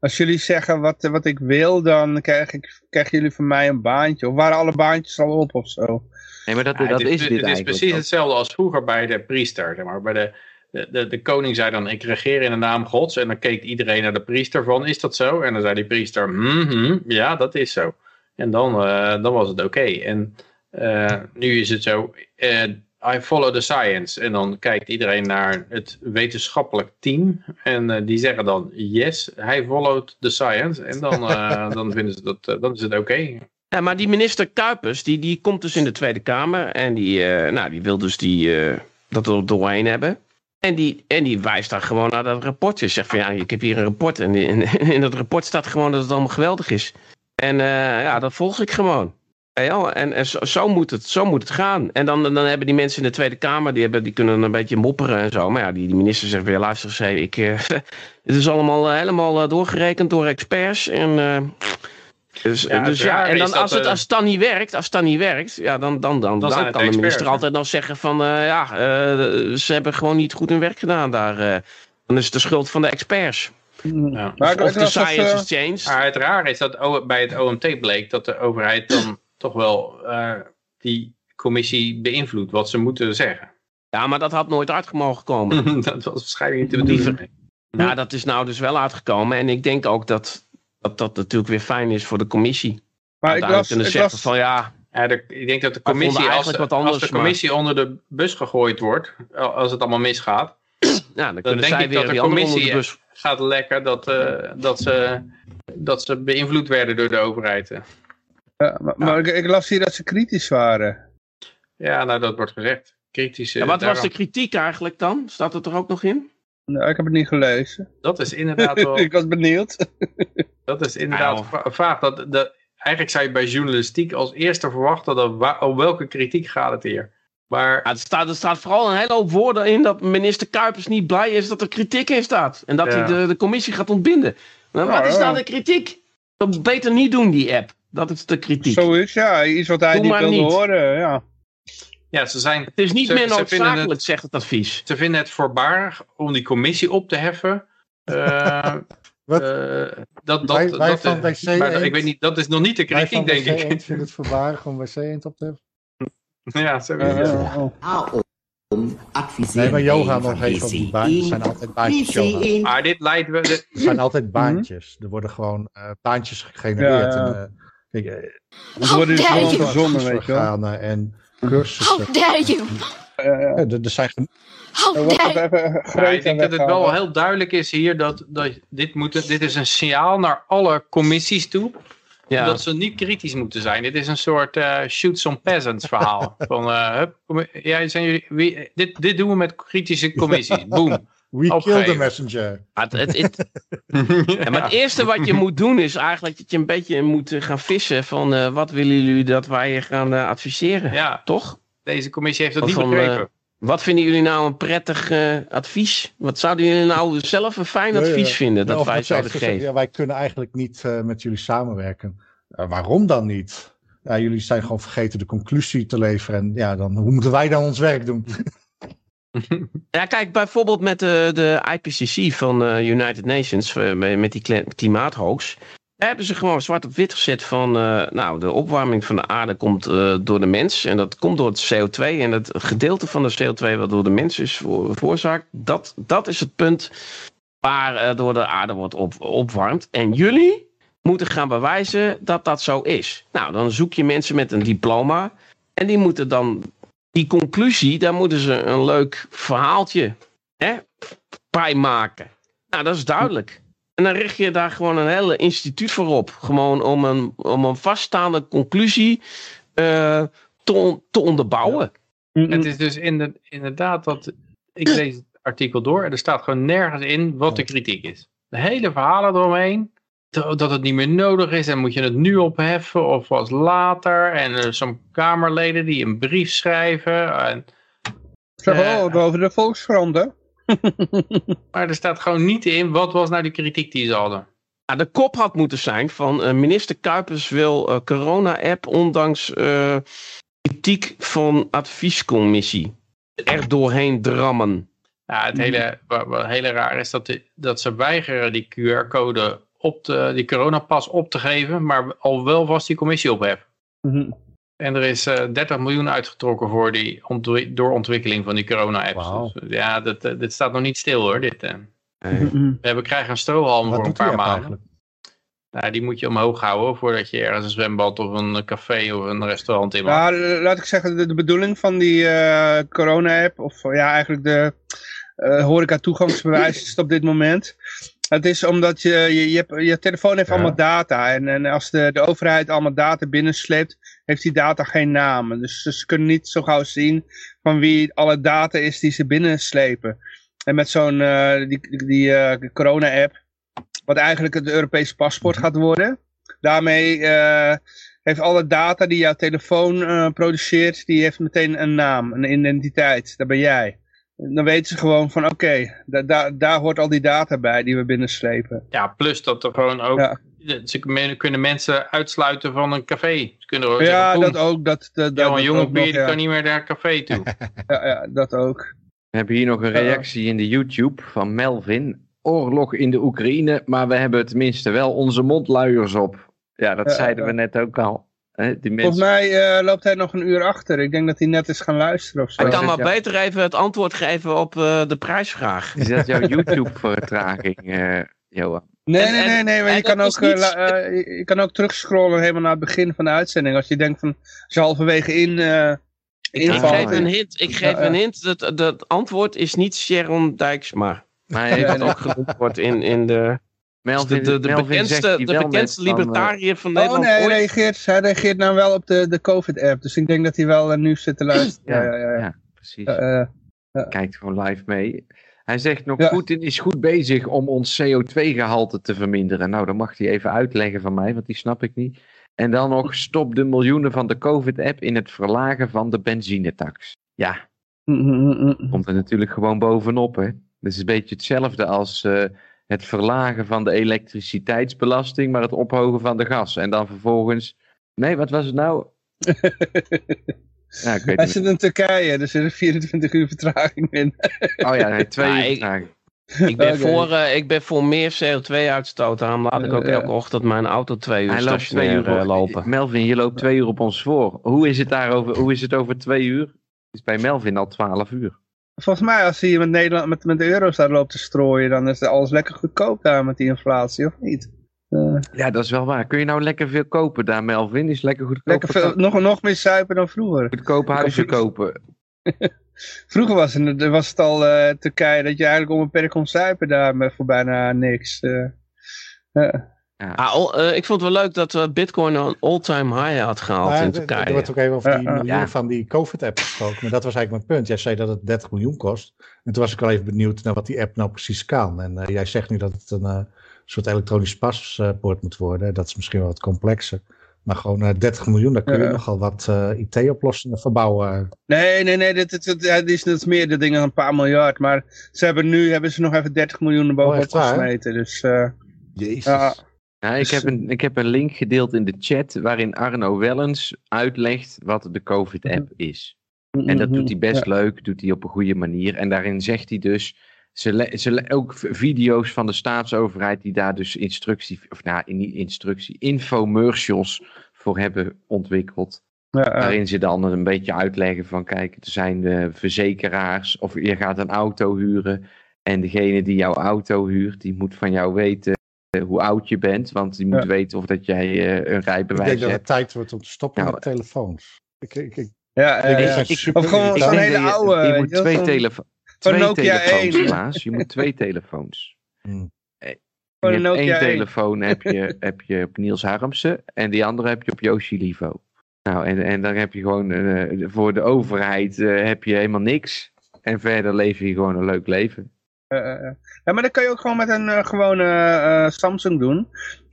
als jullie zeggen wat, wat ik wil, dan krijg ik, krijgen jullie van mij een baantje. Of waren alle baantjes al op of zo? Nee, maar dat, Ja, dat het is is, dit het is precies hetzelfde als vroeger bij de priester. Zeg maar. bij de, de, de, de koning zei dan, ik regeer in de naam gods. En dan keek iedereen naar de priester van, is dat zo? En dan zei die priester, mhm, ja, dat is zo. En dan, eh, dan was het oké. En eh, nu is het zo, eh, I follow the science. En dan kijkt iedereen naar het wetenschappelijk team. En die zeggen dan, yes, hij followed the science. En dan, dan, vinden ze dat, dan is het oké. Ja, maar die minister Kuipers, die, die komt dus in de Tweede Kamer. En die, nou, die wil dus die, dat er doorheen hebben. En die, en die wijst dan gewoon naar dat rapportje. Zegt van ja, ik heb hier een rapport. En in, in dat rapport staat gewoon dat het allemaal geweldig is. En eh, ja, dat volg ik gewoon. Ja, en en zo, moet het, zo moet het gaan. En dan, dan hebben die mensen in de Tweede Kamer, die, hebben, die kunnen een beetje mopperen en zo. Maar ja, die, die minister zegt weer, luister eens, ik, eh, het is allemaal eh, helemaal doorgerekend door experts. En, dus Ja, dus ja, en dan, dat, als, het, eh, als het dan niet werkt, als het dan niet werkt, ja, dan, dan, dan, dan, kan de minister altijd dan zeggen van, eh, ja, eh, ze hebben gewoon niet goed hun werk gedaan daar. eh. dan is het de schuld van de experts. Ja. Maar ik- of de dat, science eh, is changed. Maar het rare is dat bij het OMT bleek dat de overheid dan toch wel eh, die commissie beïnvloedt wat ze moeten zeggen. Ja, maar dat had nooit uit mogen komen. dat was waarschijnlijk niet de Die bedoeling. Ja, dat is nou dus wel uitgekomen. En ik denk ook dat dat, dat natuurlijk weer fijn is voor de commissie. Maar ik las, kunnen ik zeggen las, van ja, Ja, de- ik denk dat de commissie, als, eigenlijk wat anders, als de maar- commissie onder de bus gegooid wordt, als het allemaal misgaat, ja dan kunnen denk zij ik weer dat de commissie- bus. gaat lekker dat, eh, dat, ze, dat ze beïnvloed werden door de overheid. ja, maar, maar ik, ik las hier dat ze kritisch waren. Ja, nou dat wordt gezegd. Kritische. Ja, wat was de kritiek eigenlijk dan? Staat het er ook nog in? Nou, ik heb het niet gelezen. Dat is inderdaad wel... ik was benieuwd. Dat is inderdaad Nou. va- vaag. Dat, dat, eigenlijk zou je bij journalistiek als eerste verwachten dat om welke kritiek gaat het hier. Maar Ja, er, staat, er staat vooral een hele hoop woorden in dat minister Kuipers niet blij is dat er kritiek in staat. En dat Ja. hij de, de commissie gaat ontbinden. Maar wat is nou de kritiek? Dat beter niet doen, die app. Dat is de kritiek. Zoiets, ja. Iets wat hij Doe niet niet. horen, ja. ja, ze, zijn, Het is niet Ze- meer noodzakelijk, het- zegt het advies. ze vinden het voorbarig om die commissie op te heffen. Eh, Wat? eh, dat, dat, Wij- wij dat, van WC maar Eend- ik weet niet, dat is nog niet de kritiek, denk ik. Eend vinden het voorbarig om wc eend op te hebben. Ja, zo is het. eh, oh. Adviseer Nee, maar yoga nog van even op die baantjes. Het zijn altijd baantjes yoga. WC1 Maar dit leidt wel. dit- Het zijn altijd baantjes. Er worden gewoon eh, baantjes gegenereerd. Ja, ja. En, eh, kijk, Het wordt dus gewoon verzonnen, weet je wel. en cursussen. How dare you? Ja, ja. Ja, er, er zijn Er you? even Ja, ik denk dat het wel heel duidelijk is hier dat, dat dit, moet, dit is een signaal naar alle commissies toe. Ja. Dat ze niet kritisch moeten zijn. Dit is een soort eh, shoot some peasants verhaal. Van, eh, hup, ja, zijn jullie, wie, dit, dit doen we met kritische commissies. Boom. We Opgeven. kill the messenger. Maar het, het, het- ja, maar het eerste wat je moet doen is eigenlijk dat je een beetje moet eh, gaan vissen van eh, wat willen jullie dat wij gaan eh, adviseren. Ja, Toch? Deze commissie heeft dat niet van, begrepen. Wat vinden jullie nou een prettig eh, advies? Wat zouden jullie nou zelf een fijn Ja, ja. advies vinden dat Of wij zouden geven? Ja, wij kunnen eigenlijk niet eh, met jullie samenwerken. Eh, waarom dan niet? Ja, jullie zijn gewoon vergeten de conclusie te leveren. En ja, dan, hoe moeten wij dan ons werk doen? Ja, kijk, bijvoorbeeld met de, de IPCC van eh, United Nations, eh, met die klimaathoax. Hebben ze gewoon zwart op wit gezet van, eh, nou, de opwarming van de aarde komt eh, door de mens. En dat komt door het CO2. En het gedeelte van de CO2 wat door de mens is veroorzaakt, dat, dat is het punt waar eh, door de aarde wordt op, opwarmd. En jullie moeten gaan bewijzen dat dat zo is. Nou, dan zoek je mensen met een diploma. En die moeten dan die conclusie, daar moeten ze een leuk verhaaltje hè, bij maken. Nou, dat is duidelijk. En dan richt je daar gewoon een hele instituut voor op. Gewoon om een, om een vaststaande conclusie eh, te, on- te onderbouwen. Het is dus inder- inderdaad dat. Ik lees het artikel door en er staat gewoon nergens in wat de kritiek is. De hele verhalen eromheen. Dat het niet meer nodig is en moet je het nu opheffen of was later. En er zo'n Kamerleden die een brief schrijven. En, Zeg wel, over de Volkskrant, hè? maar er staat gewoon niet in wat was nou die kritiek die ze hadden. Nou, de kop had moeten zijn van eh, minister Kuipers wil eh, corona-app ondanks eh, kritiek van adviescommissie er doorheen drammen. Ja, het hele, wat, wat hele raar is dat, de- dat ze weigeren die QR-code op te, die coronapas op te geven, maar al wel vast die commissie opheffen. Mhm. En er is eh 30 miljoen uitgetrokken voor die ontwi- doorontwikkeling van die corona-apps. Dus, ja, dat, eh, dit staat nog niet stil hoor. Dit, eh. Eh. We hebben, krijgen een strohalm Wat voor een paar maanden. eigenlijk? Nou, die moet je omhoog houden voordat je ergens een zwembad of een café of een restaurant in mag. Ja, laat ik zeggen, de, de bedoeling van die eh, corona-app, of ja, eigenlijk de eh horeca-toegangsbewijs is op dit moment. Het is omdat je, je, je, hebt, je telefoon heeft Ja. allemaal data. En, en als de, de overheid allemaal data binnensleept, heeft die data geen namen. Dus ze kunnen niet zo gauw zien van wie alle data is die ze binnenslepen. En met zo'n eh, die, die, eh, corona-app, wat eigenlijk het Europese paspoort gaat worden. Daarmee eh, heeft alle data die jouw telefoon produceert, die heeft meteen een naam, een identiteit. Dat ben jij. Dan weten ze gewoon van oké, da da- daar hoort al die data bij die we binnenslepen. Ja, plus dat er gewoon ook... Ja. Ze kunnen- kunnen mensen uitsluiten van een café. Ze kunnen ook Ja, zeggen, dat ook. Dat, dat, dat, dat Jonge ja. kan niet meer naar een café toe. Ja, ja, dat ook. We hebben hier nog een Ja. reactie in de YouTube van Melvin. Oorlog in de Oekraïne, maar we hebben tenminste wel onze mondluiers op. Ja, dat Ja, zeiden ja. we net ook al. Hè, die Volgens mij eh, loopt hij nog een uur achter. Ik denk dat hij net is gaan luisteren of zo. Hij kan ja. maar beter even het antwoord geven op eh, de prijsvraag. is dat jouw YouTube-vertraging, eh, Johan? Nee, En- nee, nee, nee, maar je dat kan, ook, eh, niet- je, kan ook terugscrollen helemaal naar het begin van de uitzending. Als je denkt van, als je halverwege in, eh Ik, geef een hint. Ik geef een hint. Het, het antwoord is niet Sharon Dijksma. Maar hij heeft ook genoemd wordt in, in de, Melvin, de, de, de Melvin bekendste, de bekendste van, libertariër van Oh Nederland nee, hij reageert, hij reageert nou wel op de, de COVID-app. Dus ik denk dat hij wel eh, nu zit te luisteren. Ja, Ja, ja, ja. ja, precies. Eh, eh, Kijkt gewoon live mee. Hij zegt nog, Ja. Poetin is goed bezig om ons CO2-gehalte te verminderen. Nou, dan mag hij even uitleggen van mij, want die snap ik niet. En dan nog, stop de miljoenen van de COVID-app in het verlagen van de benzinetax. Ja, mm, mm, mm. komt er natuurlijk gewoon bovenop, hè. Dat is een beetje hetzelfde als eh, het verlagen van de elektriciteitsbelasting, maar het ophogen van de gas. En dan vervolgens... Nee, wat was het nou? Ja, ik weet Hij zit in Turkije, dus er is 24 uur vertraging in. Oh ja, nee, twee uur ik- ben, voor, eh, ik ben voor meer CO2-uitstoot. Daarom laat ik ook Ja. elke ochtend mijn auto twee uur twee stationair uur eh, op- lopen. Melvin, je loopt twee uur op ons voor. Hoe is het daarover? Hoe is het over twee uur? Het is bij Melvin al twaalf uur. Volgens mij, als hij met, Nederland, met, met de euro's daar loopt te strooien, dan is alles lekker goedkoop daar met die inflatie, of niet? Eh, Ja, dat is wel waar. Kun je nou lekker veel kopen daar, Melvin? Is lekker goedkoop. lekker veel, nog, nog meer suipen dan vroeger. Goedkope huizen kopen. Vroeger was het, was het al eh, Turkije dat je eigenlijk onbeperkt kon zuipen daar met, voor bijna niks. eh. Ah, al- eh, ik vond het wel leuk dat eh, Bitcoin een all-time high had gehaald Maar in er- Er Turkije. wordt ook even over die miljoen Ja. van die COVID-app gesproken. Maar dat was eigenlijk mijn punt. Jij zei dat het 30 miljoen kost. En toen was ik wel even benieuwd naar wat die app nou precies kan. En eh, jij zegt nu dat het een eh, soort elektronisch paspoort moet worden. Dat is misschien wel wat complexer. Maar gewoon eh, 30 miljoen, daar kun je Ja. nogal wat eh, IT-oplossingen verbouwen. nee, nee, nee, dit, dit, dit, ja, dit is, is meer de dingen dan een paar miljard. Maar ze hebben nu hebben ze nog even 30 miljoen erbovenop Oh, gesmeten. Dus eh, Jezus. Ja, ik, Dus- heb een, ik heb een link gedeeld in de chat waarin Arno Wellens uitlegt wat de COVID-app is. En dat doet hij best Ja. leuk, doet hij op een goede manier. En daarin zegt hij dus, ze, ze ook video's van de staatsoverheid die daar dus instructie, of nou niet instructie, infomercials voor hebben ontwikkeld. Ja, ja. Waarin ze dan een beetje uitleggen van kijk, er zijn de verzekeraars of je gaat een auto huren. En degene die jouw auto huurt, die moet van jou weten eh, hoe oud je bent. Want die moet Ja. weten of dat jij eh, een ik denk rijbewijs dat hebt. het tijd wordt om te stoppen Nou, met telefoons. Ik, ik, ik, ja, ik, ik- Of gewoon Ik irritant. zo'n hele je, oude, je moet wel, twee, telefo twee Nokia telefoons, 1. Klaas. Je moet twee telefoons. Hmm. Je Gewoon hebt één 1. telefoon heb je, heb je op Niels Harmsen en die andere heb je op Yoshi Livo. Nou, en, en dan heb je gewoon eh, voor de overheid eh, heb je helemaal niks. En verder leef je gewoon een leuk leven. Eh, eh, eh. Ja, maar dat kan je ook gewoon met een eh, gewone eh, Samsung doen.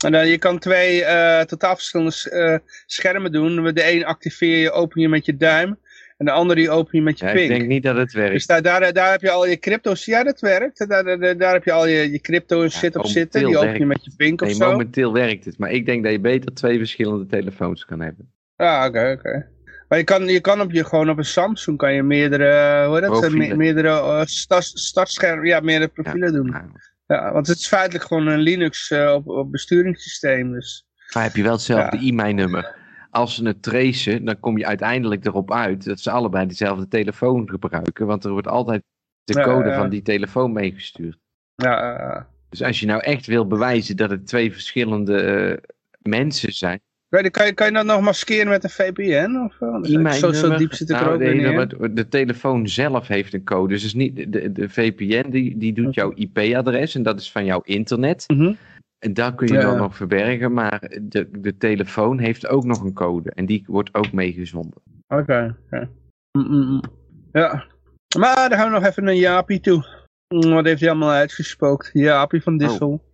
En dan je kan twee eh, totaal verschillende eh, schermen doen. De een activeer je, open je met je duim. En de andere die open je met je Ja, pink. ik denk niet dat het werkt. Dus daar, daar, daar heb je al je crypto's. Ja, dat werkt. Daar, daar, daar heb je al je, je crypto en Ja, shit op zitten. Die open je met je pink of Nee, zo. momenteel werkt het. Maar ik denk dat je beter twee verschillende telefoons kan hebben. Ja, oké, oké. Maar je kan, je kan op je, gewoon op een Samsung kan je meerdere, eh, hoe dat. Me- meerdere eh, start, startschermen, ja, meerdere profielen doen. Nou, Ja, want het is feitelijk gewoon een Linux eh, op, op besturingssysteem. Dus. maar heb je wel hetzelfde Ja. e-mailnummer. Als ze het tracen, dan kom je uiteindelijk erop uit dat ze allebei dezelfde telefoon gebruiken. Want er wordt altijd de code ja. van die telefoon meegestuurd. Ja, Dus als je nou echt wil bewijzen dat het twee verschillende mensen zijn. Kan je, kan, je, kan je dat nog maskeren met een VPN? Of, want zo, zo diep zit er nou, ook weer nee, niet de, in. de telefoon zelf heeft een code. Dus het is niet de, de VPN die, die doet jouw IP-adres en dat is van jouw internet. Mhm. En daar kun je Ja. dan nog verbergen, maar de, de telefoon heeft ook nog een code en die wordt ook meegezonden. Oké. Mm, mm, mm. Ja. Maar dan gaan we nog even naar Jaapie toe. Wat heeft hij allemaal uitgespookt? Jaapie van Dissel. Hm.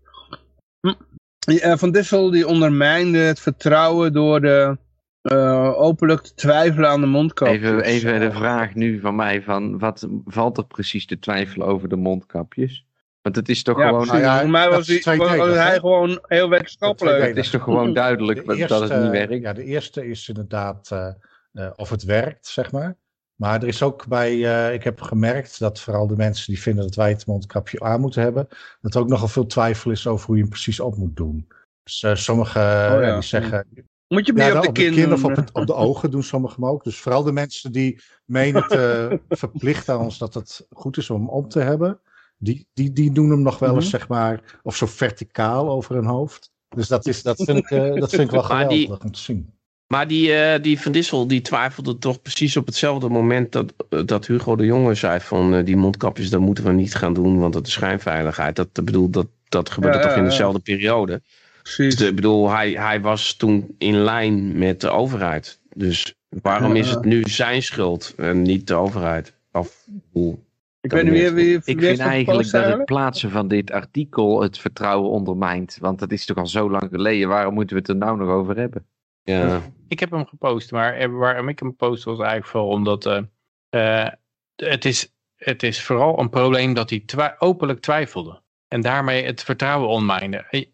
Ja, van Dissel die ondermijnde het vertrouwen door de eh, openlijk te twijfelen aan de mondkapjes. Even, even de vraag nu van mij, van wat valt er precies te twijfelen over de mondkapjes? Want het is toch Ja, gewoon. Nou ja, Voor mij was, hij, gewoon heel wetenschappelijk. het is toch gewoon duidelijk De dat het niet werkt? Ja, de eerste is inderdaad eh, eh, of het werkt, zeg maar. Maar er is ook bij, eh, ik heb gemerkt dat vooral de mensen die vinden dat wij het mondkapje aan moeten hebben, dat er ook nogal veel twijfel is over hoe je hem precies op moet doen. Dus eh, sommigen Oh ja. die zeggen, Moet je Ja, meer dan op de kin kin of op, het, op de ogen doen sommigen hem ook. Dus vooral de mensen die menen te verplichten aan ons dat het goed is om om te hebben. Die, die, die doen hem nog wel eens, Mhm. zeg maar, of zo verticaal over hun hoofd. Dus dat, is, dat, vind, ik, eh, dat vind ik wel die- geweldig om te zien. Maar die, eh, die Van Dissel die twijfelde toch precies op hetzelfde moment dat, eh, dat Hugo de Jonge zei van eh, die mondkapjes, dat moeten we niet gaan doen, want dat is schijnveiligheid. Dat, bedoel, dat, dat gebeurde Ja, toch ja, in ja. dezelfde periode. Precies. Dus, ik bedoel, hij, hij was toen in lijn met de overheid. Dus waarom is het nu zijn schuld en niet de overheid? Of, ik bedoel, Ik weet niet wie, wie, wie Ik vind eigenlijk dat het plaatsen van dit artikel het vertrouwen ondermijnt. Want dat is toch al zo lang geleden. Waarom moeten we het er nou nog over hebben? Ja. Ik heb hem gepost, maar waarom ik hem post was eigenlijk vooral omdat eh, eh, het, is, het is vooral een probleem dat hij twi- openlijk twijfelde. En daarmee het vertrouwen ondermijnde. Eh,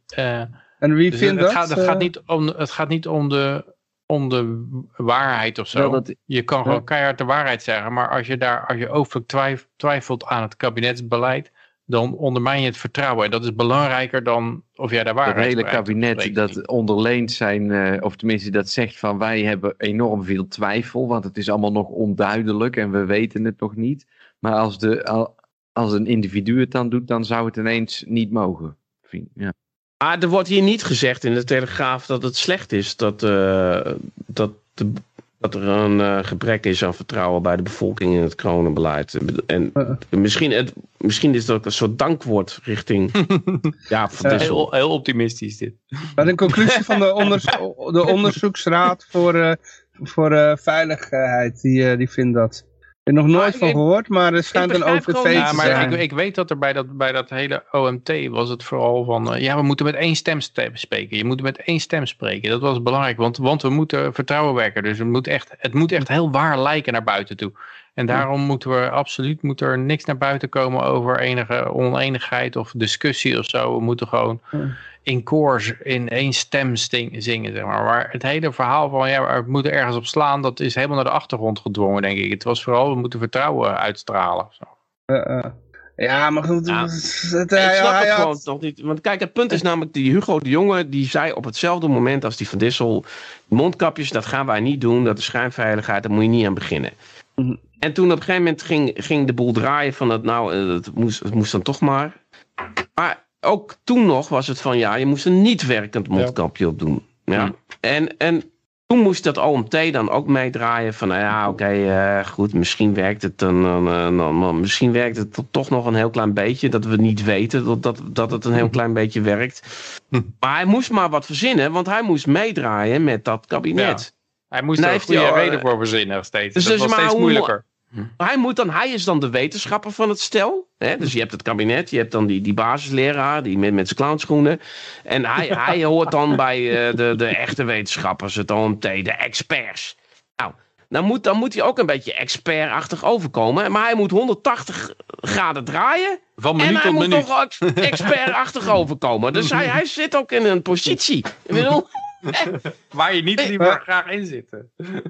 eh, En wie dus vindt het, dat? gaat, het, gaat niet om, het gaat niet om de, om de waarheid of zo. Dat- je kan gewoon keihard de waarheid zeggen, maar als je daar als je openlijk twijf- twijfelt aan het kabinetsbeleid, dan ondermijn je het vertrouwen. En dat is belangrijker dan of jij daar Het waarheid hele spreekt of kabinet dat onderleent zijn, eh, of tenminste dat zegt van wij hebben enorm veel twijfel, want het is allemaal nog onduidelijk en we weten het nog niet. Maar als, de, al- als een individu het dan doet, dan zou het ineens niet mogen. Ja. Maar er wordt hier niet gezegd in de Telegraaf dat het slecht is dat, eh, dat, de, dat er een eh, gebrek is aan vertrouwen bij de bevolking in het coronabeleid. En misschien, het, misschien is dat ook een soort dankwoord richting ja, Van Ja, Dissel. Heel, heel optimistisch dit. Maar de conclusie van de, onders- de onderzoeksraad voor, eh, voor eh, veiligheid, die, eh, die vindt dat. Ik heb er nog nooit ik- van ik- gehoord, maar er schijnt een OVV gewoon te Ja, maar zijn. ik, ik weet dat er bij dat, bij dat hele OMT was het vooral van... eh, ja, we moeten met één stem ste- spreken. Je moet met één stem spreken. Dat was belangrijk, want, want we moeten vertrouwen werken. Dus het moet, echt, het moet echt heel waar lijken naar buiten toe. En daarom moeten we absoluut moet er niks naar buiten komen over enige oneenigheid of discussie of zo. We moeten gewoon in koor in één stem sting- zingen, zeg maar. Maar het hele verhaal van ja, we moeten ergens op slaan, dat is helemaal naar de achtergrond gedwongen, denk ik. Het was vooral, we moeten vertrouwen uitstralen. of Zo. Eh, eh. ja, maar goed. Ja. het- Ik hij- snap hij het had- gewoon nog niet. Want kijk, het punt is namelijk, die Hugo de Jonge, die zei op hetzelfde moment als die Van Dissel, mondkapjes, dat gaan wij niet doen, dat is schijnveiligheid, daar moet je niet aan beginnen. Mhm. En toen op een gegeven moment ging, ging de boel draaien van dat, nou, eh, het moest, het moest dan toch maar. Maar ook toen nog was het van, ja, je moest een niet werkend mondkapje op doen. Ja. En, en toen moest dat OMT dan ook meedraaien van, nou ja, oké, eh, goed, misschien werkt het dan, dan, dan, misschien werkt het to- toch nog een heel klein beetje, dat we niet weten dat, dat, dat het een heel klein beetje werkt. Maar hij moest maar wat verzinnen, want hij moest meedraaien met dat kabinet. Hij moest Nou, er een goede reden eh, voor verzinnen steeds. dus dat dus was maar steeds moeilijker. Hij, moet dan, hij is dan de wetenschapper van het stel. Hè? Dus je hebt het kabinet, je hebt dan die, die basisleraar die met, met zijn clownschoenen. En hij, hij hoort dan bij eh, de, de echte wetenschappers, het OMT, de experts. Nou, dan moet, dan moet hij ook een beetje expertachtig overkomen. Maar hij moet 180 graden draaien. Van en minuut hij tot moet minuut. toch expertachtig overkomen. Dus hij, hij zit ook in een positie. Ik bedoel, Waar je niet liever graag in zit.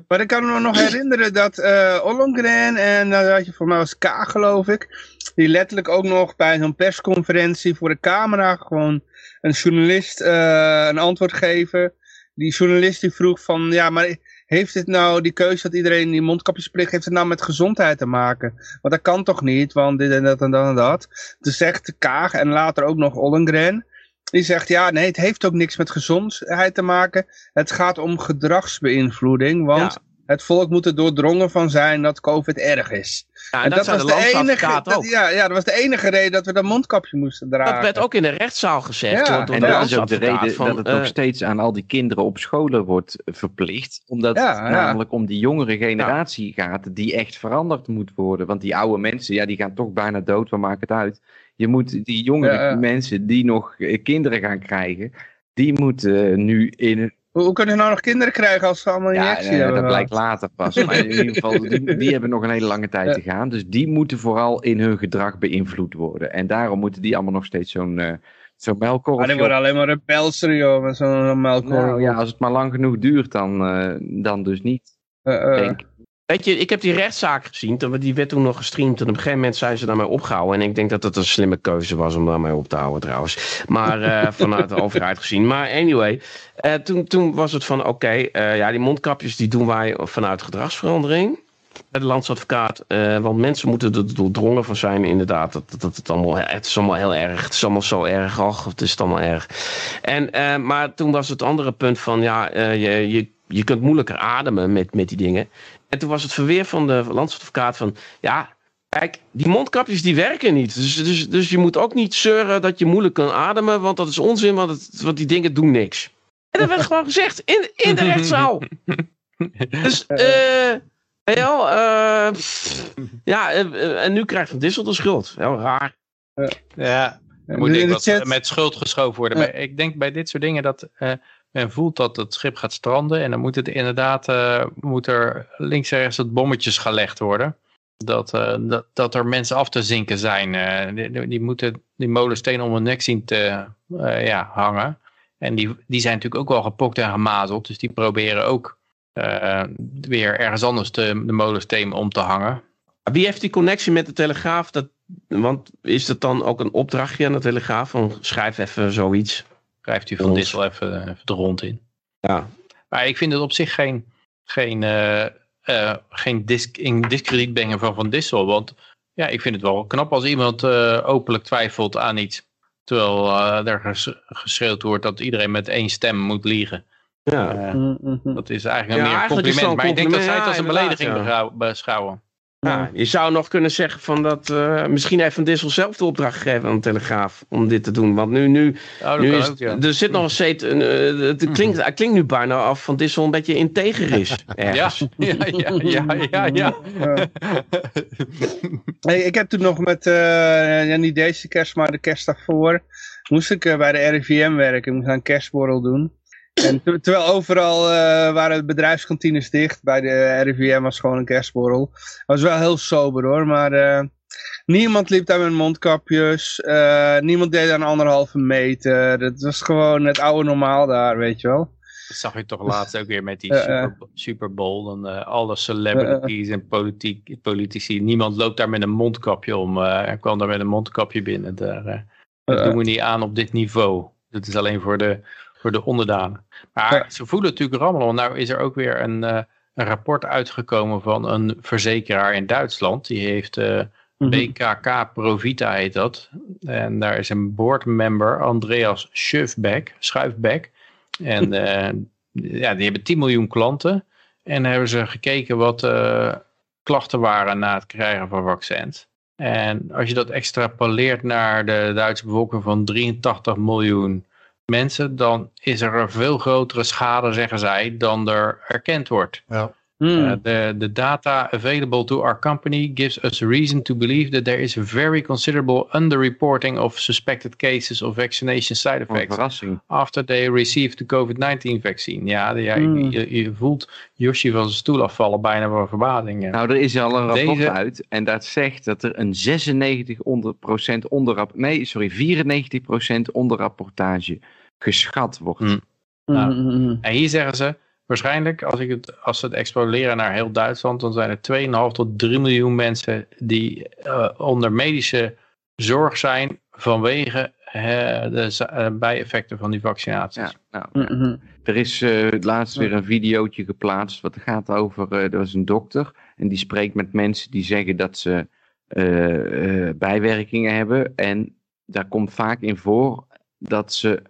Maar ik kan me nog herinneren dat eh Ollongren en dat had je voor mij was K geloof ik. Die letterlijk ook nog bij zo'n persconferentie voor de camera gewoon een journalist eh, een antwoord geven. Die journalist die vroeg van ja maar heeft dit nou die keuze dat iedereen die mondkapjesplicht heeft het nou met gezondheid te maken? Want dat kan toch niet want dit en dat en dat en dat. Toen zegt Kaag en later ook nog Ollongren. Die zegt, ja, nee, het heeft ook niks met gezondheid te maken. Het gaat om gedragsbeïnvloeding, want het volk moet er doordrongen van zijn dat COVID erg is. Ja, en dat was de enige, dat- ja, ja, dat was de enige reden dat we dat mondkapje moesten dragen. dat werd ook in de rechtszaal gezegd. Ja, door, door En dat is ook de reden van, dat het eh, nog steeds aan al die kinderen op scholen wordt verplicht. Omdat Ja, het ja. namelijk om die jongere generatie gaat die echt veranderd moet worden. Want die oude mensen, ja, die gaan toch bijna dood, wat maakt het uit? Je moet die jongere Ja, ja. mensen die nog eh, kinderen gaan krijgen, die moeten eh, nu in... Hoe, kunnen ze nou nog kinderen krijgen als ze allemaal Ja, injectie eh, hebben dat blijkt later pas. Maar in ieder geval, die, die hebben nog een hele lange tijd Ja. te gaan. Dus die moeten vooral in hun gedrag beïnvloed worden. En daarom moeten die allemaal nog steeds zo'n eh zo'n Maar melkkorfje die worden alleen maar rebelser, joh, met zo'n melkkorrel. Nou ja, als het maar lang genoeg duurt, dan, dan dus niet. Eh. Denk. Weet je, ik heb die rechtszaak gezien. Die werd toen nog gestreamd. En op een gegeven moment zijn ze daarmee opgehouden. En ik denk dat het een slimme keuze was om daarmee op te houden trouwens. Maar eh, vanuit de overheid gezien. Maar anyway, eh, toen, toen was het van oké, eh, ja, die mondkapjes die doen wij vanuit gedragsverandering. Bij de landsadvocaat. want mensen moeten er doordrongen van zijn, inderdaad. Dat, dat, dat het, allemaal, het is allemaal heel erg. Het is allemaal zo erg. Och, het is allemaal erg. En, maar toen was het andere punt van ja, je, je, je kunt moeilijker ademen met, met die dingen. En toen was het verweer van de landsadvocaat van ja. Kijk, die mondkapjes die werken niet. Dus, dus, dus je moet ook niet zeuren dat je moeilijk kan ademen. Want dat is onzin, want, het, want die dingen doen niks. En dat werd gewoon gezegd in, in de rechtszaal. Dus, eh. wel, eh, pff, ja, eh, eh, en nu krijgt Van Dissel de schuld. Heel raar. Ja, er moet de wat chat- met schuld geschoven worden. Maar ik denk bij dit soort dingen dat eh, men voelt dat het schip gaat stranden. En dan moet het inderdaad, eh, moet er links en rechts wat bommetjes gelegd worden. Dat, eh, dat, dat er mensen af te zinken zijn. Eh, die, moeten die molensteen om hun nek zien te ja, hangen. En die, die zijn natuurlijk ook wel gepokt en gemazeld. Dus die proberen ook weer ergens anders de molensteen om te hangen. Wie heeft die connectie met de Telegraaf? Dat, want is dat dan ook een opdrachtje aan de Telegraaf? Van schrijf even zoiets. Schrijft u van. Dissel even, even de rond in. Ja. Maar ik vind het op zich geen, geen, eh, eh, geen dis in discrediet brengen van Van Dissel. Want ja, ik vind het wel knap als iemand eh, openlijk twijfelt aan iets. Terwijl eh, er ges- geschreeuwd wordt dat iedereen met één stem moet liegen. ja. Eh, dat is eigenlijk Ja, meer een eigenlijk het compliment. Maar ik denk dat zij het als een belediging beschouwen. Ja, je zou nog kunnen zeggen van dat eh, misschien heeft Van Dissel zelf de opdracht gegeven aan de Telegraaf om dit te doen. Want nu, nu, Oh, nu is, ook, ja. er zit nog een steeds, een, eh, het klinkt, hij klinkt nu bijna af van Dissel een beetje integer is. Ja, Ergens. ja, ja, ja, ja, ja. Hey, ik heb toen nog met, eh, ja, niet deze kerst, maar de kerst daarvoor, moest ik bij de RIVM werken. Ik moest een kerstborrel doen. En ter- terwijl overal eh, waren de bedrijfskantines dicht, bij de RIVM was gewoon een kerstborrel. was wel heel sober hoor, maar eh, niemand liep daar met mondkapjes. eh, niemand deed aan anderhalve meter. Het was gewoon het oude normaal daar, weet je wel. Dat zag je toch laatst ook weer met die. Super, Super Bowl. Dan, alle celebrities en politiek, politici. Niemand loopt daar met een mondkapje om. er kwam daar met een mondkapje binnen. Daar, dat doen we niet aan op dit niveau. Dat is alleen voor de, voor de onderdanen. Maar Ja. ze voelen natuurlijk rammelen. Want nou is er ook weer een, eh, een rapport uitgekomen van een verzekeraar in Duitsland. Die heeft eh, Mhm. BKK Provita heet dat. En daar is een boardmember, Andreas Schuifbeck. Schuifbeck. En eh, ja, die hebben 10 miljoen klanten. En hebben ze gekeken wat eh, klachten waren na het krijgen van vaccins. En als je dat extrapoleert naar de Duitse bevolking van 83 miljoen mensen, dan is er een veel grotere schade, zeggen zij, dan er erkend wordt. Ja. Hmm. Uh, the, the data available to our company gives us reason to believe that there is a very considerable underreporting of suspected cases of vaccination side effects after they received the COVID-19 vaccine. Ja, de- ja Hmm. je, je voelt Yoshi van zijn stoel afvallen bijna van verbazing. ja. Nou, er is al een rapport Deze- uit en dat zegt dat er een 96 onder, procent onderrap, nee, sorry, 94 procent onderrapportage geschat wordt. Hmm. Nou. En hier zeggen ze, waarschijnlijk als, ik het, als ze het exploreren naar heel Duitsland, dan zijn er 2,5 tot 3 miljoen mensen die eh, onder medische zorg zijn vanwege eh, de eh, bijeffecten van die vaccinaties. Ja, nou, hmm. er is eh, laatst weer een videootje geplaatst wat gaat over, eh, er was een dokter en die spreekt met mensen die zeggen dat ze bijwerkingen hebben en daar komt vaak in voor dat ze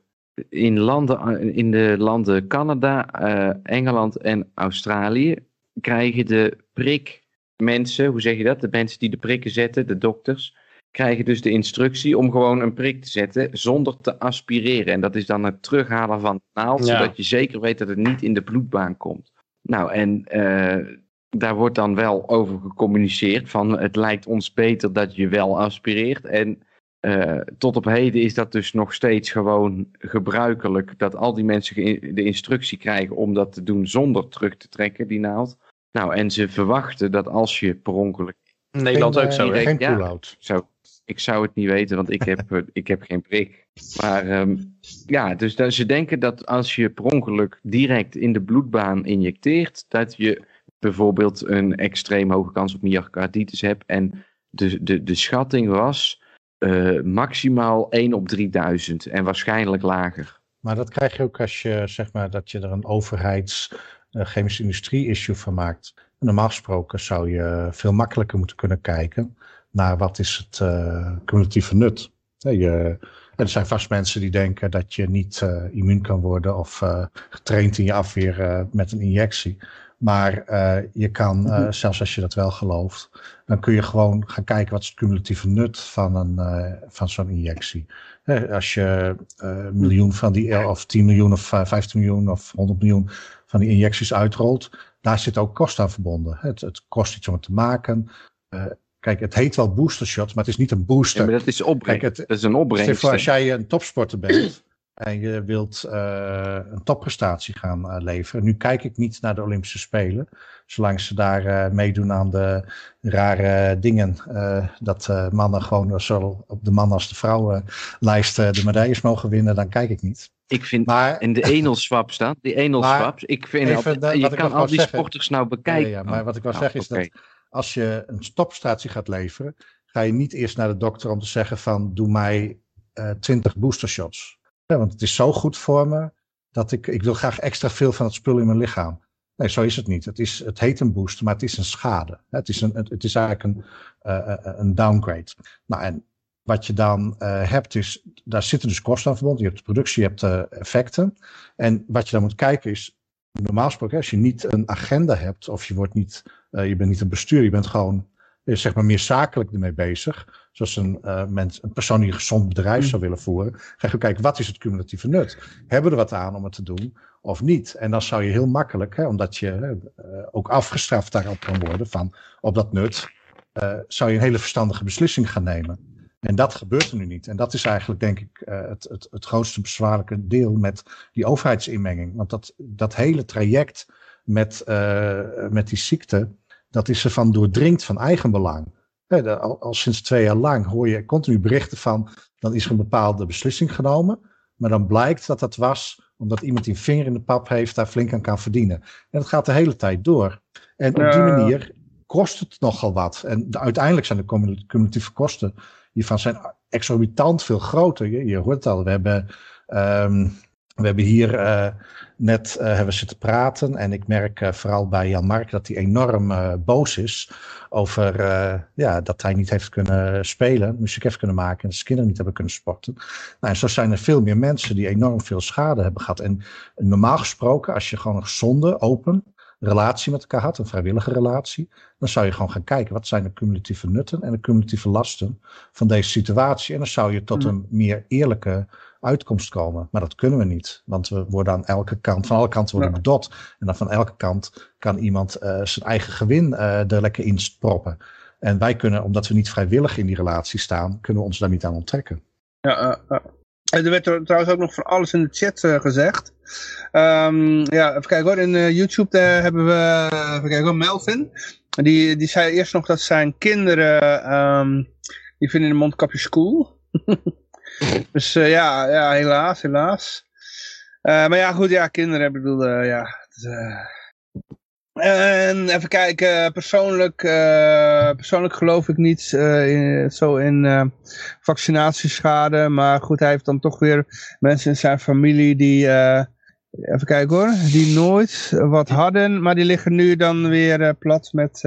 in, landen, in de landen Canada, eh, Engeland en Australië krijgen de prik mensen, hoe zeg je dat? De mensen die de prikken zetten, de dokters, krijgen dus de instructie om gewoon een prik te zetten zonder te aspireren. En dat is dan het terughalen van de naald, Ja. zodat je zeker weet dat het niet in de bloedbaan komt. Nou, en eh, daar wordt dan wel over gecommuniceerd van het lijkt ons beter dat je wel aspireert. En eh, tot op heden is dat dus nog steeds gewoon gebruikelijk dat al die mensen de instructie krijgen om dat te doen zonder terug te trekken, die naald. Nou, en ze verwachten dat als je per ongeluk In Nederland ook zo. eh? Geen Ja. pull-out. zou, ik zou het niet weten, want ik heb, eh, ik heb geen prik. Maar ehm, ja, dus dat, ze denken dat als je per ongeluk direct in de bloedbaan injecteert, dat je bijvoorbeeld een extreem hoge kans op myocarditis heb. En de, de, de schatting was eh, maximaal 1 op 3000 en waarschijnlijk lager. Maar dat krijg je ook als je zeg maar dat je er een overheids eh, chemische industrie issue van maakt. Normaal gesproken zou je veel makkelijker moeten kunnen kijken naar wat is het uh, cumulatieve nut. je, er zijn vast mensen die denken dat je niet uh, immuun kan worden of getraind in je afweer met een injectie. Maar je kan, zelfs als je dat wel gelooft, dan kun je gewoon gaan kijken wat is het cumulatieve nut van, een, van zo'n injectie. als je een miljoen van die, of 10 miljoen of 15 miljoen of 100 miljoen van die injecties uitrolt, daar zit ook kost aan verbonden. Het, het kost iets om het te maken. Kijk, het heet wel booster shots, maar het is niet een booster. Ja, maar dat is. Kijk, het, dat is een opbrengst. Voor als jij een topsporter bent en je wilt uh, een topprestatie gaan uh, leveren. Nu kijk ik niet naar de Olympische Spelen, zolang ze daar uh, meedoen aan de rare dingen. dat mannen gewoon zowel op de mannen als de vrouwenlijst de medailles mogen winnen, dan kijk ik niet. Ik vind maar, in de enelswap staan, die enelswaps, ik vind even, dat, je kan al die zeggen, sporters nou bekijken. Ja, ja maar wat ik wil oh, zeggen is dat als je een stopprestatie gaat leveren, ga je niet eerst naar de dokter om te zeggen van doe mij uh, 20 booster shots. Ja, want het is zo goed voor me dat ik, ik wil graag extra veel van het spul in mijn lichaam. Nee, zo is het niet. Het, is, het heet een boost, maar het is een schade. Het is, een, het is eigenlijk een, uh, een downgrade. Nou, en wat je dan hebt is, daar zitten dus kosten aan verbonden. Je hebt de productie, je hebt effecten. En wat je dan moet kijken is, normaal gesproken, als je niet een agenda hebt, of je, wordt niet, je bent niet een bestuur, je bent gewoon zeg maar meer zakelijk ermee bezig. Zoals een, uh, mens, een persoon die een gezond bedrijf mm. zou willen voeren. Ga je kijken, wat is het cumulatieve nut? Hebben we er wat aan om het te doen of niet? En dan zou je heel makkelijk, hè, omdat je uh, ook afgestraft daarop kan worden van op dat nut, uh, zou je een hele verstandige beslissing gaan nemen. En dat gebeurt er nu niet. En dat is eigenlijk, denk ik, het, het, het grootste bezwaarlijke deel met die overheidsinmenging. Want dat, dat hele traject met, met die ziekte, dat is ervan doordringt van eigenbelang. Ja, al, al, sinds twee jaar lang hoor je continu berichten van, dan is er een bepaalde beslissing genomen. Maar dan blijkt dat dat was omdat iemand die een vinger in de pap heeft, daar flink aan kan verdienen. En dat gaat de hele tijd door. En op die manier kost het nogal wat. En de, uiteindelijk zijn de cumulatieve kosten hiervan zijn exorbitant veel groter. Je, je hoort het al, we hebben, um, we hebben hier uh, net uh, hebben zitten praten en ik merk uh, vooral bij Jan Mark dat hij enorm boos is over ja, dat hij niet heeft kunnen spelen, muziek heeft kunnen maken en zijn kinderen niet hebben kunnen sporten. Nou, en zo zijn er veel meer mensen die enorm veel schade hebben gehad. En normaal gesproken, als je gewoon een gezonde, open relatie met elkaar had, een vrijwillige relatie, dan zou je gewoon gaan kijken wat zijn de cumulatieve nutten en de cumulatieve lasten van deze situatie. En dan zou je tot een meer eerlijke uitkomst komen. Maar dat kunnen we niet, want we worden aan elke kant, van alle kanten worden bedot. En dan van elke kant kan iemand uh, zijn eigen gewin uh, er lekker in proppen. En wij kunnen, omdat we niet vrijwillig in die relatie staan, kunnen we ons daar niet aan onttrekken. Ja, uh, er werd er trouwens ook nog van alles in de chat uh, gezegd. Um, ja, even kijken hoor. In uh, YouTube daar hebben we, even kijken hoor, Melvin. Die, die zei eerst nog dat zijn kinderen, um, die vinden de mondkapjes cool. dus ja, ja, helaas, helaas. maar ja, goed, ja, kinderen, ik bedoel, ja. Het is, en even kijken, persoonlijk, persoonlijk geloof ik niet zo in vaccinatieschade. Maar goed, hij heeft dan toch weer mensen in zijn familie die, even kijken hoor, die nooit wat hadden. Maar die liggen nu dan weer plat met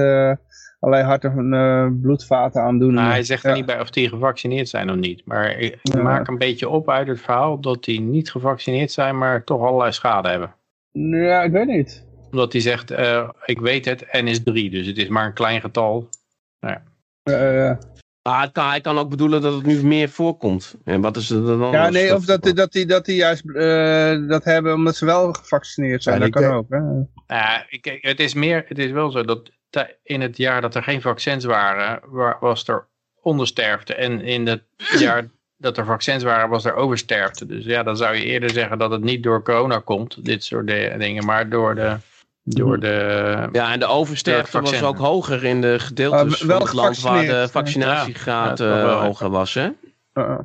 allerlei hart- en bloedvaten. Nou, hij zegt er niet bij of die gevaccineerd zijn of niet. Maar ik ja. maak een beetje op uit het verhaal dat die niet gevaccineerd zijn, maar toch allerlei schade hebben. Ja, ik weet niet omdat hij zegt, uh, ik weet het, n is 3. Dus het is maar een klein getal. Nou ja. Uh, ah, het kan, hij kan ook bedoelen dat het nu meer voorkomt. En wat is er dan Ja, nee, of dat, dat, die, dat die juist uh, dat hebben omdat ze wel gevaccineerd zijn. Ja, dat kan ook. Hè? Ja, ik, het is meer, het is wel zo dat in het jaar dat er geen vaccins waren, was er ondersterfte. En in het jaar dat er vaccins waren, was er oversterfte. Dus ja, dan zou je eerder zeggen dat het niet door corona komt, dit soort dingen, maar door de door mhm. de... Ja, en de oversterfte was ook hoger in de gedeeltes uh, van het land waar de vaccinatiegraad ja, uh, hoger was, hè? Uh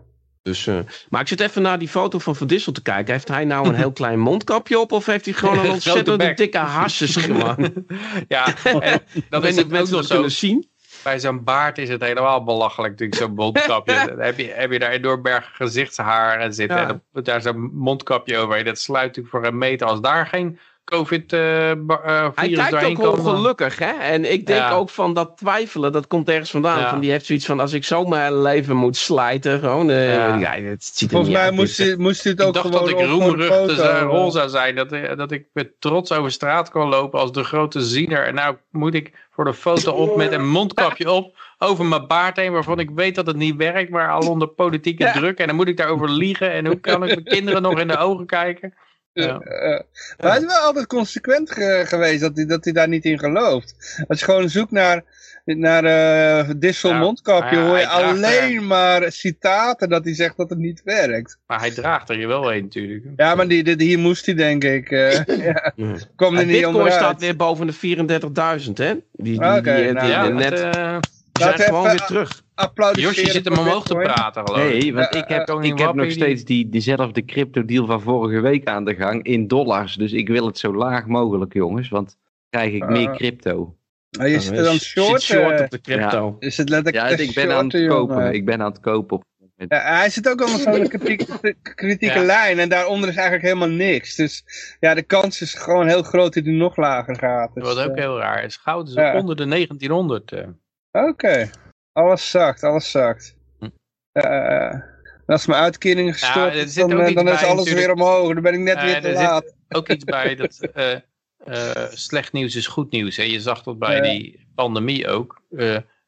Dus, eh, maar ik zit even naar die foto van Van Dissel te kijken. Heeft hij nou een heel klein mondkapje op? Of heeft hij gewoon een ontzettend dikke harses gewoon? Ja, en dat is is het mensen nog kunnen zien. Bij zo'n baard is het helemaal belachelijk natuurlijk, zo'n mondkapje. Dan heb je, heb je daar enorm berg gezichtshaar en zitten. Ja. En dan daar zo'n mondkapje overheen. Dat sluit natuurlijk voor een meter. Als daar geen COVID-virus Hij kijkt ook wel gelukkig, hè? En ik denk Ja. ook van dat twijfelen, dat komt ergens vandaan. Ja. Van die heeft zoiets van, als ik zo mijn leven moet slijten, gewoon... eh, Ja. ja. het ziet er Volgens niet mij uit. moest Dus, hij, moest hij het Ik ook dacht gewoon dat ik op voor de roemrucht foto, uh, eh. rol zou zijn. Dat, eh, dat ik met trots over straat kon lopen als de grote ziener. En nou moet ik voor de foto op met een mondkapje op over mijn baard heen. Waarvan ik weet dat het niet werkt. Maar al onder politieke Ja. druk. En dan moet ik daarover liegen. En hoe kan ik mijn kinderen nog in de ogen kijken? Ja. Eh, maar hij is wel altijd consequent ge- geweest dat hij, dat hij daar niet in gelooft. Als je gewoon zoekt naar, naar eh Dissel Ja, mondkapje, ja, hoor je alleen maar citaten dat hij zegt dat het niet werkt. Maar hij draagt er je wel een natuurlijk. Ja, maar die, die, hier moest hij denk ik. eh ja, er niet Bitcoin onderuit. staat weer boven de 34.000, hè? Die, die, die- nou, net eh, zijn gewoon even weer terug. Applaudisseren Josje zit hem omhoog te praten geloof ik. Nee, want Eh, ik heb, ik heb nog steeds die, diezelfde crypto deal van vorige week aan de gang in dollars. Dus ik wil het zo laag mogelijk, jongens. Want dan krijg ik meer Eh, crypto. Ah, je zit er dan Zit short. short eh, op de crypto. is het letterlijk Ja, te ik ben aan het kopen. jongen. Ik ben aan het kopen. Op. Ja, hij zit ook allemaal zo'n kritiek, kritieke Ja. lijn en daaronder is eigenlijk helemaal niks. Dus ja, de kans is gewoon heel groot dat hij nog lager gaat. Dus, Wat ook eh, heel raar is. Goud is ja. onder de 1900. eh. Oké, alles zakt, alles zakt. Hm. Eh, als mijn uitkering gestort is, zit dan, eh, dan is bij alles natuurlijk. weer omhoog. Dan ben ik net Ja, weer te er zit- laat. ook iets bij dat eh, slecht nieuws is goed nieuws. Hè? Je zag dat bij Ja. die pandemie ook.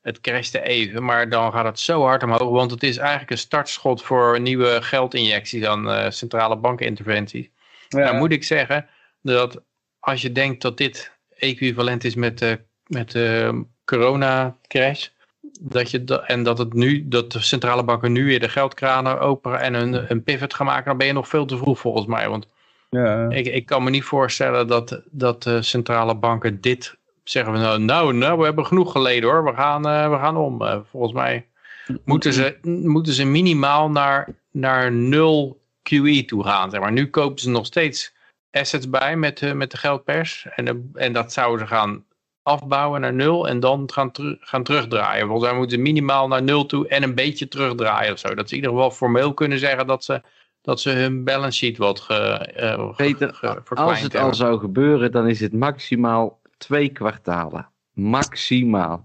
Het crashte even, maar dan gaat het zo hard omhoog. Want het is eigenlijk een startschot voor nieuwe geldinjecties aan centrale bankeninterventies. Ja. Nou moet ik zeggen dat als je denkt dat dit equivalent is met de met de corona crash. Dat je da- en dat, het nu, dat de centrale banken nu weer de geldkranen openen en een, een pivot gaan maken, dan ben je nog veel te vroeg volgens mij. Want Ja. ik, ik kan me niet voorstellen dat, dat de centrale banken dit zeggen. We, nou, nou, nou, we hebben genoeg geleden hoor, we gaan, eh, we gaan om. Eh, volgens mij moeten ze, moeten ze minimaal naar, naar nul QE toe gaan. Zeg maar. Nu kopen ze nog steeds assets bij met, eh, met de geldpers. En, eh, en dat zouden ze gaan afbouwen naar nul en dan gaan, gaan terugdraaien. Volgens mij moeten ze minimaal naar nul toe en een beetje terugdraaien of zo. Dat ze in ieder geval formeel kunnen zeggen dat ze, dat ze hun balance sheet wat ge, eh, Peter, ge- als het al zou gebeuren, dan is het maximaal twee kwartalen. Maximaal.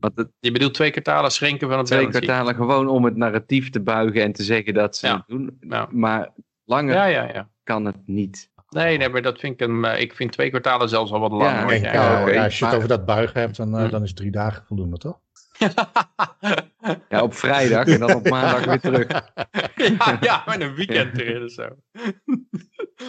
Want het Je bedoelt twee kwartalen schrinken van het twee balance sheet. kwartalen gewoon om het narratief te buigen en te zeggen dat ze Ja. het doen. Ja. Maar langer Ja, ja, ja. kan het niet. Nee, nee, maar dat vind ik een, eh, ik vind twee kwartalen zelfs al wat lang. Ja, hoor. Ja, ja, ja, als je het maar- over dat buigen hebt, dan, eh, Hm. dan is drie dagen voldoende, toch? Ja, op vrijdag en dan op maandag weer terug. ja, ja, met een weekend erin of zo.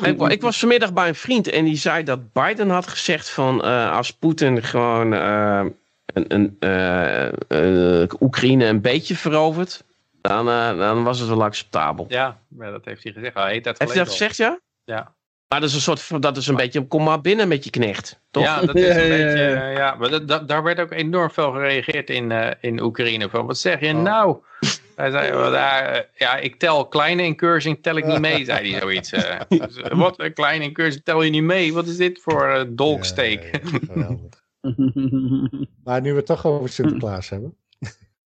Ik, ik was vanmiddag bij een vriend en die zei dat Biden had gezegd van eh, als Poetin gewoon eh, een, een, eh, eh, Oekraïne een beetje verovert, dan, eh, dan was het wel acceptabel. Ja, maar dat heeft hij gezegd. Hij heet dat Heeft hij dat gezegd, ja? Ja. Maar dat is een soort van, dat is een beetje, kom maar binnen met je knecht, toch? Ja, dat is een ja, beetje, ja. eh, ja, maar dat, dat- daar werd ook enorm veel gereageerd in, eh, in Oekraïne. Van, wat zeg je Oh. nou? Hij zei, "Wel, daar, eh, ja, ik tel kleine incursion, tel ik niet mee, zei hij zoiets. eh. Dus, wat, een kleine incursion, tel je niet mee? Wat is dit voor dolksteek? Maar nu we het toch over Sinterklaas hebben.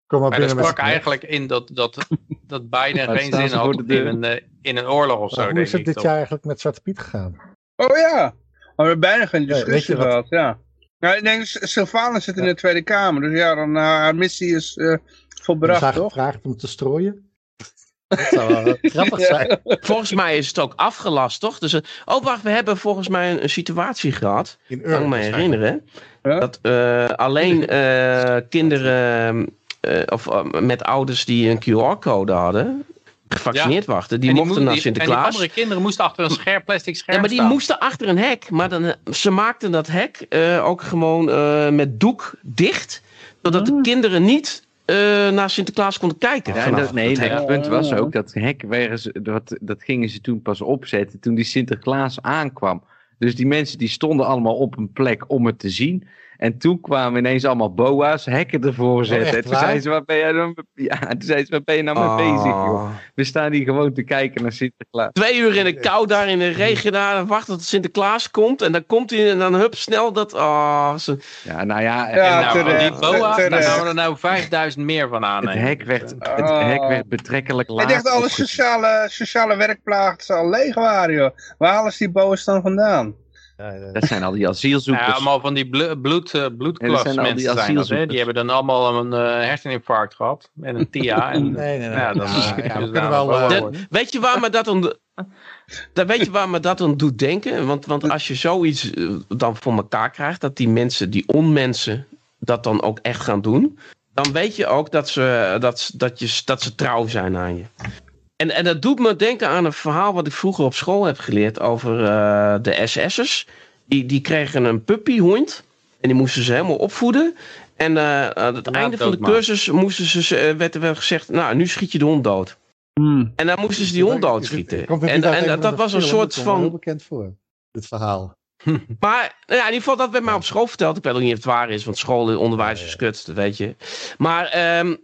Kom maar Maar binnen met sprak eigenlijk in dat, dat, dat Biden geen zin had de in een, eh, in een oorlog of zo, Maar hoe denk is het ik. dit toch? jaar eigenlijk met Zwarte Piet gegaan? Oh ja, maar we hebben bijna geen discussie gehad, ja. Nou, ik denk, Sylvana zit in de Tweede Kamer, dus ja, dan, eh, haar missie is eh volbracht, toch? gevraagd om te strooien? Dat zou wel grappig zijn. Volgens mij is het ook afgelast, toch? Dus, eh, oh, wacht, we hebben volgens mij een, een situatie gehad. In kan ik me herinneren. Ja? Dat eh, alleen eh, kinderen eh, of eh, met ouders die een QR-code hadden, gevaccineerd wachten, die, En mochten naar die- En die Sinterklaas. andere kinderen moesten achter een scherp plastic scherm Ja, maar die staan. moesten achter een hek. Maar dan, eh, ze maakten dat hek eh, ook gewoon eh, met doek dicht. Zodat de kinderen niet eh, naar Sinterklaas konden kijken. Ja, en vanaf dat, nee, hek. het punt was ook dat hek, waren ze, dat, dat gingen ze toen pas opzetten toen die Sinterklaas aankwam. Dus die mensen die stonden allemaal op een plek om het te zien. En toen kwamen ineens allemaal boa's hekken ervoor zetten. echt en toen zei ze, waar ben, jij dan, ja, toen zei ze, waar ben je nou mee bezig, joh? Oh. We staan hier gewoon te kijken naar Sinterklaas. Twee uur in de kou daar in de regen daar. En wachten tot Sinterklaas komt. En dan komt hij en dan hup snel dat. Oh, zo. Ja, nou ja, Ja, en Nou, die boa, terecht. daar gaan we er nou 5000 meer van het, aannemen. hek werd, het Oh. hek werd betrekkelijk laag. Ik dacht alle sociale, sociale werkplaatsen al leeg waren, joh. Waar halen ze die boa's dan vandaan? Dat zijn al die asielzoekers. Ja, allemaal van die blo bloed, eh, al die zijn dat, hè. asielzoekers. Die hebben dan allemaal een eh, herseninfarct gehad. En een TIA. En, Nee, nee, nee. Ja, dan, eh, Ja, we kunnen wel, wel weet je waar me dat. Dat weet je waar me dat aan doet denken? Want, want als je zoiets dan voor elkaar krijgt, dat die mensen, die onmensen, dat dan ook echt gaan doen, dan weet je ook dat ze, dat, ze- dat je, dat ze trouw zijn aan je. En, en dat doet me denken aan een verhaal wat ik vroeger op school heb geleerd over eh, de SS'ers. Die, die kregen een puppyhond en die moesten ze helemaal opvoeden. En eh, aan het Ja, einde van de cursus moesten ze, eh, werd er wel gezegd, nou nu schiet je de hond dood. En dan moesten ze die hond doodschieten. Komt het En, en dat, van was een soort me heel van. bekend voor, dit verhaal. Maar nou ja, in ieder geval, dat werd mij op school verteld. Ik weet ook niet of het waar is, want school en onderwijs is kut, dat weet je. Maar ehm,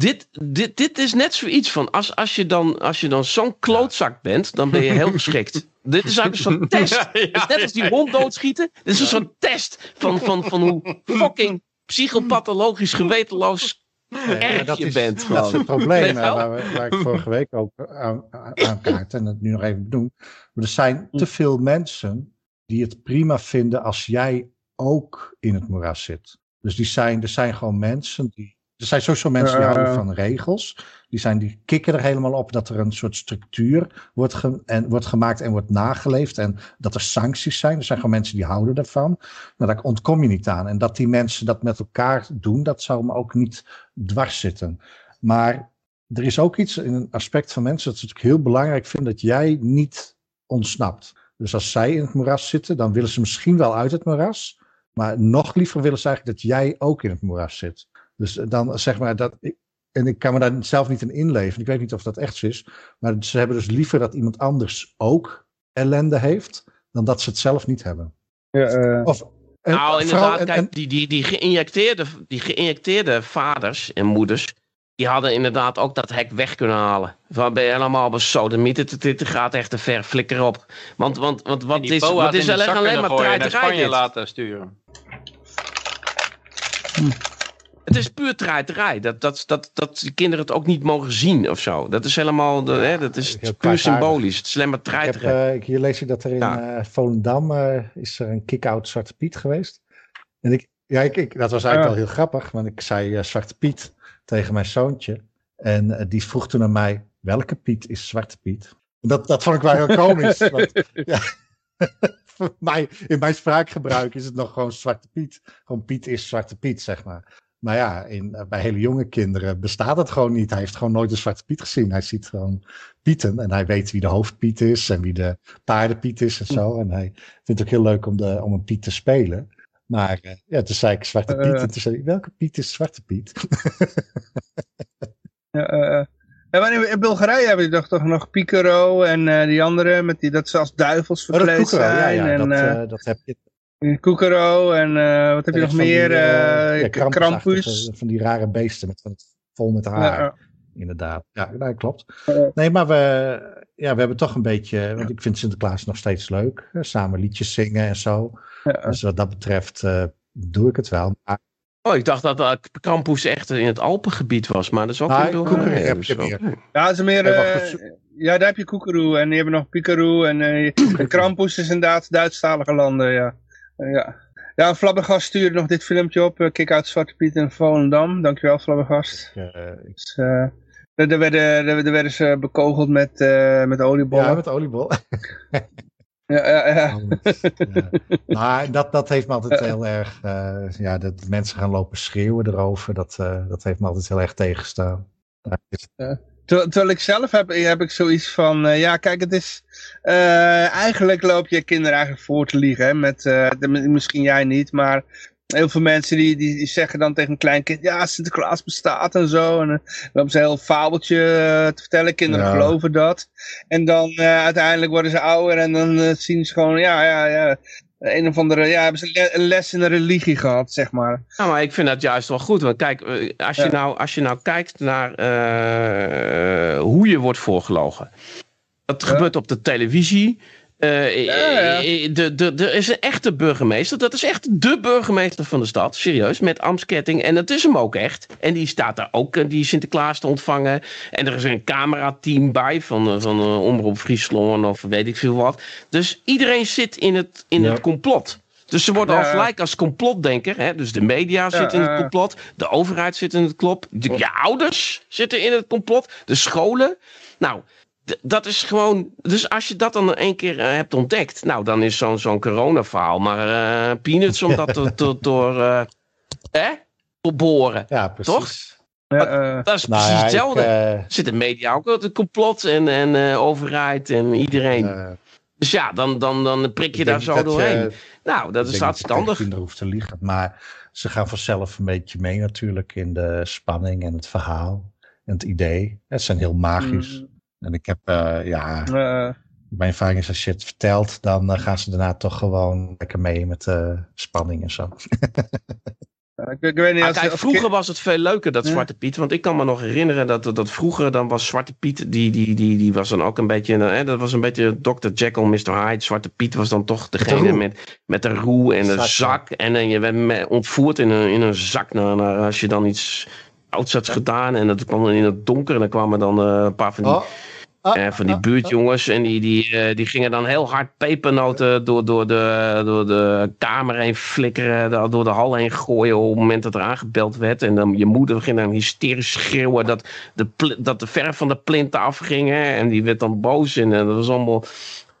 dit, dit, dit is net zoiets van. Als, als je dan, als je dan zo'n klootzak bent, dan ben je heel geschikt. dit is eigenlijk een soort test. Ja, ja, Het is net als die hond doodschieten. Dit is een soort test van, van, van hoe fucking psychopathologisch gewetenloos erg dat je is, bent. Dat is het probleem eh, waar, we- waar ik vorige week ook aan, aan- aankaart en het nu nog even. Maar er zijn te veel mensen die het prima vinden als jij ook in het moeras zit. Dus die zijn, er zijn gewoon mensen die. Er zijn sowieso mensen die Eh. houden van regels. Die, zijn, die kikken er helemaal op dat er een soort structuur wordt, ge- en, wordt gemaakt en wordt nageleefd. En dat er sancties zijn. Er zijn gewoon mensen die houden ervan. Nou, daar ontkom je niet aan. En dat die mensen dat met elkaar doen, dat zou me ook niet dwars zitten. Maar er is ook iets in een aspect van mensen dat ze natuurlijk heel belangrijk vinden dat jij niet ontsnapt. Dus als zij in het moeras zitten, dan willen ze misschien wel uit het moeras. Maar nog liever willen ze eigenlijk dat jij ook in het moeras zit. Dus dan zeg maar dat. Ik, en ik kan me daar zelf niet in inleven. Ik weet niet of dat echt zo is. Maar ze hebben dus liever dat iemand anders ook ellende heeft. dan dat ze het zelf niet hebben. Ja, eh, Of, en- Nou, inderdaad, en- kijk, en- die, die, die, geïnjecteerde, die geïnjecteerde vaders en moeders, die hadden inderdaad ook dat hek weg kunnen halen. Van ben je helemaal besodemieten, dit, dit gaat echt te ver, flikker op. Want, want, want wat is, wat is alleen, maar en naar Spanje dit? laten sturen. Het is puur treiterij. Dat, dat, dat, dat die kinderen het ook niet mogen zien of zo. Dat is helemaal, de, hè, dat is puur symbolisch. Het is alleen maar Ik heb, eh, ik- hier lees je dat er in Ja. eh, Volendam eh, is er een kick-out Zwarte Piet geweest. En ik, ja, ik, ik, dat was eigenlijk Ja. wel heel grappig, want ik zei eh, Zwarte Piet tegen mijn zoontje. En die vroeg toen aan mij, welke Piet is Zwarte Piet? En Dat, dat vond ik wel heel komisch. want, ja, voor mij, in mijn spraakgebruik is het nog gewoon Zwarte Piet. Gewoon Piet is Zwarte Piet, zeg maar. Maar ja, in, eh, bij hele jonge kinderen bestaat het gewoon niet. Hij heeft gewoon nooit een Zwarte Piet gezien. Hij ziet gewoon Pieten en hij weet wie de hoofdpiet is en wie de paardenpiet is en zo. En hij vindt het ook heel leuk om, de, om een Piet te spelen. Maar eh, ja, toen zei ik Zwarte Piet Eh. en toen zei welke Piet is Zwarte Piet? ja. Ja, maar in, Bulgarije hebben die toch, toch nog Picaro en die andere, met die, dat ze als duivels Oh, verkleed Koekero, ja, zijn. ja, en, dat, dat heb je. Kukero en eh, wat heb je nog van die, meer? eh, eh ja, Krampus. Van die rare beesten met, van het, vol met haar. Ja, Inderdaad, ja, dat klopt. Ja. Nee, maar we, ja, we hebben toch een beetje, want ik vind Sinterklaas nog steeds leuk. hè, Samen liedjes zingen en zo. ja. Dus wat dat betreft eh, doe ik het wel. Maar, Oh, ik dacht dat uh, Campus echt in het Alpengebied was, maar dat is ook heb dus je ook- meer. Ja, is meer, Ja, eh, ja, daar heb je Koekeroe en die hebben nog Picaro en eh Krampus is inderdaad Duitsstalige landen, ja. Eh, ja. Ja, Flabbergast stuurde nog dit filmpje op, eh, Kick Out Zwarte Piet in Volendam. Dankjewel Flabbergast. eh, ik- Dus, eh, daar, werden, daar, werden ze bekogeld met, eh met oliebollen. ja, met oliebol. Ja, ja, ja. ja. Maar dat, dat heeft me altijd heel erg, ja, dat mensen gaan lopen schreeuwen erover, dat, dat heeft me altijd heel erg tegenstaan. Ja, Ter- Terwijl ik zelf heb, heb ik zoiets van, eh, ja kijk het is, eh, eigenlijk loop je kinderen eigenlijk voor te liegen. Hè, met, eh, de- misschien jij niet, maar heel veel mensen die, die, die zeggen dan tegen een klein kind, ja Sinterklaas bestaat en zo. En dan lopen ze een heel fabeltje te vertellen, kinderen Ja. geloven dat. En dan uiteindelijk worden ze ouder en dan zien ze gewoon, ja, ja, ja. Een of andere, ja, hebben ze een les in de religie gehad, zeg maar. Nou, maar ik vind dat juist wel goed. Want kijk, eh, als je, Ja. nou, als je nou kijkt naar eh, hoe je wordt voorgelogen. Dat Ja. gebeurt op de televisie. Eh, Ja, ja. eh, de, de, er is een echte burgemeester. Dat is echt de burgemeester van de stad. Serieus, met Amsketting. En dat is hem ook echt. En die staat daar ook, eh, die Sinterklaas te ontvangen. En er is een camerateam bij van, eh, van eh, Omroep Friesland of weet ik veel wat. Dus iedereen zit in het, in Ja. het complot. Dus ze worden al gelijk als complotdenker. Hè? Dus de media zit in het eh. complot. De overheid zit in het complot. de- Je ouders zitten in het complot. De scholen. Nou, dat is gewoon... Dus als je dat dan één keer eh, hebt ontdekt... Nou, dan is zo'n zo'n corona-verhaal maar eh, peanuts om dat te- te- door... eh hè? Te boren. Ja, precies. Toch? Ja, Dat is Nou precies ja, ik, hetzelfde. eh, Zit de media ook het complot en, en eh, overheid en iedereen. dus ja, dan, dan, dan prik je ik daar zo doorheen. je- nou, dat ik is tegen handig. kinderen hoeft te liegen. Maar ze gaan vanzelf een beetje mee natuurlijk in de spanning en het verhaal en het idee. Het zijn heel magisch. En ik heb, eh, ja, eh, mijn ervaring is als je het vertelt, dan eh, gaan ze daarna toch gewoon lekker mee met de spanning en zo. ik, ik weet niet, Maar als, kijk, als vroeger was het veel leuker, dat Ja. Zwarte Piet. Want ik kan me nog herinneren dat, dat vroeger dan was Zwarte Piet, die, die, die, die was dan ook een beetje, hè, dat was een beetje Dr. Jekyll, Mr. Hyde. Zwarte Piet was dan toch degene met, met de roe en de Zak, zak. En dan je werd ontvoerd in een, in een zak naar, naar, als je dan iets ouds had gedaan. En dat kwam dan in het donker en dan kwamen dan eh, een paar van die... Oh, ah, Eh, van die ah, buurtjongens. En die, die, eh, die gingen dan heel hard pepernoten door, door, de, door de kamer heen flikkeren. Door de hal heen gooien op het moment dat er aangebeld werd. En dan je moeder ging dan hysterisch schreeuwen dat de, dat de verf van de plint afging. hè. En die werd dan boos. En eh, dat was allemaal...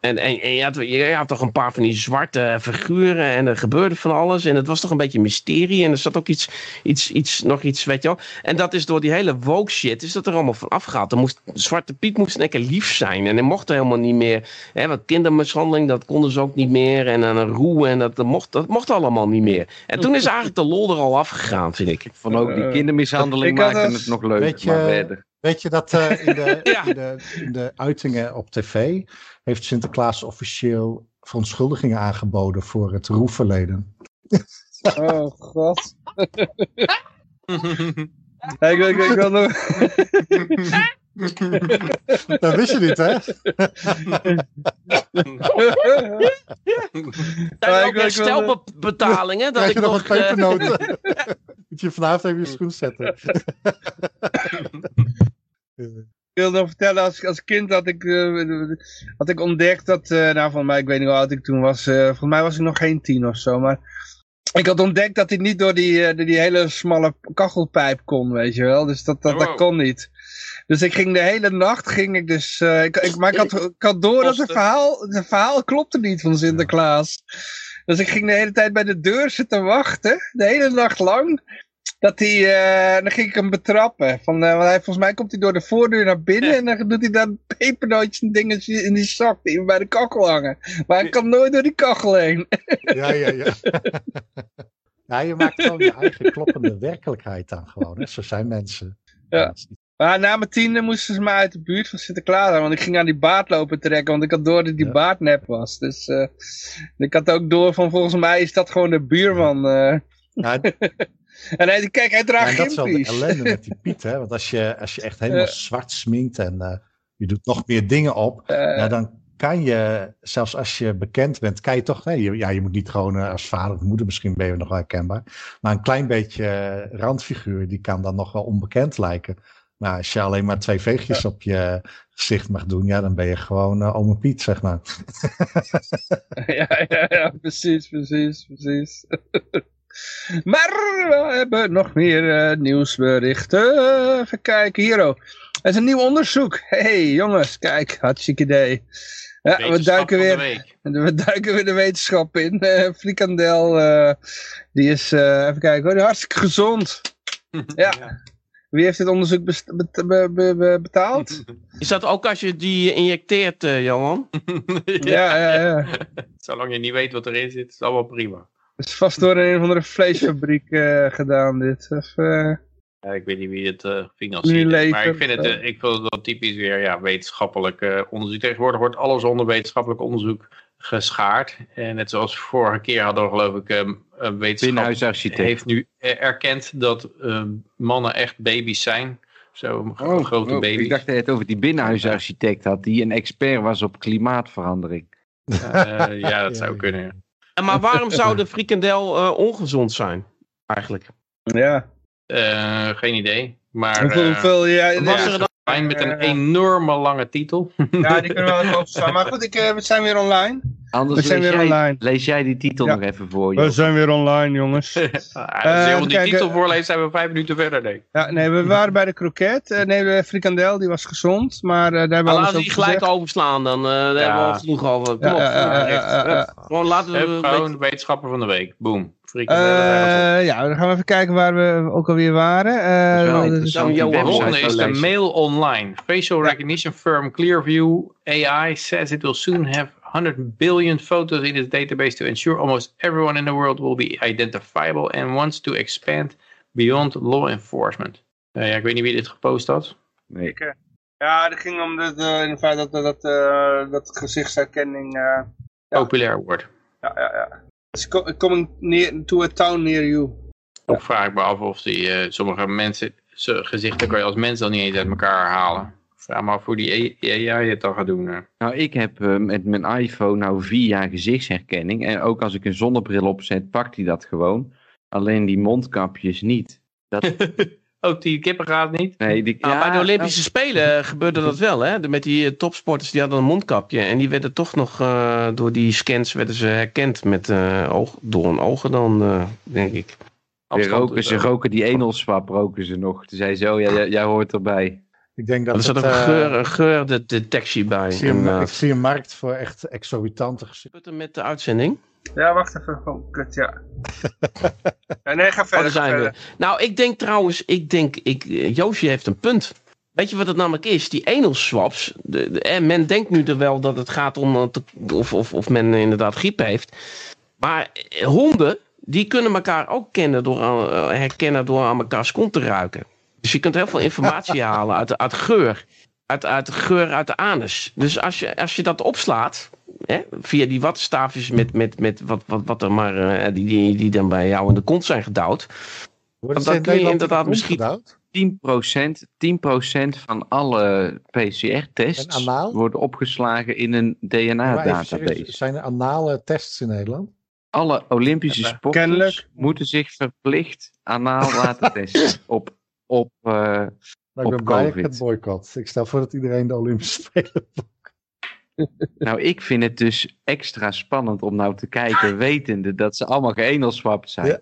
En, en, en je, had, je had toch een paar van die zwarte figuren en er gebeurde van alles. En het was toch een beetje mysterie. En er zat ook iets, iets, iets, nog iets, weet je wel. En dat is door die hele woke shit, is dat er allemaal van afgehaald. Er moest, Zwarte Piet moest lekker lief zijn. En hij mocht helemaal niet meer. Hè, want kindermishandeling, dat konden ze ook niet meer. En aan een roe, en dat, dat, mocht, dat mocht allemaal niet meer. En toen is eigenlijk de lol er al afgegaan, vind ik. Van ook die Eh, kindermishandeling maken het- nog leuk. Weet je- maar. Weet je dat eh, in, de, Ja. in, de, in de uitingen op tv heeft Sinterklaas officieel verontschuldigingen aangeboden voor het roefverleden? Oh god. Ja, ik, ik, ik wil nog... Dat wist je niet, hè? Zijn er ik ook ik herstelbetalingen? Dat Krijg ik je nog nog, een eh, pepernoten? Moet je vanavond even je schoen zetten. Ik wil nog vertellen, als, als kind had ik, eh, had ik ontdekt dat, eh, nou van mij, ik weet niet hoe oud ik toen was, eh volgens mij was ik nog geen tien of zo, maar ik had ontdekt dat hij niet door die, door die hele smalle kachelpijp kon, weet je wel, dus dat, dat, dat kon niet. Dus ik ging de hele nacht, ging ik dus, ik, ik, maar ik had, ik had door dat het verhaal, het verhaal klopte niet van Sinterklaas. Dus ik ging de hele tijd bij de deur zitten wachten, de hele nacht lang. Dat hij, eh, dan ging ik hem betrappen. Van, eh, want hij, volgens mij komt hij door de voordeur naar binnen en dan doet hij dan pepernootjes en dingetjes in die zak die bij de kachel hangen. Maar hij kan nooit door die kachel heen. Ja, ja, ja. Ja, je maakt gewoon je eigen kloppende werkelijkheid dan gewoon. Hè? Zo zijn mensen. Ja. Dat Maar na mijn tiende moesten ze mij uit de buurt van Sinterklaas halen. Want ik ging aan die baard lopen trekken. Want ik had door dat die Ja. baard nep was. Dus eh, ik had ook door van volgens mij is dat gewoon de buurman. eh. Ja, En hij, kijk, hij draagt en dat is wel ellende met die Piet. Hè? Want als je, als je echt helemaal Ja. zwart sminkt en eh, je doet nog meer dingen op. Eh, ja, dan kan je, zelfs als je bekend bent, kan je toch... Nee, je, ja, je moet niet gewoon eh, als vader of moeder, misschien ben je nog wel herkenbaar. Maar een klein beetje randfiguur, die kan dan nog wel onbekend lijken. Maar als je alleen maar twee veegjes op je gezicht mag doen, ja, dan ben je gewoon eh ome Piet, zeg maar. ja, ja, ja, precies, precies, precies. maar we hebben nog meer eh, nieuwsberichten. Even kijken, hier oh. Er is een nieuw onderzoek. hey, jongens, kijk, hartstikke idee. Ja, we duiken, weer, we duiken weer de wetenschap in. Eh Frikandel, eh, die is, eh, even kijken hoor, die is hartstikke gezond. Ja. Wie heeft dit onderzoek be- be- be- betaald? Is dat ook als je die injecteert, eh, Johan? ja, ja, ja. Zolang je niet weet wat erin zit, is het allemaal prima. Het is vast door een of andere vleesfabriek eh, gedaan dit. Of, eh, Ja, ik weet niet wie het eh financiert. Maar ik vind het, ik vind het wel typisch weer ja, wetenschappelijk eh, onderzoek. Tegenwoordig wordt alles onder wetenschappelijk onderzoek geschaard. En net zoals vorige keer hadden we geloof ik ehm, een wetenschap Binnenhuisarchitect. heeft nu erkend dat ehm, mannen echt baby's zijn. Zo Oh, grote oh, baby's. Ik dacht dat je het over die binnenhuisarchitect had, die een expert was op klimaatverandering. Eh, ja, dat Ja, zou ja. kunnen. En Maar waarom zou de frikandel eh, ongezond zijn? Eigenlijk. Ja. Eh, geen idee. Maar Hoeveel, eh, hoeveel, ja, Was ja, er dan fijn met een eh, enorme lange titel. ja, die kunnen we wel even opslaan. Maar goed, ik, eh, we zijn weer online. Anders We zijn lees, weer jij, online. lees jij die titel Ja. nog even voor We je. zijn weer online, jongens. Als Eh, je die kijk, titel eh, voorleest, zijn we vijf minuten verder, denk ik. Ja, nee, we waren bij de kroket. Eh, nee, de frikandel, die was gezond. Maar eh, daar hebben we alles laten we die gelijk gezegd. overslaan dan. eh, daar hebben we al genoeg over. Kom op. Gewoon laten we... Gewoon wetenschapper van de week. Boom. Eh, ja, dan gaan we even kijken waar we ook alweer waren. Dat is Eh, Johan de mail online. Facial recognition firm Clearview AI says it will soon have 100 billion photos in its database to ensure almost everyone in the world will be identifiable and wants to expand beyond law enforcement. Eh, ja, ik weet niet wie dit gepost had. Nee. Ja, het ging om de, de, in feite dat, dat, eh, dat gezichtsherkenning. eh, Ja. Populair wordt. ja, ja, ja. It's co- coming near, to a town near you. Ook vraag ik me af of die, eh, sommige mensen, gezichten kan je als mens dan niet eens uit elkaar halen. Vraag me af hoe die AI het dan gaat doen. eh. Nou, ik heb eh, met mijn iPhone nou vier jaar gezichtsherkenning. En ook als ik een zonnebril opzet, pakt hij dat gewoon. Alleen die mondkapjes niet. Dat, Ook die kippen gaat niet. nee, die, Nou, ja, bij de Olympische Spelen gebeurde dat wel, hè? De- Met die eh, topsporters die hadden een mondkapje. En die werden toch nog eh, door die scans werden ze herkend met eh, oog, door een ogen dan, eh, denk ik. Roken, ze ook. roken die enelswap roken ze nog. Toen zei ze, oh ja, jij, jij hoort erbij. Ik denk dat Er zat het, een geur, een geurdetectie bij. ik, zie een, ik zie een markt voor echt exorbitante gezichten. Met de uitzending. Ja, wacht even. Oh, kut, ja. Ja, nee, ga Oh, verder. daar zijn ga we. Nou, ik denk trouwens, ik denk, ik, eh, Joosje heeft een punt. Weet je wat het namelijk is? Die enelswaps. De, de, en men denkt nu er wel dat het gaat om eh, te- of, of, of men inderdaad griep heeft. Maar eh, honden, die kunnen elkaar ook kennen door, aan- eh, herkennen door aan elkaars kont te ruiken. Dus je kunt heel veel informatie halen uit, de- uit geur. Uit, uit de geur uit de anus. Dus als je, als je dat opslaat, hè, via die wattenstaafjes met, met, met wat, wat, wat er maar, eh, die, die, die dan bij jou in de kont zijn gedouwd. Worden Dat ze in kun je Nederland inderdaad in misschien- gedouwd? 10%, 10% van alle PCR-tests En anaal? worden opgeslagen in een DNA-database. Zijn er anale tests in Nederland? Alle Olympische Ja, sporters kennelijk. moeten zich verplicht anaal laten testen op, op eh, Nou, ik Op ben blij dat ik COVID. het boycott. Ik stel voor dat iedereen de Olympische Spelen... Nou, ik vind het dus extra spannend om nou te kijken, wetende dat ze allemaal geënelswapt zijn. Ja.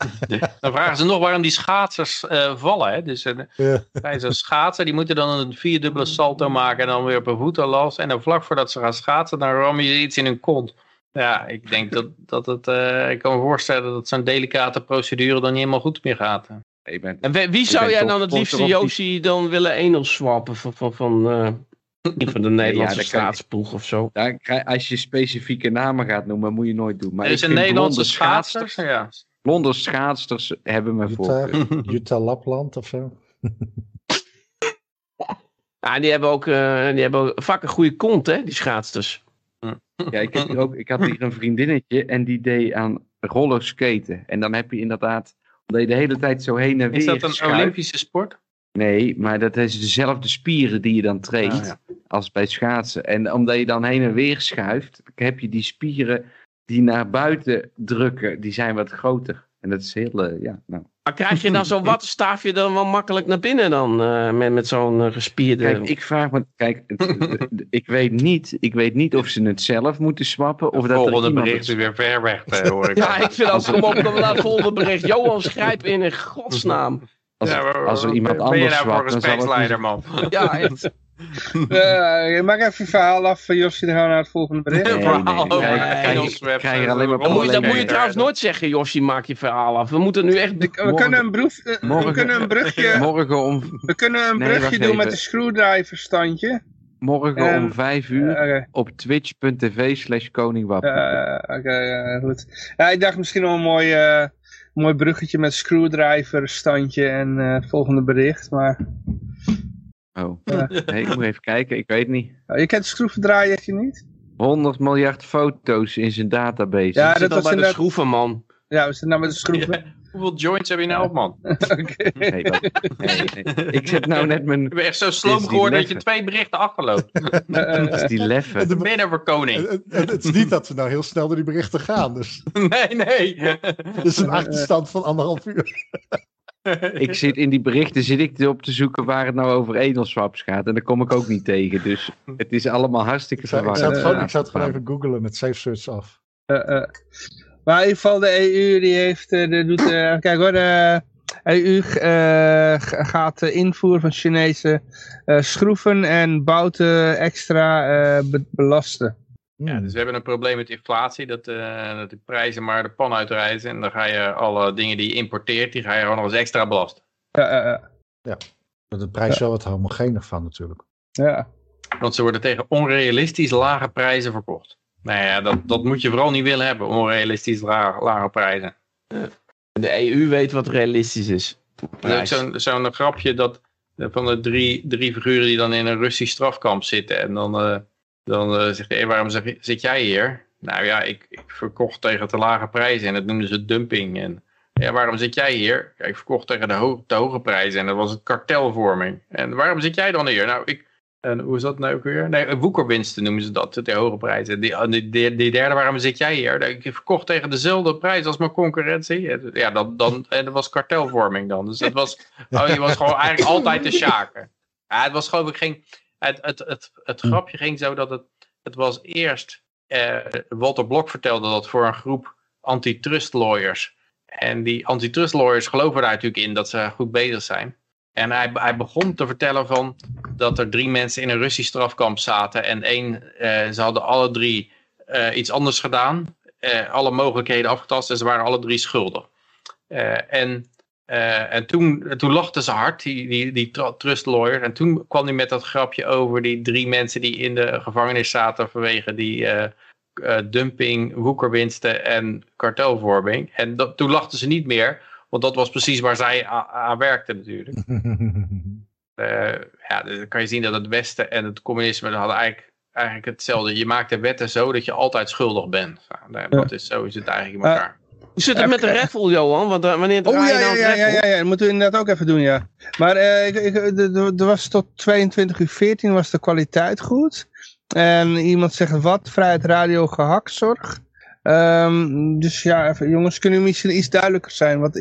Dan vragen ze nog waarom die schaatsers eh, vallen. Hè? Dus eh, Ja. bij zo'n schaatsen, die moeten dan een vierdubbele salto maken en dan weer op een voeten los. En dan vlak voordat ze gaan schaatsen, dan ram je iets in hun kont. Ja, ik denk dat, dat het, eh, ik kan me voorstellen dat zo'n delicate procedure dan niet helemaal goed meer gaat. Ik ben- En wie, zou jij dan het liefste, Josie, dan willen enelswappen van, van, van, eh, een van de Nederlandse ik- staatsploeg of zo? daar krijg- als je specifieke namen gaat noemen, moet je nooit doen. Maar er is een Nederlandse blonde schaatser. schaatsters, Ja. blonde schaatsters hebben me voor. Utah, Lapland of zo. Ja, die hebben ook, eh, die hebben ook vaak een goede kont, hè, die schaatsters. Ja, ik, heb hier ook, ik had hier een vriendinnetje en die deed aan rollerskaten. En dan heb je inderdaad, omdat je de hele tijd zo heen en weer Is dat een schuift. Olympische sport? Nee, maar dat is dezelfde spieren die je dan traint Ah, ja. als bij schaatsen. En omdat je dan heen en weer schuift, heb je die spieren die naar buiten drukken, die zijn wat groter. En dat is heel, eh, ja, nou. Maar krijg je dan zo'n wattenstaafje dan wel makkelijk naar binnen dan, eh, met, met zo'n eh, gespierde... Kijk, ik vraag me, kijk, het- ik weet niet, ik weet niet of ze het zelf moeten swappen of dat er volgende iemand bericht is weer ver weg, hoor ik. Ja, ik vind ook, kom op, het volgende bericht. Johan, schrijf in in godsnaam. Als, Ja, maar- als er iemand ben je anders nou voor dan zal het gespreksleider, niet- man? Ja, echt. Eh, maak even je verhaal af, eh, Josje, dan gaan we naar het volgende bericht. Nee, nee, nee, krijg- krijg- je eh, alleen maar Dat moet, je- dat moet je trouwens nooit zeggen, Joshi, maak je verhaal af. We moeten nu echt... We, kunnen een broef, eh, we Morgen- kunnen een brugje, Morgen om, we kunnen een brugje doen met even. een screwdriver standje. morgen Ehm, om vijf uur Oké, op twitch.tv slash koningwap. eh, oké, eh, goed. Ja, ik dacht misschien wel een mooi, eh, mooi bruggetje met screwdriver standje en eh, het volgende bericht. Maar Oh. Ja. Nee, ik moet even kijken, ik weet niet. oh, je kent schroevendraaiertje niet? 100 miljard foto's in zijn database. Ja, dat dat was bij de inderdaad- schroeven, man. Ja, we zitten nou met de schroeven. Hoeveel joints heb je nou op, man? Oké. Nee, nee, nee. Ik zet nou net mijn... Ik ben echt zo sloom geworden dat je twee berichten achterloopt. Dat is die leffe. De- over koning. Het, het- het is niet dat we nou heel snel door die berichten gaan. Dus Nee, nee. het is een achterstand van anderhalf uur. Ik zit in die berichten zit ik op te zoeken waar het nou over edelswaps gaat. En daar kom ik ook niet tegen. Dus het is allemaal hartstikke Ik zou, ik verwarrend. zou het gewoon, ik zou het gewoon even googlen met Safe Search af. Eh, eh. Maar in ieder geval de EU die heeft, eh, de, doet, eh, kijk hoor, de EU eh, gaat de invoer van Chinese eh, schroeven en bouten extra eh, be- belasten. Ja, dus we hebben een probleem met inflatie, dat, eh, dat de prijzen maar de pan uitreizen. En dan ga je alle dingen die je importeert, die ga je gewoon nog eens extra belasten. Ja, ja, ja. De prijs is wel wat homogener van natuurlijk. ja. Want ze worden tegen onrealistisch lage prijzen verkocht. Nou ja, dat, dat moet je vooral niet willen hebben, onrealistisch la- lage prijzen. De EU weet wat realistisch is. Zo'n zo'n grapje dat van de drie, drie figuren die dan in een Russisch strafkamp zitten. En dan, eh, dan eh, zegt hij, "Hé, waarom zeg, zit jij hier? Nou ja, ik, ik verkocht tegen te lage prijzen en dat noemden ze dumping. En ja, waarom zit jij hier? Ja, ik verkocht tegen de, ho te hoge prijzen en dat was het kartelvorming. En waarom zit jij dan hier? Nou, ik, en hoe is dat nou ook weer? Nee, woekerwinsten noemen ze dat, de hoge prijzen. Die, die, die, derde, waarom zit jij hier? Ik verkocht tegen dezelfde prijs als mijn concurrentie. Ja, dan, dan, en dat was kartelvorming dan. Dus dat was, oh, je was gewoon eigenlijk altijd te schaken. Ja, het was geloof ik geen... Het, het, het, het grapje ging zo dat het... Het was eerst... eh, Walter Blok vertelde dat voor een groep antitrust lawyers. En die antitrust lawyers geloven daar natuurlijk in dat ze goed bezig zijn. En hij, begon te vertellen van dat er drie mensen in een Russisch strafkamp zaten. En één, eh, ze hadden alle drie eh, iets anders gedaan. eh, alle mogelijkheden afgetast en ze waren alle drie schuldig. En en toen, toen lachten ze hard, die, die, die trust lawyer. En toen kwam hij met dat grapje over die drie mensen die in de gevangenis zaten vanwege die dumping, woekerwinsten en kartelvorming. En dat, toen lachten ze niet meer, want dat was precies waar zij aan werkten natuurlijk. Eh, ja, dan kan je zien dat het Westen en het communisme hadden eigenlijk, eigenlijk hetzelfde. Je maakt de wetten zo dat je altijd schuldig bent. Nou, dat is, zo is het eigenlijk in elkaar. Hoe zit het met de raffle, Johan? Want, eh, wanneer Oh draai ja, je ja, nou ja, het ja, ja, ja, dat moeten we inderdaad ook even doen, ja. Maar eh, ik, ik, er- was tot 22 uur 14 was de kwaliteit goed. En iemand zegt wat, vrijheid radio gehaktzorg. Ehm, dus ja, even, jongens, kunnen jullie misschien iets duidelijker zijn? Wat,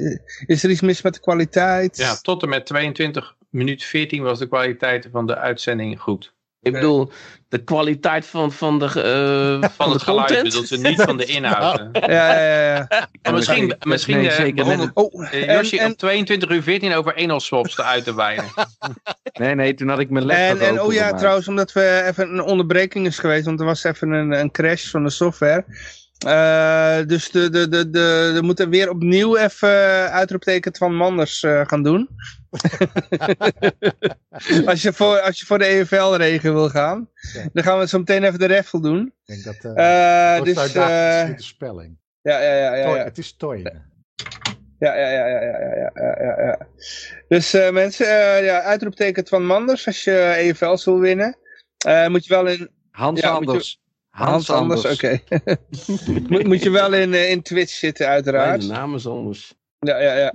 is er iets mis met de kwaliteit? Ja, tot en met 22 minuut 14 was de kwaliteit van de uitzending goed. Ik bedoel, de kwaliteit van, van de, eh, van, Van de het geluid content. bedoelt ze, niet van de inhoud. ja, ja, ja. ja. Maar misschien, Nee, misschien nee, eh, zeker begon Oh, eh, en, Yoshi en, op 22 uur 14 over enelswaps te uit te wijden. Nee, nee, toen had ik mijn en, laptop en oh ja, trouwens, omdat we even een onderbreking is geweest, want er was even een, een crash van de software. Dus de, de, de, de, we moeten weer opnieuw even uitroepteken van Manders gaan doen. als, je voor, als je voor de EFL-regen wil gaan, dan gaan we zo meteen even de reffel doen. Ik denk dat uh, uh, dus, de spelling. Ja, ja, ja. ja, het is toy. Ja, ja, ja, ja, ja, ja, ja, ja. Dus mensen, ja, uitroepteken van Manders als je EFL wil winnen. moet je wel in... Hans Hans, Anders, oké. moet, moet je wel in, eh, in Twitch zitten Nee, uiteraard. de naam is anders. Ja, ja, ja.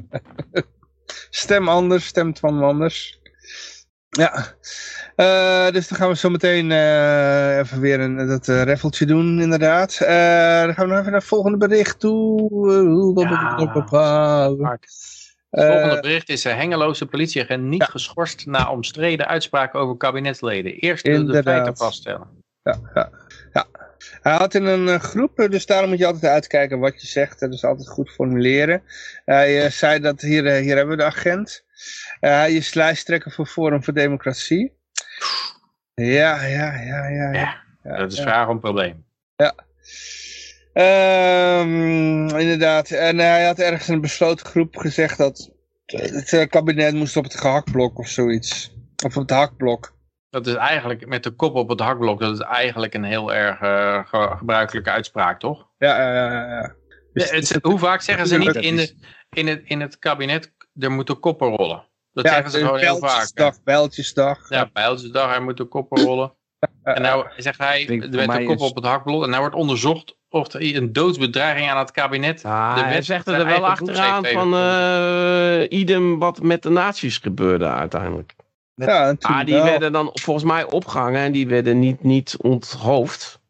Stem anders, stemt van anders. Ja. Eh, dus dan gaan we zo meteen eh, even weer een, dat uh, raffeltje doen, inderdaad. Eh, dan gaan we nog even naar het volgende bericht toe. Het volgende bericht is: uh, Hengeloze politieagent niet geschorst na omstreden uitspraken over kabinetsleden. Eerst de feiten vaststellen. Ja, ja, ja. Hij had in een uh, groep, dus daarom moet je altijd uitkijken wat je zegt. Dat is altijd goed formuleren. Hij uh, zei dat, hier, hier hebben we de agent. hij is lijsttrekker voor Forum voor Democratie. Ja, ja, ja, ja. ja, ja dat is ja. vraag om probleem. Ja. Um, inderdaad. En hij had ergens in een besloten groep gezegd dat het kabinet moest op het gehaktblok of zoiets. Of op het hakblok. Dat is eigenlijk met de kop op het hakblok, dat is eigenlijk een heel erg uh, ge gebruikelijke uitspraak, toch? Ja, ja. Dus het, het, hoe vaak zeggen ze niet in, de, in, het, in het kabinet, er moeten koppen rollen? Dat ja, zeggen ze gewoon heel vaak. Dag, bijltjesdag. Ja, bijltjesdag, er moeten koppen rollen. Eh, En nou zegt hij, er werd een kop is- op het hakblad. En nou wordt onderzocht of er een doodsbedreiging aan het kabinet... Ah, de hij wet zegt zijn er wel achteraan van eh idem wat met de nazi's gebeurde uiteindelijk. Ja, natuurlijk Ah, die wel. werden dan volgens mij opgehangen en die werden niet, niet onthoofd.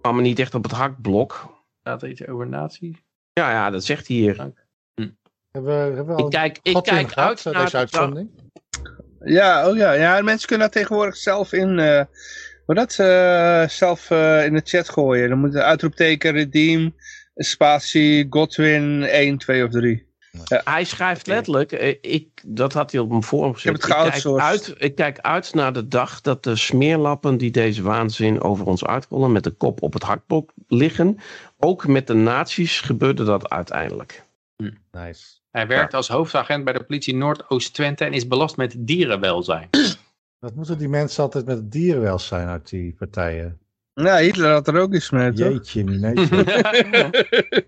Kwamen niet echt op het hakblok. Staat er iets over nazi? Ja, ja, dat zegt hij hier. Hebben we, hebben we al Ik kijk, ik kijk gehad, uit eh, naar deze de uitzending? Ja, oh ja, ja, mensen kunnen dat tegenwoordig zelf in, eh hoe dat, eh, zelf eh, in de chat gooien. Dan moet je uitroepteken, redeem, spatie, Godwin, 1, 2 of 3. Hij schrijft letterlijk, eh, ik, dat had hij op mijn forum gezet. heb het kijk, uit, ik kijk uit naar de dag dat de smeerlappen die deze waanzin over ons uitrollen met de kop op het hakblok liggen. Ook met de nazi's gebeurde dat uiteindelijk. Nice. Hij werkt als hoofdagent bij de politie Noordoost-Twente en is belast met dierenwelzijn. Wat moeten die mensen altijd met het dierenwelzijn uit die partijen? Nou, Hitler had er ook iets mee, toch? Jeetje, mineetje.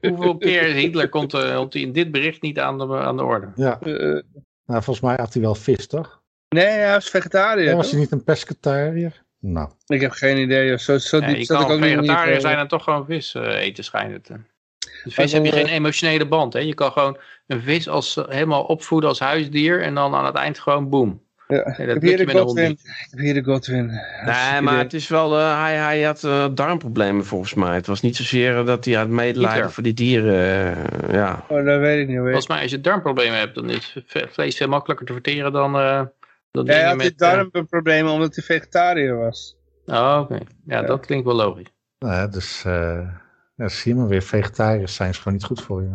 Hoeveel keer Hitler komt, komt hij in dit bericht niet aan de, aan de orde? ja, Eh, nou, volgens mij had hij wel vis, toch? nee, hij was vegetariër. Ja, was hij niet een pescatariër? Nou, Ik heb geen idee. Zo, zo Ja, je zat ik kan ook vegetariër zijn en toch gewoon vis eh, eten schijnt het. Dus vis heb je dan, geen emotionele band. Hè? Je kan gewoon een vis als, helemaal opvoeden als huisdier en dan aan het eind gewoon boom. Ja, Nee, ik heb hier de Godwin. niet. Ik heb hier de Godwin. Nee, maar het is wel, eh, hij, hij had eh, darmproblemen volgens mij. Het was niet zozeer dat hij uit medelijden voor die dieren, eh, ja. Oh, dat weet ik niet. Weet. Volgens mij als je darmproblemen hebt, dan is vlees veel makkelijker te verteren dan, eh dan Hij dingen had met... eh, darmproblemen omdat hij vegetariër was. Oh, oké. Ja, Ja. dat klinkt wel logisch. nou ja, dus eh ja, zie je maar weer, vegetariërs zijn is gewoon niet goed voor je.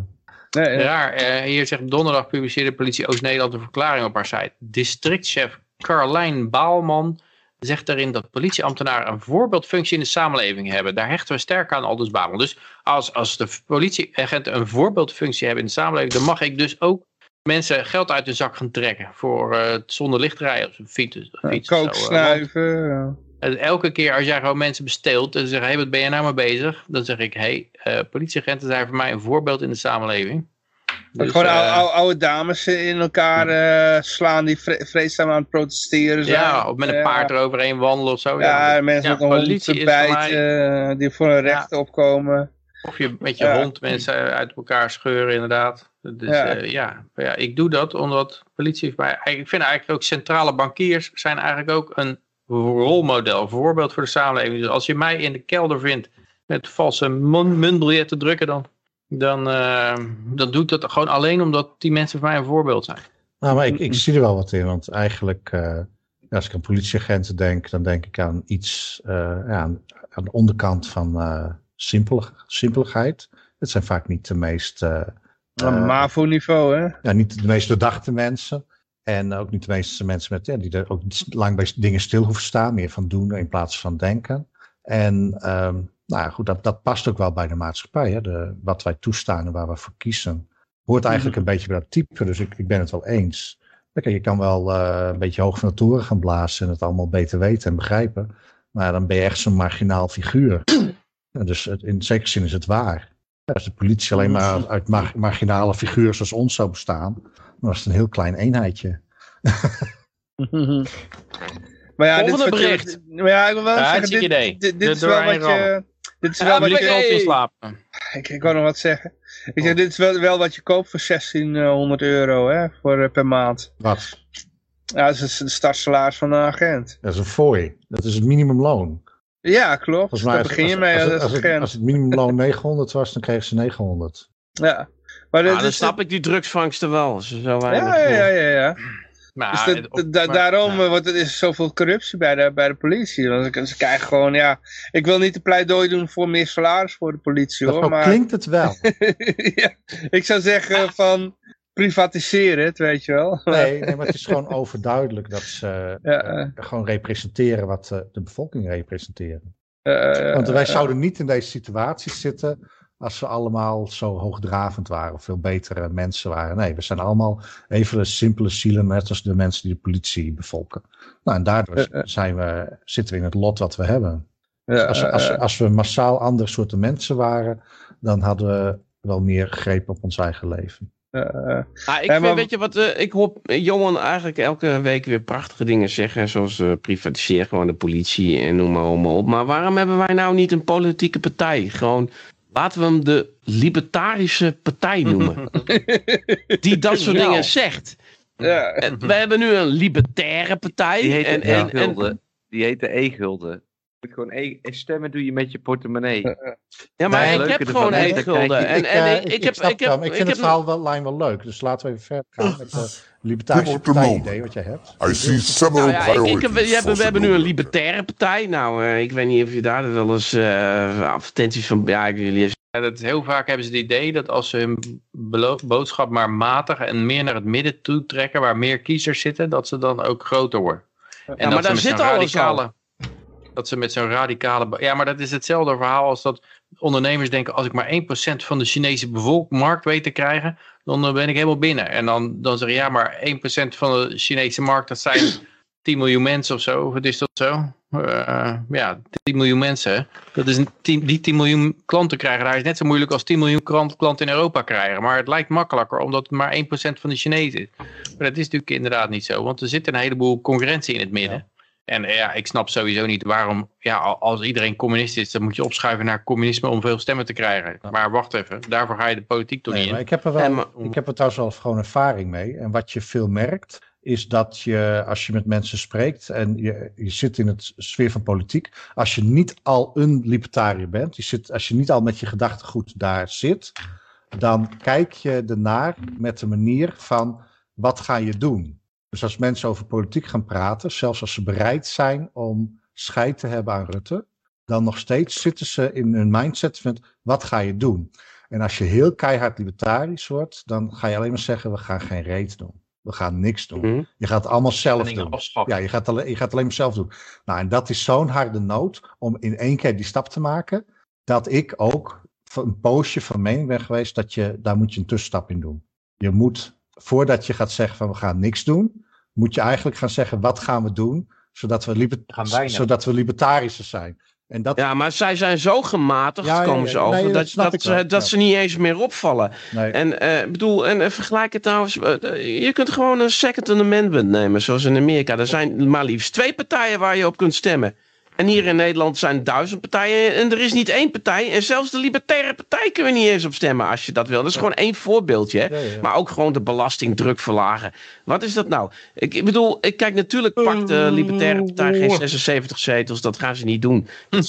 Nee, eh, hier zegt donderdag publiceerde politie Oost-Nederland een verklaring op haar site. Districtchef Carlijn Baalman zegt daarin dat politieambtenaren een voorbeeldfunctie in de samenleving hebben. Daar hechten we sterk aan, aldus Baalman. Dus als, als de politieagenten een voorbeeldfunctie hebben in de samenleving, dan mag ik dus ook mensen geld uit de zak gaan trekken voor eh, zonder licht rijden of fiets. Kook snuiven. Ja. elke keer als jij gewoon mensen besteelt en ze zeggen, hé, hey, wat ben je nou mee bezig? Dan zeg ik, hé, hey, eh, politieagenten zijn voor mij een voorbeeld in de samenleving. Dus, gewoon eh, oude, oude, oude dames in elkaar eh, slaan die vre vreedzaam aan het protesteren zijn. ja, of met een Ja. paard eroverheen wandelen of zo. Ja, mensen met een hond bijten, die voor hun rechten opkomen. Of je met je Ja. hond mensen uit elkaar scheuren, inderdaad. Dus Ja. ja. ja. Ja, ik doe dat omdat politie mij... Ik vind eigenlijk ook centrale bankiers zijn eigenlijk ook een rolmodel, een voorbeeld voor de samenleving. Dus als je mij in de kelder vindt met valse mun- muntbiljetten drukken, dan, dan, eh, dan doe ik dat gewoon alleen omdat die mensen voor mij een voorbeeld zijn. Nou, maar ik, ik zie er wel wat in, want eigenlijk, eh, als ik aan politieagenten denk, dan denk ik aan iets eh, ja, aan, aan de onderkant van eh simpel, simpeligheid. Het zijn vaak niet de meest, eh, eh, MAVO-niveau, hè? ja, niet de meest doordachte mensen. En ook niet de meeste mensen met, ja, die er ook lang bij dingen stil hoeven staan, meer van doen in plaats van denken. En ehm, nou ja, goed, dat, dat past ook wel bij de maatschappij. Hè? De, wat wij toestaan en waar we voor kiezen, hoort eigenlijk een beetje bij dat type. Dus ik, ik ben het wel eens. Kijk, je kan wel eh, een beetje hoog van de toren gaan blazen en het allemaal beter weten en begrijpen. Maar dan ben je echt zo'n marginaal figuur. Ja, dus het- in zekere zin is het waar. Ja, als de politie alleen maar uit mar- marginale figuren zoals ons zou bestaan, was het een heel klein eenheidje. Maar ja, Volgende dit je- bericht. maar ja, ik wil wel Ja, zeggen, dit, idee. dit, is wel wat je... Dit is Ja, wel wat je... in slapen. Ik, ik wou nog wat zeggen. Ik zeg, dit is wel, wel wat je koopt voor 1600 euro hè, voor, eh, per maand. Wat? Ja, dat is het startsalaris van een agent. Dat is een fooi. Dat is het minimumloon. Ja, klopt. Volgens mij Daar als- begin je als- mee als, als, het- als, het, agent. als het minimumloon 900 was, dan kregen ze 900. Ja. Maar dan is snap ik die drugsvangsten wel. ze zo weinig, ja, ja, ja, ja, ja. Maar, Dus het- dat- op- da- maar- daarom ja. eh, wordt er is zoveel corruptie bij de, bij de politie. Want ze- ze krijgen gewoon, ja... Ik wil niet de pleidooi doen voor meer salaris voor de politie, Dat hoor. Maar klinkt het wel. ja, ik zou zeggen van... Privatiseren het, weet je wel. Nee, nee, maar het is gewoon overduidelijk dat ze Ja, eh, eh. gewoon representeren wat de bevolking representeren. Eh, Want wij zouden niet in deze situatie zitten als we allemaal zo hoogdravend waren of veel betere mensen waren. Nee, we zijn allemaal even simpele zielen, net als de mensen die de politie bevolken. Nou, en daardoor Eh, eh. zijn we, zitten we in het lot wat we hebben. ja, Als, we- als, eh, als we massaal andere soorten mensen waren, dan hadden we wel meer greep op ons eigen leven. Eh, Ah, ik vind, maar- weet je wat, eh, ik hoor Johan eigenlijk elke week weer prachtige dingen zeggen. Zoals eh, privatiseer gewoon de politie en noem maar, allemaal op. Maar waarom hebben wij nou niet een politieke partij? Gewoon, laten we hem de libertarische partij noemen. die dat soort dingen zegt. ja. En we hebben nu een libertaire partij. Die heet en. Die e-gulden. Moet gewoon e stemmen doe je met je portemonnee. ja, maar Nee, ik heb gewoon één gulden. je- En, en eh, ik, ik heb, ik heb, ik vind heb het verhaal wel, lijn wel leuk. Dus laten we even verder gaan met de libertarische partij idee wat jij hebt. I see several Nou ja, ik, heb, we, hebben, for we hebben nu een libertaire partij. Nou, eh, ik weet niet of je daar wel eens eh, advertenties van... Ja, ik- jullie Ja, dat heel vaak hebben ze het idee dat als ze hun boodschap maar matig en meer naar het midden toe trekken, waar meer kiezers zitten, dat ze dan ook groter worden. En maar daar met zit zo'n alles radicale, dat ze met zo'n radicale, ja, maar dat is hetzelfde verhaal als dat ondernemers denken, als ik maar 1% van de Chinese bevolkmarkt weet te krijgen, dan eh, ben ik helemaal binnen. En dan, dan zeg je, ja, maar 1% van de Chinese markt, dat zijn 10 miljoen mensen of zo. Is dat zo? Eh, ja, 10 miljoen mensen. Dat is een 10, die 10 miljoen klanten krijgen. Daar is net zo moeilijk als 10 miljoen klant- klanten in Europa krijgen. Maar het lijkt makkelijker omdat het maar 1% van de Chinezen is. Maar dat is natuurlijk inderdaad niet zo. Want er zit een heleboel concurrentie in het midden. En eh, ja, ik snap sowieso niet waarom, ja, al- als iedereen communist is, dan moet je opschuiven naar communisme om veel stemmen te krijgen. Maar wacht even, daarvoor ga je de politiek toch Nee, niet maar in. ik heb er wel, En ik heb er trouwens wel gewoon ervaring mee. En wat je veel merkt, is dat je, als je met mensen spreekt en je, je zit in het sfeer van politiek, als je niet al een libertariër bent, je zit, als je niet al met je gedachtegoed daar zit, dan kijk je ernaar met de manier van wat ga je doen. Dus als mensen over politiek gaan praten, zelfs als ze bereid zijn om scheid te hebben aan Rutte, dan nog steeds zitten ze in hun mindset van wat ga je doen? En als je heel keihard libertarisch wordt, dan ga je alleen maar zeggen we gaan geen reet doen. We gaan niks doen. Mhm. Je gaat het allemaal zelf doen. Ja, je gaat, alleen, je gaat alleen maar zelf doen. Nou, en dat is zo'n harde nood om in één keer die stap te maken, dat ik ook een poosje van mening ben geweest dat je, daar moet je een tussenstap in doen. Je moet, voordat je gaat zeggen van we gaan niks doen, moet je eigenlijk gaan zeggen wat gaan we doen, zodat we, liber, Gaan zodat we libertarischer zijn. En dat, Ja, maar zij zijn zo gematigd, Ja, komen ja. ze over, Nee, dat dat, dat, ze, wel, dat ja. ze niet eens meer opvallen. nee, En eh, bedoel, en eh, vergelijk het trouwens, eh, je kunt gewoon een Second Amendment nemen, zoals in Amerika. Er zijn maar liefst twee partijen waar je op kunt stemmen. En hier in Nederland zijn duizend partijen en er is niet één partij. En zelfs de Libertaire Partij kunnen we niet eens op stemmen als je dat wil. Dat is gewoon één voorbeeldje. hè. Ja, ja. Maar ook gewoon de belastingdruk verlagen. Wat is dat nou? Ik, bedoel, ik kijk natuurlijk pakt de Libertaire Partij geen 76 zetels. Dat gaan ze niet doen.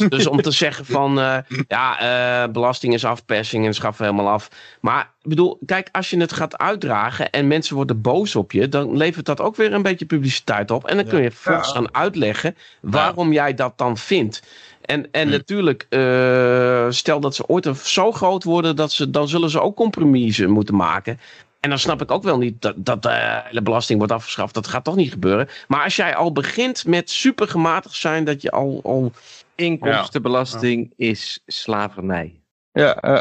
Dus, om te zeggen van eh, ja, eh, belasting is afpersing en schaffen we helemaal af. Maar ik bedoel, kijk, als je het gaat uitdragen en mensen worden boos op je, dan levert dat ook weer een beetje publiciteit op. En dan kun je volgens gaan uitleggen waarom jij dat dan vindt. En, en natuurlijk, eh, stel dat ze ooit zo groot worden, dat ze, dan zullen ze ook compromissen moeten maken. En dan snap ik ook wel niet dat, dat de belasting wordt afgeschaft. Dat gaat toch niet gebeuren. Maar als jij al begint met super gematigd zijn, dat je al, al Inkomstenbelasting is slavernij. Ja, eh,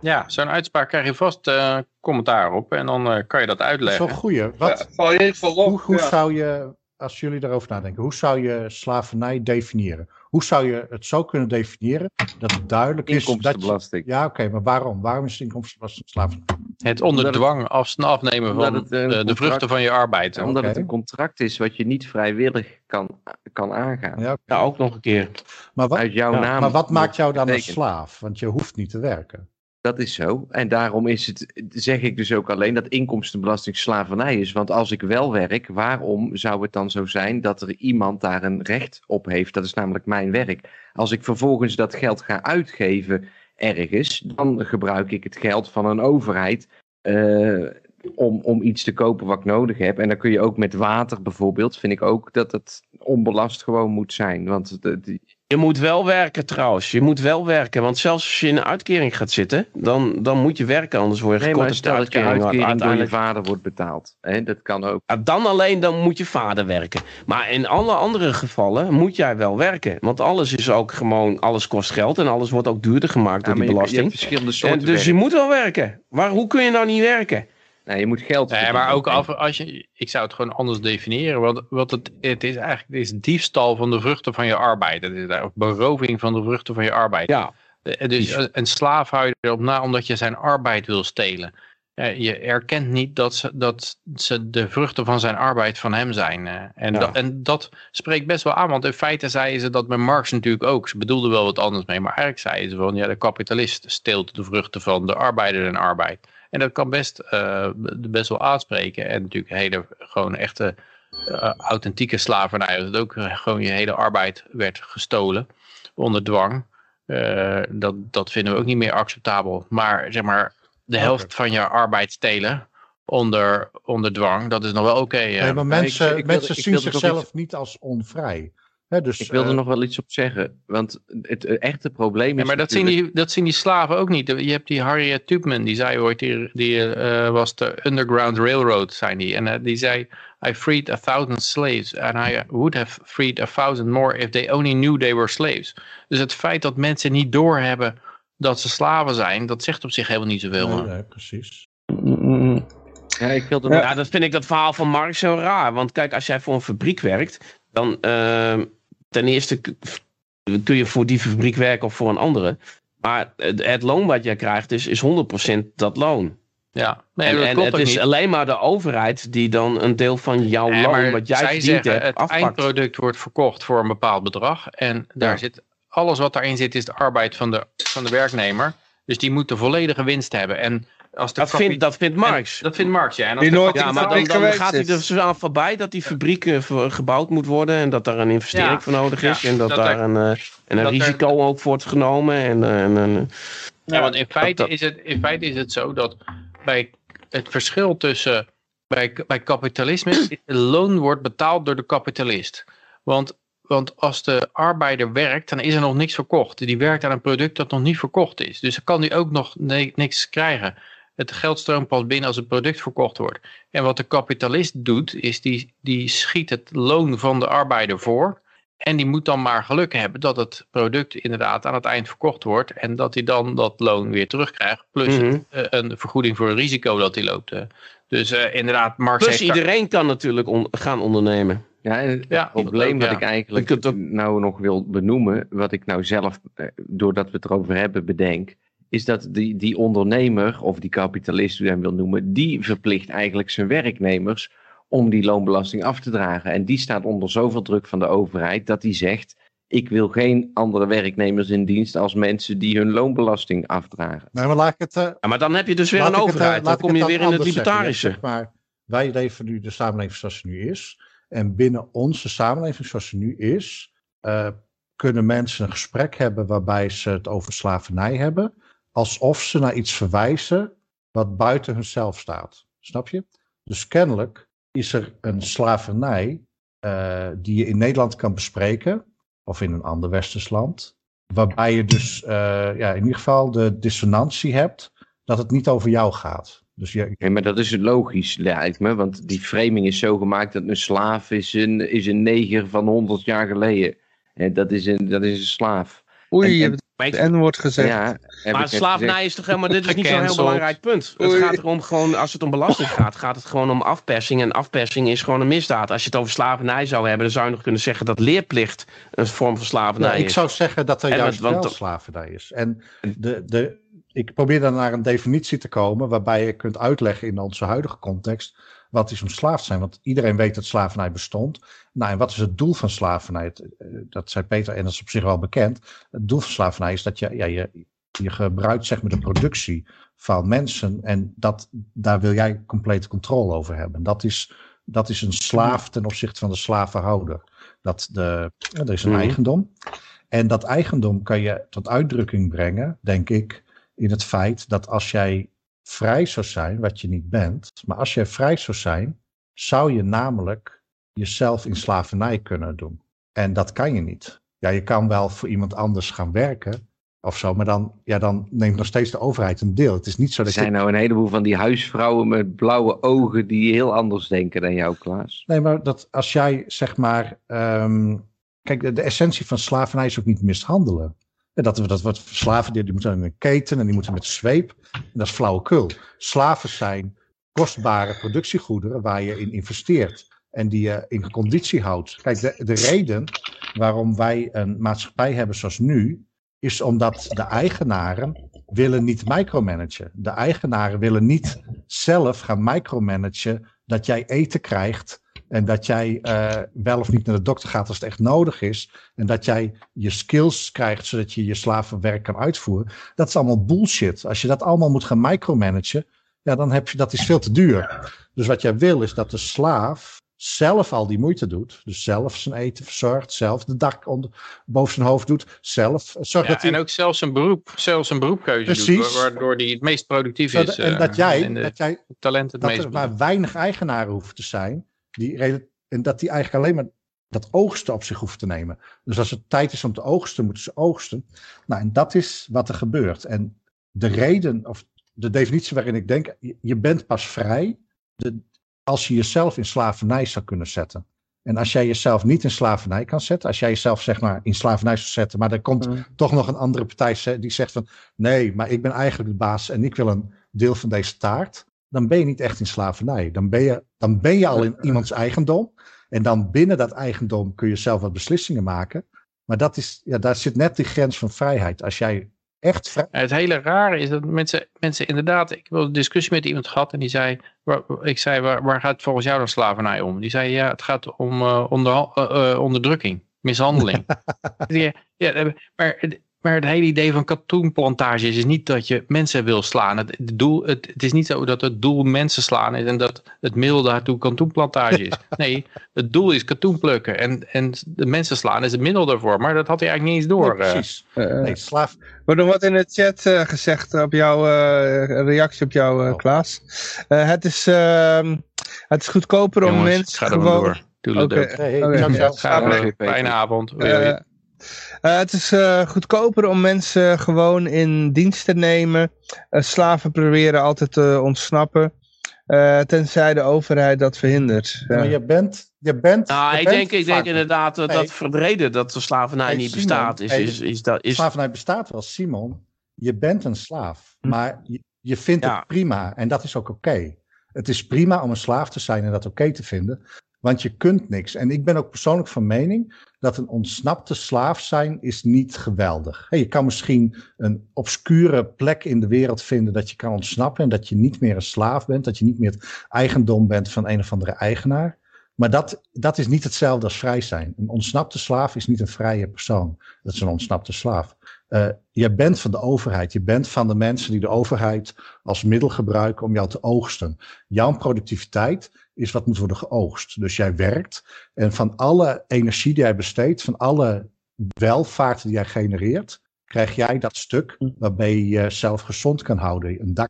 Ja, zo'n uitspraak krijg je vast eh, commentaar op en dan eh, kan je dat dat is uitleggen. wel een goeie. Wat, val je op. hoe hoe ja. zou je, als jullie erover nadenken, hoe zou je slavernij definiëren? Hoe zou je het zo kunnen definiëren dat het duidelijk is dat je... Inkomstenbelasting. Ja, oké, maar waarom? Waarom is het inkomstenbelasting slavernij? Het onder dwang af, afnemen van het, de contract- vruchten van je arbeid. Ja, omdat het een contract is wat je niet vrijwillig kan, kan aangaan. Ja, ook nog een keer. maar, wat, Uit jouw Ja, naam. maar wat maakt jou dan een slaaf? Want je hoeft niet te werken. Dat is zo. En daarom is het, zeg ik dus ook alleen dat inkomstenbelasting slavernij is. Want als ik wel werk, waarom zou het dan zo zijn dat er iemand daar een recht op heeft? Dat is namelijk mijn werk. Als ik vervolgens dat geld ga uitgeven ergens, dan gebruik ik het geld van een overheid. eh, om, om iets te kopen wat ik nodig heb. En dan kun je ook met water bijvoorbeeld, vind ik ook dat het onbelast gewoon moet zijn. Want het- Je moet wel werken trouwens. Je moet wel werken. Want zelfs als je in een uitkering gaat zitten, dan, dan moet je werken. Anders word je nee, gekort maar dat je uitkering. door je vader wordt betaald. Hè, dat kan ook. Dan alleen dan moet je vader werken. Maar in alle andere gevallen moet jij wel werken. Want alles is ook gewoon, alles kost geld. En alles wordt ook duurder gemaakt Ja, door maar die je, je hebt belasting. En dus je moet wel werken. Waar, hoe kun je nou niet werken? Nee, je moet geld Nee, maar ook af, als je, ik zou het gewoon anders definiëren. Want, want het, het is eigenlijk het is diefstal van de vruchten van je arbeid. Het is daar- beroving van de vruchten van je arbeid. Ja, Eh, Dus een- slaaf hou je erop na omdat je zijn arbeid wil stelen. je erkent niet dat ze, dat ze de vruchten van zijn arbeid van hem zijn. eh. en, Ja. dat, en dat spreekt best wel aan, want in feite zeiden ze dat met Marx natuurlijk ook. Ze bedoelden wel wat anders mee, maar eigenlijk zeiden ze van, ja, de kapitalist steelt de vruchten van de arbeider en arbeid. En dat kan best, eh, best wel aanspreken. En natuurlijk hele, gewoon echte, eh, authentieke slavernij. Dat ook eh, gewoon je hele arbeid werd gestolen onder dwang. Dat, dat vinden we ook niet meer acceptabel. Maar zeg maar, de helft van je arbeid stelen onder, onder dwang, dat is nog wel oké. Nee, maar mensen, ik- ik wilde- mensen zien wilde zichzelf niet als onvrij. Dus, Ik wilde eh, nog wel iets op zeggen. Want het, het echte probleem is. Ja, maar dat zien, die, dat zien die slaven ook niet. Je hebt die Harriet Tubman, die zei ooit, die, die eh, was de Underground Railroad, zei die. En eh, die zei, I freed a thousand slaves and I would have freed a thousand more if they only knew they were slaves. Dus het feit dat mensen niet doorhebben dat ze slaven zijn, dat zegt op zich helemaal niet zoveel. nee, precies. Ja, ik wilde. Ja, dat vind ik dat verhaal van Marx zo raar. Want kijk, als jij voor een fabriek werkt, dan ehm, ten eerste kun je voor die fabriek werken of voor een andere. Maar het, het loon wat jij krijgt is, is 100% dat loon. Ja, nee, en dat en klopt het is niet. alleen maar de overheid die dan een deel van jouw Nee, loon, wat jij zeggen, hebt, het afpakt. eindproduct wordt verkocht voor een bepaald bedrag. En daar Ja. zit, alles wat daarin zit is de arbeid van de, van de werknemer. Dus die moet de volledige winst hebben. En als de Dat vindt, dat vindt en Marx. dat vindt Marx, ja. En als de Ja, maar dan, gaat hij is. er zo aan voorbij dat die fabriek eh, gebouwd moet worden en dat daar een investering Ja, voor nodig is. ja, en dat, dat daar er- een, eh, en een dat er- risico ook voor wordt genomen. En, eh, en, en, Ja, want in feite, dat- Is het, in feite is het zo dat bij het verschil tussen bij, bij kapitalisme is de loon wordt betaald door de kapitalist. Want, want als de arbeider werkt, dan is er nog niks verkocht. Die werkt aan een product dat nog niet verkocht is. Dus dan kan hij ook nog ni- niks krijgen. Het geld stroomt pas binnen als het product verkocht wordt. En wat de kapitalist doet, is die, die schiet het loon van de arbeider voor. En die moet dan maar geluk hebben dat het product inderdaad aan het eind verkocht wordt. En dat hij dan dat loon weer terugkrijgt. Plus Mhm. eh, een vergoeding voor een risico dat hij loopt. eh. Dus eh, inderdaad, Marx Plus heeft... iedereen kan natuurlijk on- gaan ondernemen. Ja, en het Ja, probleem dat ja. ik eigenlijk ook- nou nog wil benoemen, wat ik nou zelf, doordat we het erover hebben, bedenk, is dat die, die ondernemer, of die kapitalist, hoe je hem wil noemen, die verplicht eigenlijk zijn werknemers om die loonbelasting af te dragen. En die staat onder zoveel druk van de overheid dat hij zegt, ik wil geen andere werknemers in dienst als mensen die hun loonbelasting afdragen. Nee, maar laat ik het, eh, Ja, maar dan heb je dus weer een het, eh, overheid. Dan kom je weer in het zeggen. libertarische. Zeg maar, wij leven nu de samenleving zoals die nu is. En binnen onze samenleving zoals die nu is, eh, kunnen mensen een gesprek hebben waarbij ze het over slavernij hebben. Alsof ze naar iets verwijzen wat buiten hunzelf staat. Snap je? Dus kennelijk is er een slavernij eh, die je in Nederland kan bespreken. Of in een ander westers land. Waarbij je dus eh, ja, in ieder geval de dissonantie hebt dat het niet over jou gaat. Dus je, Ja, maar dat is logisch, lijkt me. Want die framing is zo gemaakt dat een slaaf is een, is een neger van 100 jaar geleden. En dat, is een, dat is een slaaf. Oei, En- je hebt ik- het N-woord gezegd. Ja, ik Maar slavernij gezegd. is toch helemaal, dit is niet zo'n heel belangrijk punt. Het gaat erom gewoon, als het om belasting gaat, gaat het gewoon om afpersing. En afpersing is gewoon een misdaad. Als je het over slavernij zou hebben, dan zou je nog kunnen zeggen dat leerplicht een vorm van slavernij Nou, ik is. zou zeggen dat er En juist want- wel slavernij is. En de, de, ik probeer dan naar een definitie te komen waarbij je kunt uitleggen in onze huidige context wat is ontslaafd zijn. Want iedereen weet dat slavernij bestond. Nou, en wat is het doel van slavernij? Eh, Dat zei Peter en dat is op zich wel bekend. Het doel van slavernij is dat je, ja, je, je gebruikt zeg maar de productie van mensen en dat, daar wil jij complete controle over hebben. Dat is, dat is een slaaf ten opzichte van de slavenhouder. Dat de, er is een Mhm. eigendom. En dat eigendom kan je tot uitdrukking brengen, denk ik, in het feit dat als jij vrij zou zijn, wat je niet bent, maar als jij vrij zou zijn, zou je namelijk jezelf in slavernij kunnen doen. En dat kan je niet. Ja, je kan wel voor iemand anders gaan werken of zo, maar dan, ja, dan neemt nog steeds de overheid een deel. Het is niet zo Er dat zijn je... nou een heleboel van die huisvrouwen met blauwe ogen die heel anders denken dan jou, Klaas. Nee, maar dat als jij zeg maar. ehm, kijk, de, de essentie van slavernij is ook niet mishandelen. Ja, dat, dat wordt slaven die, die moeten in een keten en die moeten met zweep. En dat is flauwekul. Slaven zijn kostbare productiegoederen waar je in investeert en die je in conditie houdt. Kijk, de, de reden waarom wij een maatschappij hebben zoals nu, is omdat de eigenaren willen niet micromanagen. De eigenaren willen niet zelf gaan micromanagen dat jij eten krijgt en dat jij eh, wel of niet naar de dokter gaat als het echt nodig is. En dat jij je skills krijgt zodat je je slavenwerk kan uitvoeren. Dat is allemaal bullshit. Als je dat allemaal moet gaan micromanagen, ja, dan heb je dat is veel te duur. Dus wat jij wil is dat de slaaf zelf al die moeite doet. Dus zelf zijn eten verzorgt, zelf de dak onder, boven zijn hoofd doet, zelf zorgt Ja, dat hij... en ook zelfs een beroep, zelfs een beroepkeuze Precies. doet, wa- waardoor die het meest productief is. en eh, dat jij, en de dat jij talent het dat meest er maar weinig eigenaren hoeven te zijn. Die, en dat die eigenlijk alleen maar dat oogsten op zich hoeven te nemen. Dus als het tijd is om te oogsten, moeten ze oogsten. Nou, en dat is wat er gebeurt. En de reden, of de definitie waarin ik denk, je, bent pas vrij de, als je jezelf in slavernij zou kunnen zetten. En als jij jezelf niet in slavernij kan zetten, als jij jezelf zeg maar in slavernij zou zetten, maar er komt toch nog een andere partij die zegt van nee, maar ik ben eigenlijk de baas en ik wil een deel van deze taart, dan ben je niet echt in slavernij. Dan ben je, dan ben je al in iemands eigendom. En dan binnen dat eigendom kun je zelf wat beslissingen maken. Maar dat is, ja, daar zit net die grens van vrijheid. Als jij echt vrij. Het hele rare is dat mensen, mensen inderdaad, ik heb een discussie met iemand gehad en die zei, waar, ik zei, waar, waar gaat volgens jou dan slavernij om? Die zei, ja, het gaat om eh, onder, eh, eh, onderdrukking, mishandeling. ja, maar, maar het hele idee van katoenplantages is niet dat je mensen wil slaan. Het, doel, het, het is niet zo dat het doel mensen slaan is en dat het middel daartoe katoenplantage is. Nee, het doel is katoen plukken en, en de mensen slaan is het middel daarvoor. Maar dat had hij eigenlijk niet eens door. Nee, eh. precies. Eh, Nee, slaaf. Er wordt nog wat in de chat eh, gezegd op jouw eh, reactie op jouw eh Oh. Klaas. Eh, het, is, ehm, het is goedkoper om Jongens, mensen er gewoon... door. Doe Oké, door. Peter. Fijne avond. Eh, het is eh, goedkoper om mensen gewoon in dienst te nemen. Eh, slaven proberen altijd te ontsnappen. eh, tenzij de overheid dat verhindert. Ja, maar je bent. Je bent Nou, je ik bent denk, ik denk inderdaad dat Nee. dat de slavernij Hey, niet Simon, bestaat. Is, hey, is, is, dat, is, Slavernij bestaat wel, Simon. Je bent een slaaf. Hm. Maar je, je vindt Ja. het prima. En dat is ook oké. Het is prima om een slaaf te zijn en dat oké te vinden. Want je kunt niks. En ik ben ook persoonlijk van mening dat een ontsnapte slaaf zijn is niet geweldig. Hey, je kan misschien een obscure plek in de wereld vinden dat je kan ontsnappen. En dat je niet meer een slaaf bent. Dat je niet meer het eigendom bent van een of andere eigenaar. Maar dat, dat is niet hetzelfde als vrij zijn. Een ontsnapte slaaf is niet een vrije persoon. Dat is een ontsnapte slaaf. Eh, je bent van de overheid. Je bent van de mensen die de overheid als middel gebruiken om jou te oogsten. Jouw productiviteit is wat moet worden geoogst. Dus jij werkt en van alle energie die jij besteedt, van alle welvaart die jij genereert, krijg jij dat stuk waarbij je jezelf gezond kan houden. Een dak.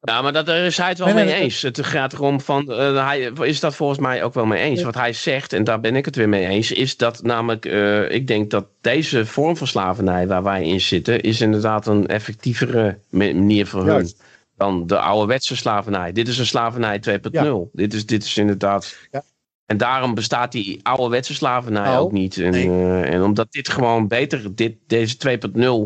Ja, maar dat, daar is hij het wel Nee, mee eens. Het gaat erom van, eh, hij is dat volgens mij ook wel mee eens. Wat hij zegt, en daar ben ik het weer mee eens, is dat namelijk, eh, ik denk dat deze vorm van slavernij waar wij in zitten, is inderdaad een effectievere ma- manier voor hun. Dan de ouderwetse slavernij. Dit is een slavernij 2.0. Dit, is, dit is inderdaad... Ja. En daarom bestaat die ouderwetse slavernij Nou, ook niet. En, nee. eh, en omdat dit gewoon beter, dit, deze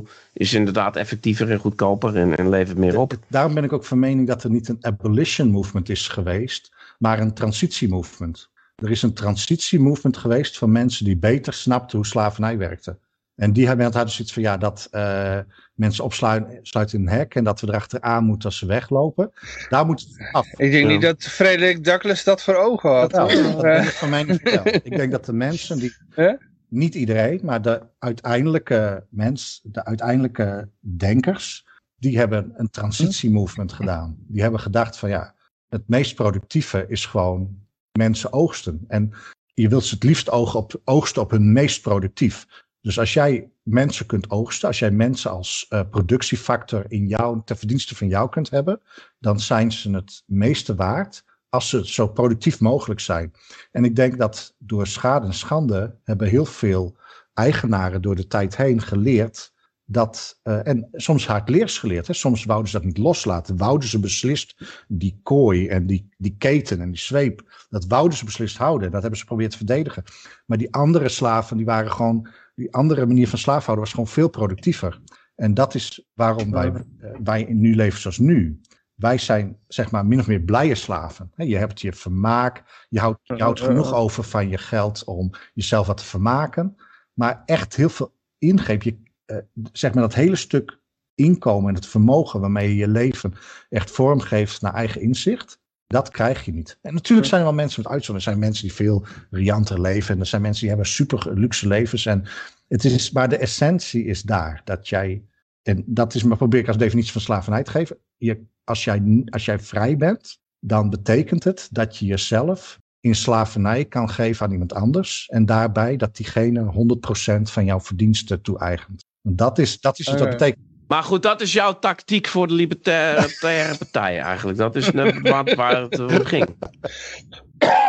2.0 is inderdaad effectiever en goedkoper en, en levert meer op. Daarom ben ik ook van mening dat er niet een abolition movement is geweest, maar een transitiemovement. Er is een transitiemovement geweest van mensen die beter snapten hoe slavernij werkte. En die hebben hadden zoiets van ja, dat eh, mensen opsluiten sluiten in een hek en dat we erachteraan moeten als ze weglopen. Daar moet het af. Ik denk niet dat Frederik Douglass dat voor ogen had. Dat, wel, hoor. dat ben ik van. Ik denk dat de mensen die, niet iedereen, maar de uiteindelijke mens, de uiteindelijke denkers, die hebben een transitiemovement gedaan. Die hebben gedacht van ja, het meest productieve is gewoon mensen oogsten. En je wilt ze het liefst ogen op, oogsten op hun meest productief. Dus als jij mensen kunt oogsten, als jij mensen als eh, productiefactor in jou, ter verdienste van jou kunt hebben, dan zijn ze het meeste waard als ze zo productief mogelijk zijn. En ik denk dat door schade en schande hebben heel veel eigenaren door de tijd heen geleerd dat, eh, en soms hardleers geleerd, hè, soms wouden ze dat niet loslaten, wouden ze beslist die kooi en die, die keten en die zweep, dat wouden ze beslist houden, dat hebben ze geprobeerd te verdedigen. Maar die andere slaven, die waren gewoon, die andere manier van slaafhouden was gewoon veel productiever. En dat is waarom wij, eh, wij nu leven zoals nu. Wij zijn zeg maar min of meer blije slaven. Je hebt je vermaak, je houdt, je houdt genoeg over van je geld om jezelf wat te vermaken. Maar echt heel veel ingreep. Je, eh, zeg maar dat hele stuk inkomen en het vermogen waarmee je je leven echt vormgeeft naar eigen inzicht, dat krijg je niet. En natuurlijk zijn er wel mensen met uitzondering. Er zijn mensen die veel rianter leven. En er zijn mensen die hebben super luxe levens. En het is, maar de essentie is daar. Dat jij, en dat is maar probeer ik als definitie van slavernij te geven. Je, als, jij, als jij vrij bent, dan betekent het dat je jezelf in slavernij kan geven aan iemand anders. En daarbij dat diegene 100% van jouw verdiensten toe-eigent. Dat is, dat is wat dat Oké. betekent. Maar goed, dat is jouw tactiek voor de Libertaire Partij eigenlijk. Dat is net wat, waar het om ging.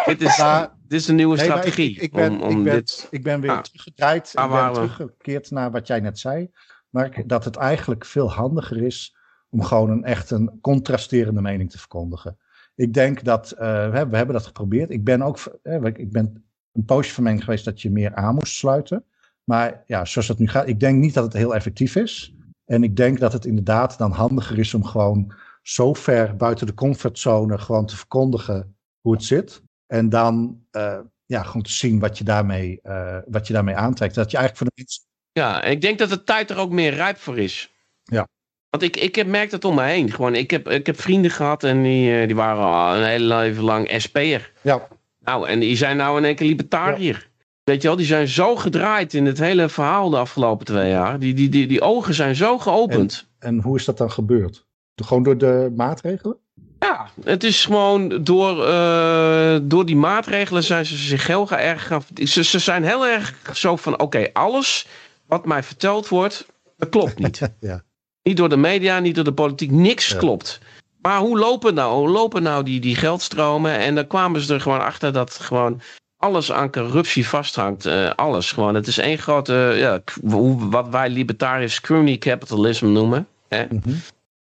dit, is, Maar- dit is een nieuwe Nee, strategie. ik- ik ben- om, om ik ben- dit... Ik ben weer Ah. teruggedraaid. Waar ik ben teruggekeerd naar wat jij net zei. Maar dat het eigenlijk veel handiger is om gewoon een echt een contrasterende mening te verkondigen. Ik denk dat, eh, we, hebben, we hebben dat geprobeerd. Ik ben ook, eh, ik ben een poosje van mening geweest dat je meer aan moest sluiten. Maar ja, zoals het nu gaat, ik denk niet dat het heel effectief is. En ik denk dat het inderdaad dan handiger is om gewoon zo ver buiten de comfortzone gewoon te verkondigen hoe het zit. En dan eh, ja, gewoon te zien wat je, daarmee, eh, wat je daarmee aantrekt. Dat je eigenlijk voor de mensen. Ja, ik denk dat de tijd er ook meer rijp voor is. Ja. Want ik, ik heb, merk dat om me heen. Gewoon, ik, heb, ik heb vrienden gehad en die, eh, die waren al een hele leven lang SP'er. Ja, Nou, en die zijn nou in één keer libertariër. Weet je wel, die zijn zo gedraaid in het hele verhaal de afgelopen twee jaar. Die, die, die, die ogen zijn zo geopend. en hoe is dat dan gebeurd? Gewoon door de maatregelen? Ja, het is gewoon door, eh, door die maatregelen zijn ze zich heel erg gaan. Ze, ze zijn heel erg zo van: oké, alles wat mij verteld wordt, dat klopt niet. Ja. Niet door de media, niet door de politiek, niks Ja. klopt. Maar hoe lopen nou, hoe lopen nou die, die geldstromen? En dan kwamen ze er gewoon achter dat gewoon alles aan corruptie vasthangt. eh, alles gewoon. Het is één grote, ja, k- hoe- wat wij libertariërs crony capitalism noemen. Hè? Mhm.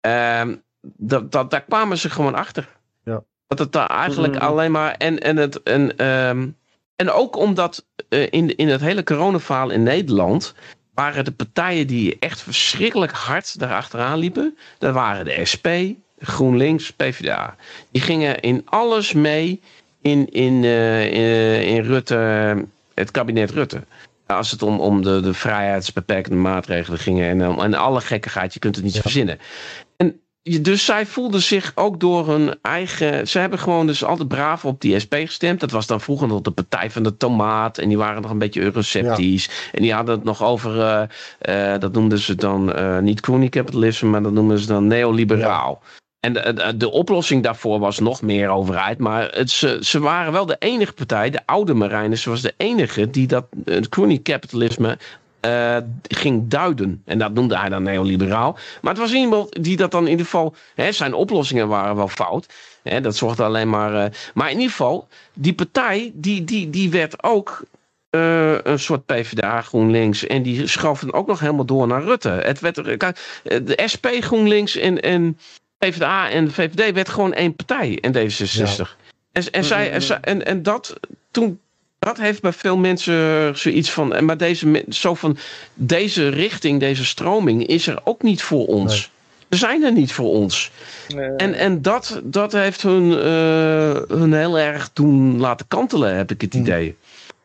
Ehm, dat, dat, daar kwamen ze gewoon achter. Ja. Dat het daar eigenlijk alleen maar. En, en, het, en, ehm, en ook omdat eh, in, in het hele coronaverhaal in Nederland. waren de partijen die echt verschrikkelijk hard daarachteraan liepen. Dat waren de SP, GroenLinks, PvdA. Die gingen in alles mee in, in, eh, in, in Rutte, het kabinet Rutte. Als het om, om de, de vrijheidsbeperkende maatregelen ging en, en alle gekkigheid, je kunt het niet Ja. verzinnen. En dus zij voelden zich ook door hun eigen. Ze hebben gewoon dus altijd braaf op die SP gestemd. Dat was dan vroeger nog de Partij van de Tomaat. En die waren nog een beetje euroceptisch. En die hadden het nog over. eh, eh, dat noemden ze dan eh, niet crony capitalism, maar dat noemden ze dan neoliberaal. En de, de, oplossing daarvoor was nog meer overheid. Maar het, ze, ze waren wel de enige partij, de oude Marijnus was de enige die dat het crony capitalisme eh, ging duiden. En dat noemde hij dan neoliberaal. Maar het was iemand die dat dan in ieder geval. Hè, zijn oplossingen waren wel fout. Hè, dat zorgde alleen maar. eh, maar in ieder geval, die partij die, die, die werd ook. eh, een soort PvdA GroenLinks. En die schoof dan ook nog helemaal door naar Rutte. Het werd, de SP GroenLinks en, en PvdA en de VVD werd gewoon één partij in D66. En, en, zij, en, zij- en, en dat toen. Dat heeft bij veel mensen zoiets van. en Maar deze, zo van. Deze richting, deze stroming is er ook niet voor ons. Ze zijn er niet voor ons. En, en dat, dat heeft hun, eh, hun heel erg doen laten kantelen, heb ik het idee.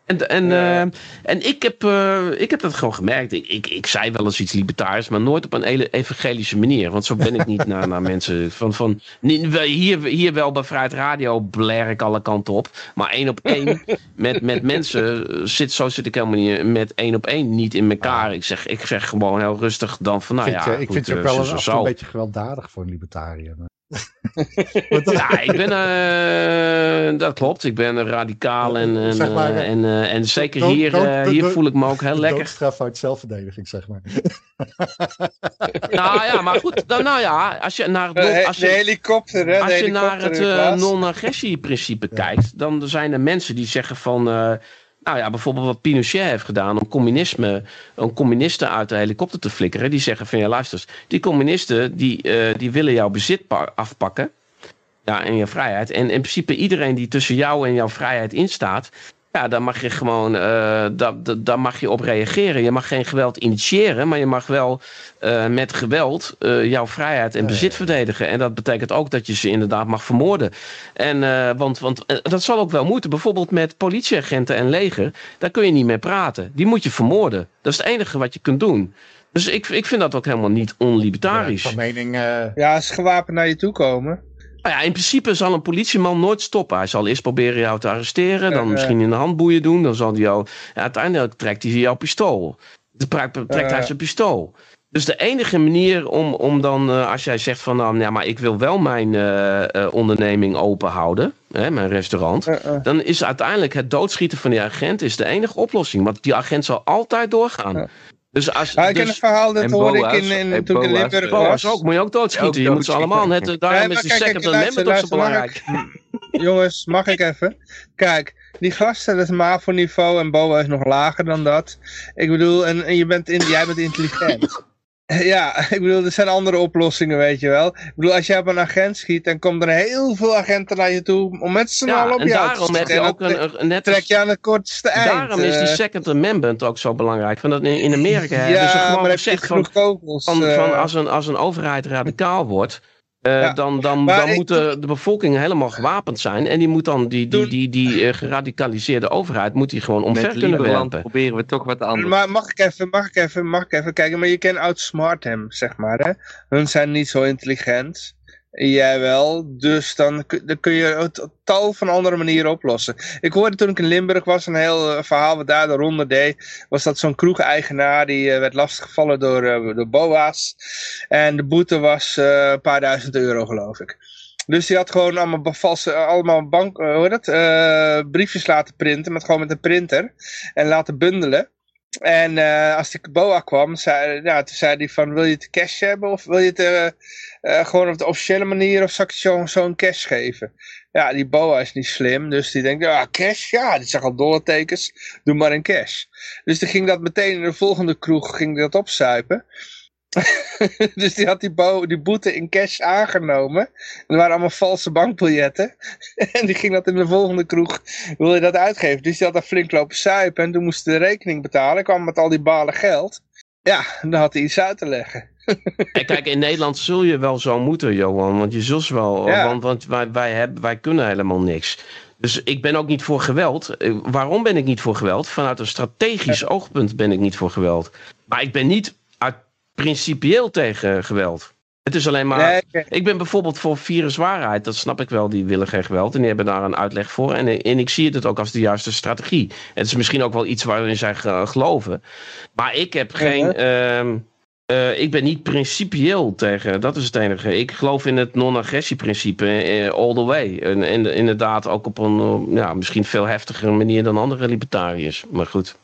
En, en, eh, en ik, heb, eh, ik heb dat gewoon gemerkt. Ik, ik, ik zei wel eens iets libertarisch, maar nooit op een hele evangelische manier. Want zo ben ik niet naar, naar mensen. Van, van, hier, hier wel bij Vrijheid Radio blair ik alle kanten op. Maar één op één met, met mensen eh, zit, zo zit ik helemaal niet met één op één niet in elkaar. Ik zeg, ik zeg gewoon heel rustig dan van nou ik vind, ja. ik goed, vind je ook wel zo- een, zo- beetje gewelddadig voor een libertariër. Maar- Ja, ik ben, eh, dat klopt. Ik ben radicaal en, en, Zeg maar, eh, en, eh, en zeker dood- hier, dood- eh, hier dood- voel ik me ook heel de lekker. doodstraf uit zelfverdediging, zeg maar. Nou ja, maar goed. Nou, nou ja, als je naar het, De, he- als de je, helikopter, hè? als de je naar het de eh, non-agressie-principe kijkt, dan zijn er mensen die zeggen van. Nou ja, bijvoorbeeld wat Pinochet heeft gedaan om communisme, om communisten uit de helikopter te flikkeren. Die zeggen van ja, luister, die communisten die, eh, die willen jouw bezit pa- afpakken. Ja, en je vrijheid. En in principe iedereen die tussen jou en jouw vrijheid instaat, Ja, daar mag je gewoon uh, daar, daar mag je op reageren. Je mag geen geweld initiëren, maar je mag wel uh, met geweld uh, jouw vrijheid en bezit verdedigen. En dat betekent ook dat je ze inderdaad mag vermoorden. En, want want dat zal ook wel moeten. Bijvoorbeeld met politieagenten en leger, daar kun je niet mee praten. Die moet je vermoorden. Dat is het enige wat je kunt doen. Dus ik, ik vind dat ook helemaal niet onlibertarisch. Ja, van mening, ja, als ze gewapend naar je toe komen. Nou ja, in principe zal een politieman nooit stoppen. Hij zal eerst proberen jou te arresteren, dan misschien in de handboeien doen. Dan zal hij jou, ja, uiteindelijk trekt hij jouw pistool. Dan trekt hij zijn pistool. Dus de enige manier om, om dan, uh, als jij zegt van nou, ja, maar ik wil wel mijn uh, uh, onderneming open houden, hè, mijn restaurant, dan is uiteindelijk het doodschieten van die agent is de enige oplossing. Want die agent zal altijd doorgaan. Dus als, ah, ik dus, ken een verhaal, dat hoorde ik in, in, toen ik in Limburg was. ook, moet je ook doodschieten. Je moet ze allemaal net, daarom is die second amendment ook zo belangrijk. Jongens, mag ik even? Kijk, die gasten, dat is MAVO-niveau en BOA is nog lager dan dat. Ik bedoel, en, en je bent in, jij bent intelligent. Ja, ik bedoel, er zijn andere oplossingen, weet je wel. Ik bedoel, als jij op een agent schiet, dan komen er heel veel agenten naar je toe om met z'n ja, allen op jou daarom heb je ook een, een net trek je aan het kortste eind. Daarom is die eh. Second Amendment ook zo belangrijk. Van dat in, Amerika ja, hebben ze gewoon maar gezegd van, kogels, van, van als, een, als een overheid radicaal wordt... Uh, Ja, dan dan, dan ik- moet de, de bevolking helemaal gewapend zijn. En die moet dan die, die, die, die eh, geradicaliseerde overheid moet die gewoon omver Met kunnen werpen. proberen we toch wat anders. Maar mag ik even, mag ik even, mag ik even kijken? Maar je kan outsmart hem, zeg maar. Hè? Hun zijn niet zo intelligent. Jij wel. Dus dan, dan kun je het tal van andere manieren oplossen. Ik hoorde toen ik in Limburg was, een heel eh, verhaal wat daar de ronde deed. Was dat zo'n kroegeigenaar die eh, werd lastiggevallen door, eh, door boa's. En de boete was een paar duizend euro geloof ik. Dus die had gewoon allemaal, bevalse, allemaal bank, hoe dat? Briefjes laten printen, met, gewoon met een printer. En laten bundelen. En eh, als die boa kwam, zei, nou, toen zei hij van, wil je het cash hebben of wil je het eh, eh, gewoon op de officiële manier of zal ik zo'n cash geven? Ja, die boa is niet slim, dus die denkt, ja, cash, ja, die zag al dollartekens, doe maar in cash. Dus die ging dat meteen in de volgende kroeg, ging dat opzuipen. dus die had die, die boete in cash aangenomen. En er waren allemaal valse bankbiljetten. en die ging dat in de volgende kroeg, wil je dat uitgeven. Dus die had daar flink lopen suipen. En toen moest hij de rekening betalen. kwam met al die balen geld. Ja, dan had hij iets uit te leggen. En kijk, in Nederland zul je wel zo moeten, Johan. Want je zult wel, Ja. want, want wij, wij, hebben, wij kunnen helemaal niks. Dus ik ben ook niet voor geweld. Eh, Waarom ben ik niet voor geweld? Vanuit een strategisch oogpunt ben ik niet voor geweld. Maar ik ben niet principieel tegen geweld. Het is alleen maar. Nee. Ik ben bijvoorbeeld voor viruswaarheid. Dat snap ik wel. Die willen geen geweld. En die hebben daar een uitleg voor. En, en ik zie het ook als de juiste strategie. Het is misschien ook wel iets waarin zij ge- geloven. Maar ik heb geen. ehm, eh, ik ben niet principieel tegen. Dat is het enige. Ik geloof in het non-agressieprincipe. eh, all the way. En, en inderdaad ook op een. ja, misschien veel heftigere manier dan andere libertariërs. Maar goed.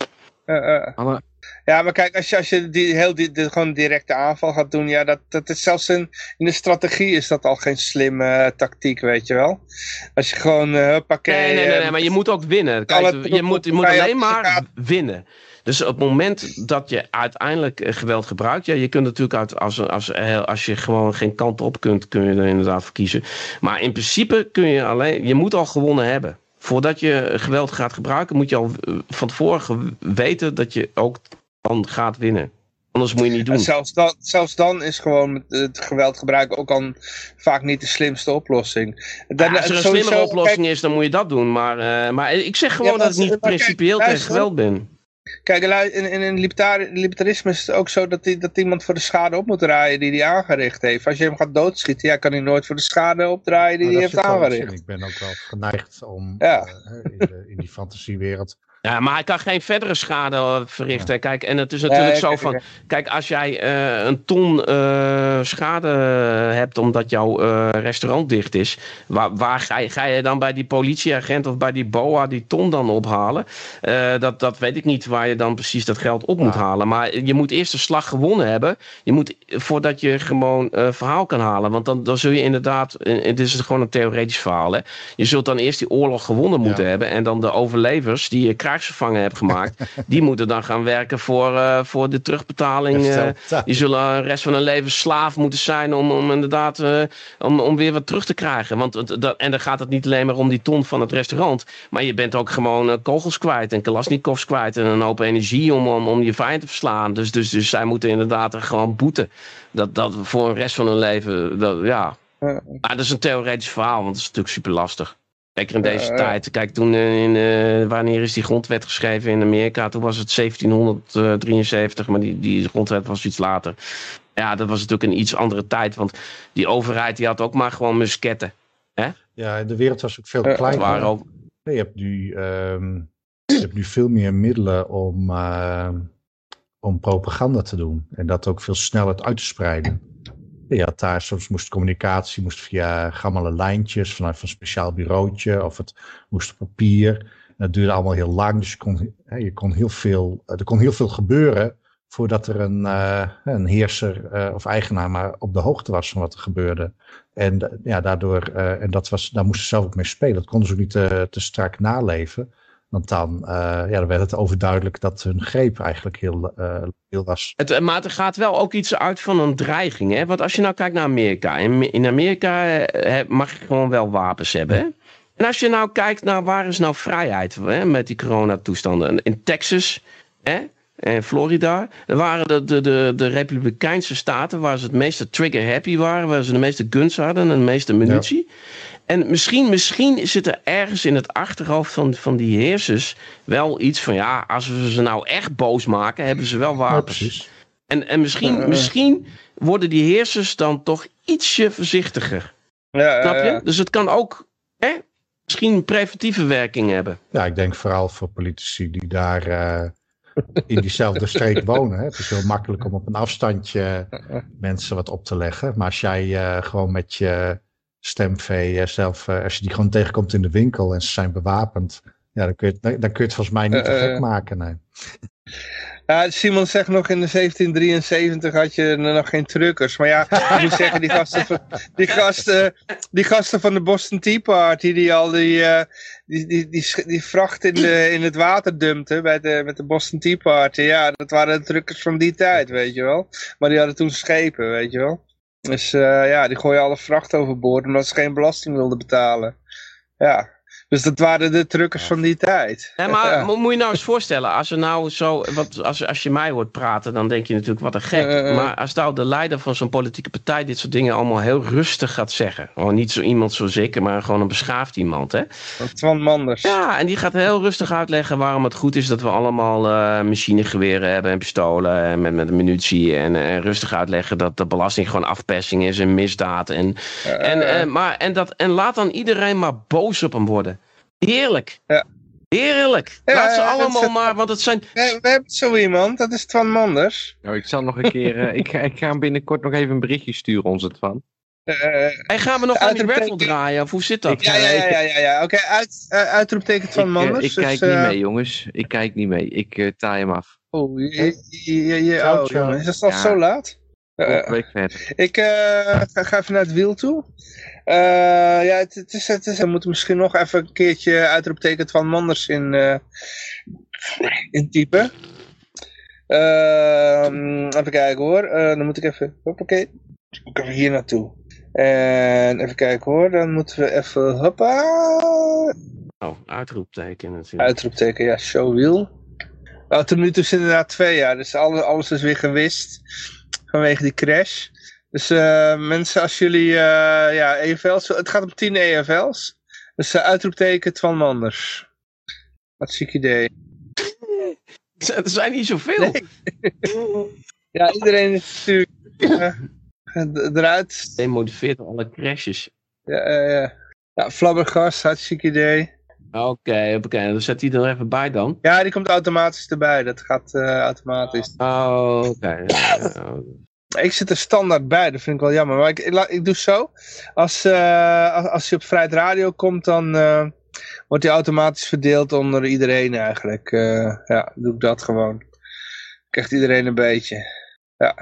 Eh, eh. Alle- Ja, maar kijk, als je, als je die, heel die, die- gewoon directe aanval gaat doen, ja, dat, dat is zelfs in, in de strategie is dat al geen slimme eh, tactiek, weet je wel. Als je gewoon, eh huppakee, Nee, nee, nee, eh, nee, maar je moet ook winnen. Kijk, je moet, je moet alleen maar winnen. Dus op het moment dat je uiteindelijk eh, geweld gebruikt, ja, je kunt natuurlijk uit, als, als, eh, als je gewoon geen kant op kunt, kun je er inderdaad voor kiezen. Maar in principe kun je alleen, je moet al gewonnen hebben. Voordat je geweld gaat gebruiken, moet je al eh, van tevoren weten dat je ook dan gaat winnen. Anders moet je niet En doen. zelfs dan, zelfs dan is gewoon met het geweld gebruiken ook al vaak niet de slimste oplossing. Dan, Ja, als er een sowieso- slimmere oplossing kijk, is, dan moet je dat doen. Maar, eh, maar ik zeg gewoon Ja, dat ik niet principieel tegen luister. geweld ben. Kijk, in, in, in libertari- libertarisme is het ook zo dat, die, dat iemand voor de schade op moet draaien die hij aangericht heeft. Als je hem gaat doodschieten, ja, kan hij nooit voor de schade opdraaien die hij heeft aangericht. Ik ben ook wel geneigd om Ja. eh, in, de, in die fantasiewereld. Ja, maar hij kan geen verdere schade eh, verrichten. Kijk, en het is natuurlijk zo van... kijk. Kijk, als jij eh, een ton eh, schade hebt omdat jouw eh, restaurant dicht is... Waar, waar ga, je, ga je dan bij die politieagent of bij die BOA die ton dan ophalen? Eh, dat, dat weet ik niet waar je dan precies dat geld op moet Ja. halen. Maar je moet eerst de slag gewonnen hebben. Je moet, voordat je gewoon eh, verhaal kan halen. Want dan, dan zul je inderdaad... eh, Dit is gewoon een theoretisch verhaal, hè. Je zult dan eerst die oorlog gewonnen moeten hebben. En dan de overlevers die je krijgt krijgsgevangen hebt gemaakt, die moeten dan gaan werken voor, eh, voor de terugbetaling. eh, Herstel. die zullen de rest van hun leven slaaf moeten zijn om, om inderdaad eh, om, om weer wat terug te krijgen. Want, het- dat, en dan gaat het niet alleen maar om die ton van het restaurant. Maar je bent ook gewoon kogels kwijt en kalasnikovs kwijt. En een hoop energie om, om, om je vijand te verslaan. Dus, dus, dus zij moeten inderdaad er gewoon boeten. Dat, dat voor de rest van hun leven, dat, ja. Ja. Maar dat is een theoretisch verhaal, want het is natuurlijk super lastig. Zeker in deze ja. tijd. Kijk, toen eh, in, eh, wanneer is die grondwet geschreven in Amerika? Toen was het 1773, maar die, die grondwet was iets later. Ja, dat was natuurlijk een iets andere tijd, want die overheid die had ook maar gewoon musketten. Ja, de wereld was ook veel kleiner. waren ook, Nee, je, hebt nu, ehm, je hebt nu veel meer middelen om, ehm, om propaganda te doen. En dat ook veel sneller uit te spreiden. Had daar, soms moest communicatie moest via gammele lijntjes vanuit een speciaal bureautje. Of het moest op papier. Dat duurde allemaal heel lang. Dus je kon, je kon heel veel, er kon heel veel gebeuren voordat er een, eh, een heerser eh, of eigenaar maar op de hoogte was van wat er gebeurde. En eh, ja, daardoor, eh, en dat was, daar moesten ze zelf ook mee spelen. Dat konden ze ook niet te strak naleven. Want dan, eh, ja, dan werd het overduidelijk dat hun greep eigenlijk heel, eh heel was. het, maar er gaat wel ook iets uit van een dreiging. Hè? Want als je nou kijkt naar Amerika. In, in Amerika eh, mag je gewoon wel wapens hebben. Hè? En als je nou kijkt naar waar is nou vrijheid hè, met die coronatoestanden. In Texas hè, en Florida. waren de, de, de, de republikeinse staten waar ze het meeste trigger happy waren. Waar ze de meeste guns hadden en de meeste munitie. En misschien, misschien zit er ergens in het achterhoofd van, van die heersers wel iets van... ja, als we ze nou echt boos maken, hebben ze wel Ja, wapens. precies. En, en misschien, misschien worden die heersers dan toch ietsje voorzichtiger. Ja, Snap je? ja, ja. Dus het kan ook hè, misschien een preventieve werking hebben. Ja, ik denk vooral voor politici die daar eh, in diezelfde streek wonen. Hè. Het is heel makkelijk om op een afstandje mensen wat op te leggen. Maar als jij eh, gewoon met je stemvee eh, zelf, eh, als je die gewoon tegenkomt in de winkel en ze zijn bewapend. Ja, dan kun je het, dan kun je het volgens mij niet te Eh, eh. gek maken. Nee. Ja, Simon zegt nog in de 1773 had je nog geen truckers. Maar ja, ik moet zeggen, die gasten, van, die, gasten, die gasten van de Boston Tea Party, die al die, eh, die, die, die, die vracht in, de, in het water dumpten bij de, met de Boston Tea Party. Ja, dat waren de truckers van die tijd, weet je wel. Maar die hadden toen schepen, weet je wel. Dus eh, ja, die gooien alle vracht overboord omdat ze geen belasting wilden betalen. Ja, dus dat waren de truckers van die tijd. Nee, maar Ja. moet je nou eens voorstellen, als er nou zo, wat, als, als je mij hoort praten, dan denk je natuurlijk wat een gek. Eh, eh. Maar als nou de leider van zo'n politieke partij dit soort dingen allemaal heel rustig gaat zeggen. Gewoon niet zo iemand zoals ik, maar gewoon een beschaafd iemand. Hè? Twan Manders. Ja, en die gaat heel rustig uitleggen waarom het goed is dat we allemaal eh, machinegeweren hebben en pistolen en met, met munitie. En eh, rustig uitleggen dat de belasting gewoon afpersing is en misdaad. En, Eh, en, eh, eh, maar, en, dat, en laat dan iedereen maar boos op hem worden. Heerlijk. Ja. Heerlijk. Ja, laat ze ja, dat allemaal maar, want het zijn... we, we hebben zo iemand, dat is Twan Manders. Nou, ik zal nog een keer, eh, ik, ga, ik ga hem binnenkort nog even een berichtje sturen, ons het van. Eh, Hey, gaan we nog aan die Uitroepteken- raffle draaien? Of hoe zit dat? Ja, ja, ja, ja, ja, ja. Oké, uit, eh, uitroepteken Twan ik, Manders. ik kijk dus, niet mee, jongens. Ik kijk niet mee. Ik taai hem af. Oh, je, je, je, je- Ciao, oh, jongen, is het al Ja. zo laat? Volgende week verder. ik eh, ga, ga even naar het wiel toe. Eh, ja, het, het is, het is, we moeten misschien nog even een keertje uitroepteken Twan Manders in, eh intypen. Ehm, even kijken hoor. Eh, dan moet ik even. Hoppakee. Ik even hier naartoe. En even kijken hoor. Dan moeten we even. Hoppa. Oh, uitroepteken natuurlijk. Uitroepteken, ja, show wheel. Nou, tot nu toe zitten er twee jaar, dus alles, alles is weer gewist vanwege die crash. Dus eh, mensen, als jullie, eh, ja, EFL's, het gaat om 10 EFL's. Dus eh, uitroepteken Twan Manders. Wat ziek idee. Er zijn niet zoveel. Nee. Ja, iedereen is natuurlijk eruit. Demotiveert alle crashes. Ja, eh, ja. ja, Flabbergast, hartstikke idee. Oké, oké. Dan zet hij er even bij dan. Ja, die komt automatisch erbij, dat gaat eh, automatisch. Oh, oké. Ik zit er standaard bij, dat vind ik wel jammer. Maar ik, ik, doe zo. Als, eh, als, je op Vrijheid Radio komt, dan eh, wordt hij automatisch verdeeld onder iedereen eigenlijk. Eh, ja, doe ik dat gewoon. Krijgt iedereen een beetje. Ja.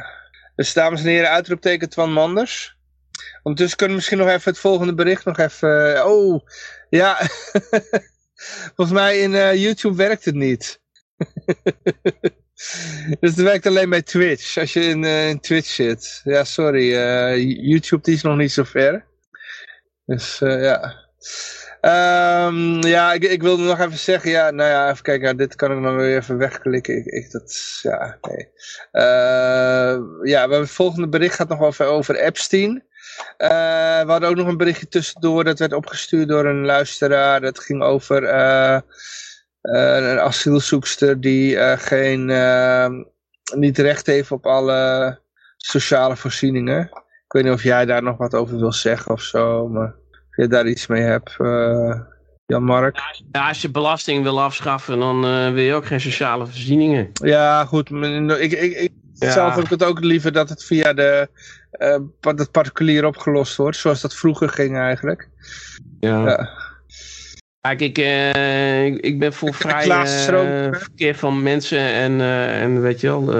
Dus dames en heren, uitroepteken Twan Manders. Ondertussen kunnen we misschien nog even het volgende bericht nog even... oh, ja. Volgens mij in YouTube werkt het niet. dus het werkt alleen bij Twitch. Als je in, eh, Twitch zit. Ja, sorry. eh, YouTube die is nog niet zo ver. Dus eh, ja. Ehm, ja, ik, ik wilde nog even zeggen. Ja, nou ja, even kijken. Dit kan ik nog weer even wegklikken. Ik, ik, dat, ja, nee. Eh, ja, het volgende bericht gaat nog over, over Epstein. We hadden ook nog een berichtje tussendoor. Dat werd opgestuurd door een luisteraar. Dat ging over een asielzoekster die eh, geen, eh, niet recht heeft op alle sociale voorzieningen. Ik weet niet of jij daar nog wat over wil zeggen of zo. Maar of je daar iets mee hebt, eh, Jan-Mark. Ja, als je belasting wil afschaffen, dan eh, wil je ook geen sociale voorzieningen. Ja, goed. Ik, ik, ik, Ja. Zelf heb ik het ook liever dat het via de, eh, pa- dat particulier opgelost wordt. Zoals dat vroeger ging eigenlijk. Ja. Ja. Kijk, ik, eh, ik, ik ben voor vrij Klaas eh, verkeer van mensen en, eh, en weet je wel.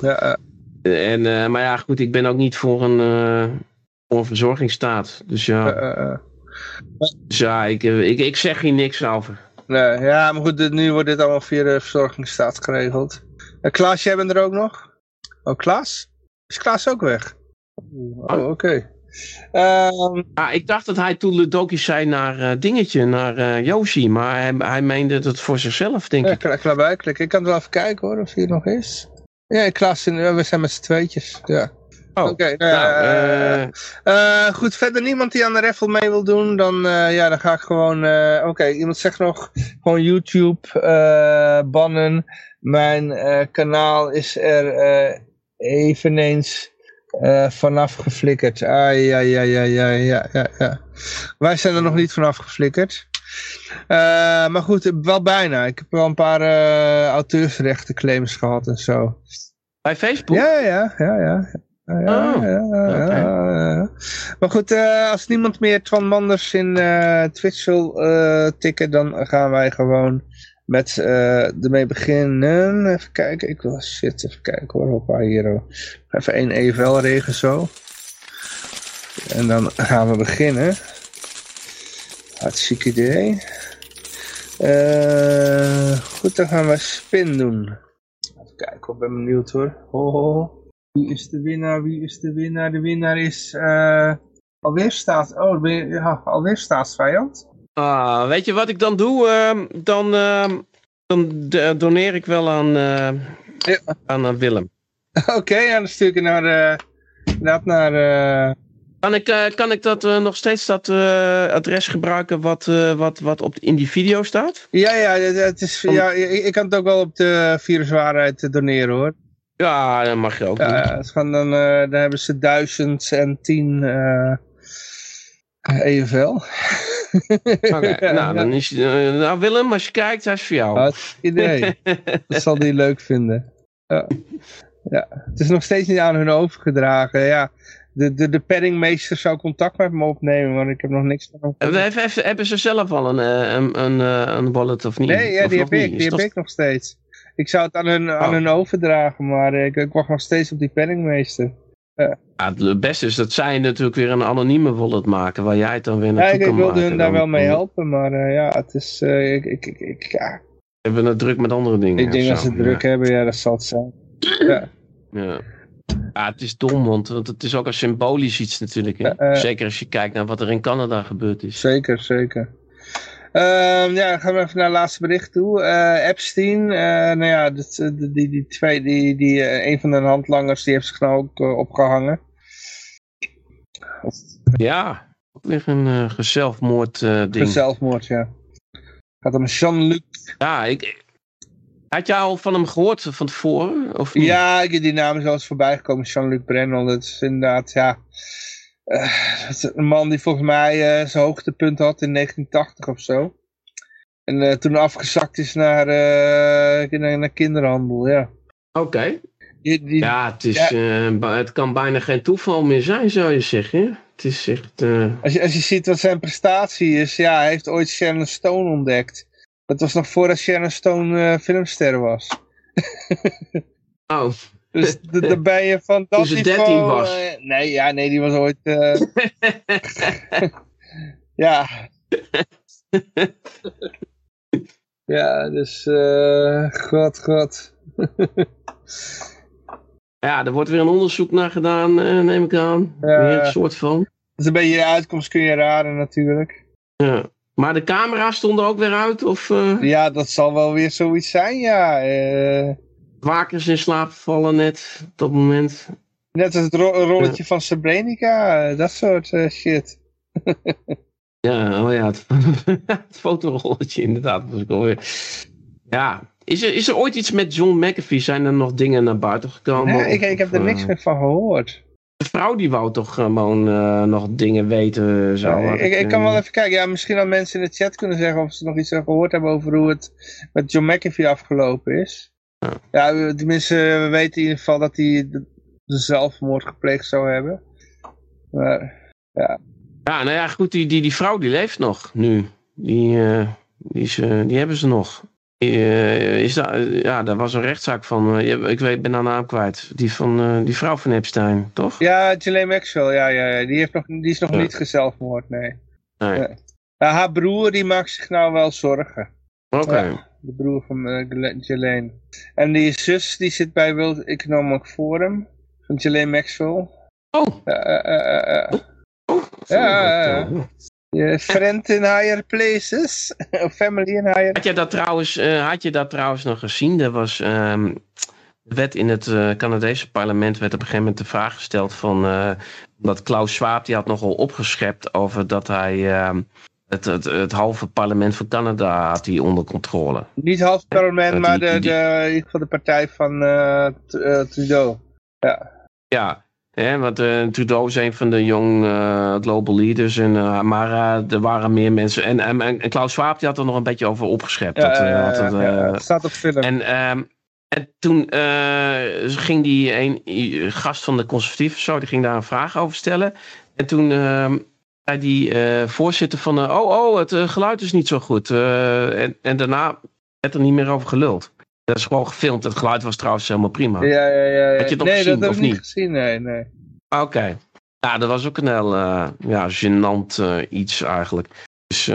Ja, en, maar ja, goed, ik ben ook niet voor een, voor een verzorgingsstaat. Dus ja, dus ja ik, ik, ik zeg hier niks over. Nee, ja, maar goed, dit- nu wordt dit allemaal via de verzorgingsstaat geregeld. Uh, Klaas, jij bent er ook nog? Oh, Klaas? Is Klaas ook weg? Oh, oké. Ah, ik dacht dat hij toedeledokie zei naar eh, dingetje, naar eh Yoshi. Maar hij, hij meende dat voor zichzelf, denk ja, ik. ik ga erbij klikken. Ik kan wel even kijken hoor, of hij er nog is. Ja, Klaas, en, we zijn met z'n tweetjes. Ja. Oh, Oké, nou, eh, eh, Eh, goed, verder niemand die aan de raffle mee wil doen, dan, eh, ja, dan ga ik gewoon, eh, oké, iemand zegt nog, gewoon YouTube eh, bannen. Mijn eh, kanaal is er eh, eveneens eh, vanaf geflikkerd. Ah, ja, ja, ja, ja, ja, ja, ja. Wij zijn er nog niet vanaf geflikkerd. Eh, maar goed, wel bijna. Ik heb wel een paar eh auteursrechtenclaims gehad en zo. bij Facebook? Ja, ja, ja, ja. Ja, ja, Oh, ja, ja. Maar goed, eh, als niemand meer Twan Manders in eh, Twitch wil tikken, dan gaan wij gewoon met eh ermee beginnen. Even kijken, ik wil shit, even kijken hoor, hoppa hier. oh. Even één EVL regen zo. En dan gaan we beginnen. Hartstikke idee. Eh, goed, dan gaan we spin doen. Even kijken, ik ben benieuwd hoor. Ho, ho. Wie is de winnaar? Wie is de winnaar? De winnaar is eh, alweer staat. Oh, ja. Ah, weet je wat ik dan doe? Ehm, dan ehm, dan d- doneer ik wel aan, eh, Ja. aan eh, Willem. Oké, ja, dan stuur ik naar, eh inderdaad naar, eh, Kan ik, eh, kan ik dat, eh, nog steeds dat eh, adres gebruiken wat, eh, wat, wat op, in die video staat? ja, ja, het, is, ja ik, ik kan het ook wel op de viruswaarheid eh, doneren hoor. Ja, dat mag je ook doen. Ja, dan, eh, dan hebben ze 1010 eh EFL. Oké, Ja, nou, ja. dan is, eh, nou, Willem, als je kijkt, hij is voor jou. Hartstikke idee. dat zal die leuk vinden. Ja. ja. Het is nog steeds niet aan hun overgedragen. Ja. De, de, de penningmeester zou contact met me opnemen, maar ik heb nog niks van hem. Eh, hebben, hebben ze zelf al een, eh, een, een, eh, een wallet of niet? Nee, ja, die heb ik. niet? Die heb ik nog steeds. Ik zou het aan hun, aan Oh. hun overdragen, maar ik, ik wacht nog steeds op die penningmeester. Ja, het beste is dat zij natuurlijk weer een anonieme wallet maken, waar jij het dan weer Ja, naartoe ik, ik kan wilde maken. hun daar wel mee helpen, maar eh, ja, het is, eh, ik, ik, ik, ik, ja, Hebben we het druk met andere dingen. ik denk dat ze druk hebben, ja, dat zal het zijn. Ja. Ja. Ja, het is dom, want, want het is ook een symbolisch iets natuurlijk. Hè? Eh. Zeker als je kijkt naar wat er in Canada gebeurd is. Zeker, zeker. Ehm, ja, dan gaan we even naar het laatste bericht toe. Eh, Epstein, eh, nou ja, dat, eh, die, die, die twee, die, die, een van de handlangers, die heeft zich nou ook eh, opgehangen. Ja, ook weer een gezelfmoord ding. Een zelfmoord, ja. Gaat om Jean-Luc. Ja, ik, had jij al van hem gehoord van tevoren? Of niet? Ja, ik heb die naam is wel eens voorbij gekomen. Jean-Luc Brennel. Dat is inderdaad, ja. Eh, dat is een man die volgens mij eh, zijn hoogtepunt had in 1980 of zo. En eh, toen afgezakt is naar, eh, naar, naar kinderhandel, ja. Oké. Ja, het, is, eh, het kan bijna geen toeval meer zijn, zou je zeggen. Het is echt... eh, Als je, als je ziet wat zijn prestatie is, ja, hij heeft ooit Sharon Stone ontdekt. Dat was nog voordat Sharon Stone eh, filmster was. Oh, Dus d- dan ben je van dat Toen niveau... 13 was. eh, nee, ja, nee, die was ooit... eh, ja. Ja, dus, eh god, god. Ja, er wordt weer een onderzoek naar gedaan, neem ik aan. Ja. Weer een soort van. Is een beetje de uitkomst kun je raden natuurlijk. Ja. Maar de camera's stonden ook weer uit? Of Ja, dat zal wel weer zoiets zijn, ja. Eh, wakers in slaap vallen net op dat moment? net als het ro- rolletje van Srebrenica, eh, dat soort eh, shit. Ja, oh ja, het, het fotorolletje inderdaad. Was ik alweer. Ja, is er, is er ooit iets met John McAfee? Zijn er nog dingen naar buiten gekomen? Nee, ik, Of, ik heb er eh, niks meer van gehoord. De vrouw die wou toch gewoon eh, nog dingen weten. Zo, Ja, ik, ik kan eh, wel even kijken. Ja, misschien dat mensen in de chat kunnen zeggen of ze nog iets hebben gehoord hebben over hoe het met John McAfee afgelopen is. Ja. Ja, tenminste, we weten in ieder geval dat hij de, zelfmoord gepleegd zou hebben. Maar, Ja, nou ja, goed, die, die, die vrouw die leeft nog nu. Die, eh, die, is, eh, die hebben ze nog. Eh, is daar, ja, daar was een rechtszaak van. ik weet, ben haar naam kwijt. Die, van, die vrouw van Epstein, toch? ja, Ghislaine Maxwell, ja, ja, ja. Die, heeft nog, die is nog Ja. niet gezelfmoord, nee. Nee. Ja. Ja, haar broer die maakt zich nou wel zorgen. Oké. Ja. De broer van Ghislaine. En die zus die zit bij World Economic Forum. Van Ghislaine Maxwell. Oh. Ja. Je friend in higher places. Of family in higher... Had je dat trouwens, eh, had je dat trouwens nog gezien? Er was, ehm, er werd in het eh, Canadese parlement werd op een gegeven moment de vraag gesteld van dat Klaus Schwab die had nogal opgeschept over dat hij ehm, het, het, het halve parlement van Canada had hij onder controle. Niet half parlement, Ja, maar die- de, de, in ieder geval de partij van eh, eh, Trudeau. Ja, hè, want eh, Trudeau is een van de young eh, global leaders. En, maar eh, er waren meer mensen. En, en, en Klaus Schwab die had er nog een beetje over opgeschept. Ja, dat, ja, ja, het, ja, het staat op film. En, ehm, en toen ging die een gast van de conservatieven zo, die ging daar een vraag over stellen. En toen ehm, zei die eh, voorzitter van, eh, oh, oh, het eh, geluid is niet zo goed. En, en daarna werd er niet meer over geluld. Dat is gewoon gefilmd. Het geluid was trouwens helemaal prima. ja, ja, ja, ja. Had je het nog nee, gezien, dat heb ik niet niet? gezien, nee, nee. Oké. Ja, dat was ook een heel ja, gênant iets eigenlijk. Dus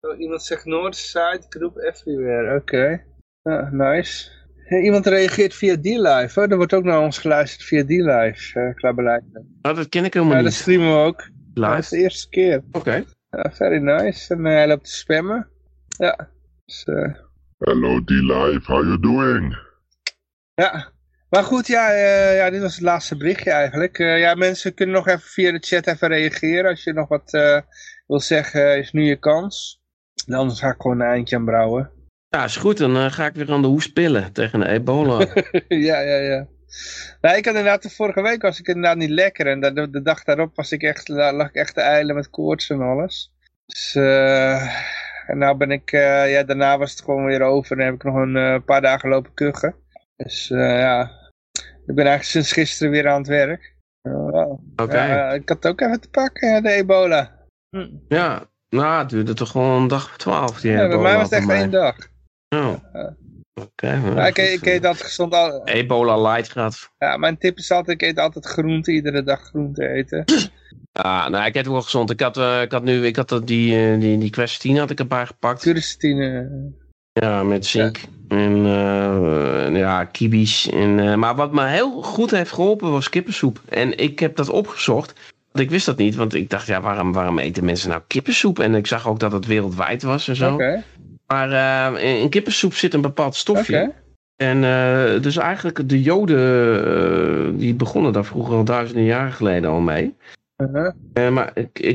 Oh, iemand zegt Noordside, groep everywhere. Oké. Ja, nice. Hey, iemand reageert via D-Live. Er wordt ook naar ons geluisterd via D-Live, uh, klaarbeleid. nou, dat ken ik helemaal Ja, dat niet. streamen we ook. Ja, dat is de eerste keer. Oké. Ja, very nice. En eh, hij loopt te spammen. Ja. Dus, eh, Hello D-Live, how you doing? ja. Maar goed, ja, eh, ja, dit was het laatste berichtje eigenlijk. Eh, ja, mensen kunnen nog even via de chat even reageren. Als je nog wat eh, wil zeggen, is nu je kans. En Anders ga ik gewoon een eindje aan brouwen. Ja, is goed. Dan ga ik weer aan de hoes pillen tegen de ebola. ja, ja, ja. Nou, ik had inderdaad, de vorige week was ik inderdaad niet lekker. En de, de dag daarop was ik echt, lag ik echt te eilen met koorts en alles. Dus, eh, en nou ben ik, eh, ja, daarna was het gewoon weer over. En heb ik nog een eh, paar dagen lopen kuchen. Dus, eh, ja, ik ben eigenlijk sinds gisteren weer aan het werk. Uh. Oké. Ik had het ook even te pakken, de ebola. Hm. Ja, nou, het duurde toch gewoon een dag of twaalf. Die Ja, bij ebola mij was het echt één dag. Oh. Oké. ik, eet altijd gezond. Al, Ebola light gaat. ja, mijn tip is altijd, ik eet altijd groente, iedere dag groente eten. Ah, nou, ik eet wel gezond. Ik had, eh, ik had nu, ik had dat die, eh, die, die had ik erbij gepakt. Quercetine. Ja, met zink. En eh, ja, kibis. En, eh, maar wat me heel goed heeft geholpen was kippensoep. En ik heb dat opgezocht. Want ik wist dat niet, want ik dacht, ja, waarom, waarom eten mensen nou kippensoep? En ik zag ook dat het wereldwijd was en zo. Oké, Maar eh, in, kippensoep zit een bepaald stofje. En eh, dus eigenlijk de joden, eh, die begonnen daar vroeger al duizenden jaren geleden al mee. Uh-huh. Eh, maar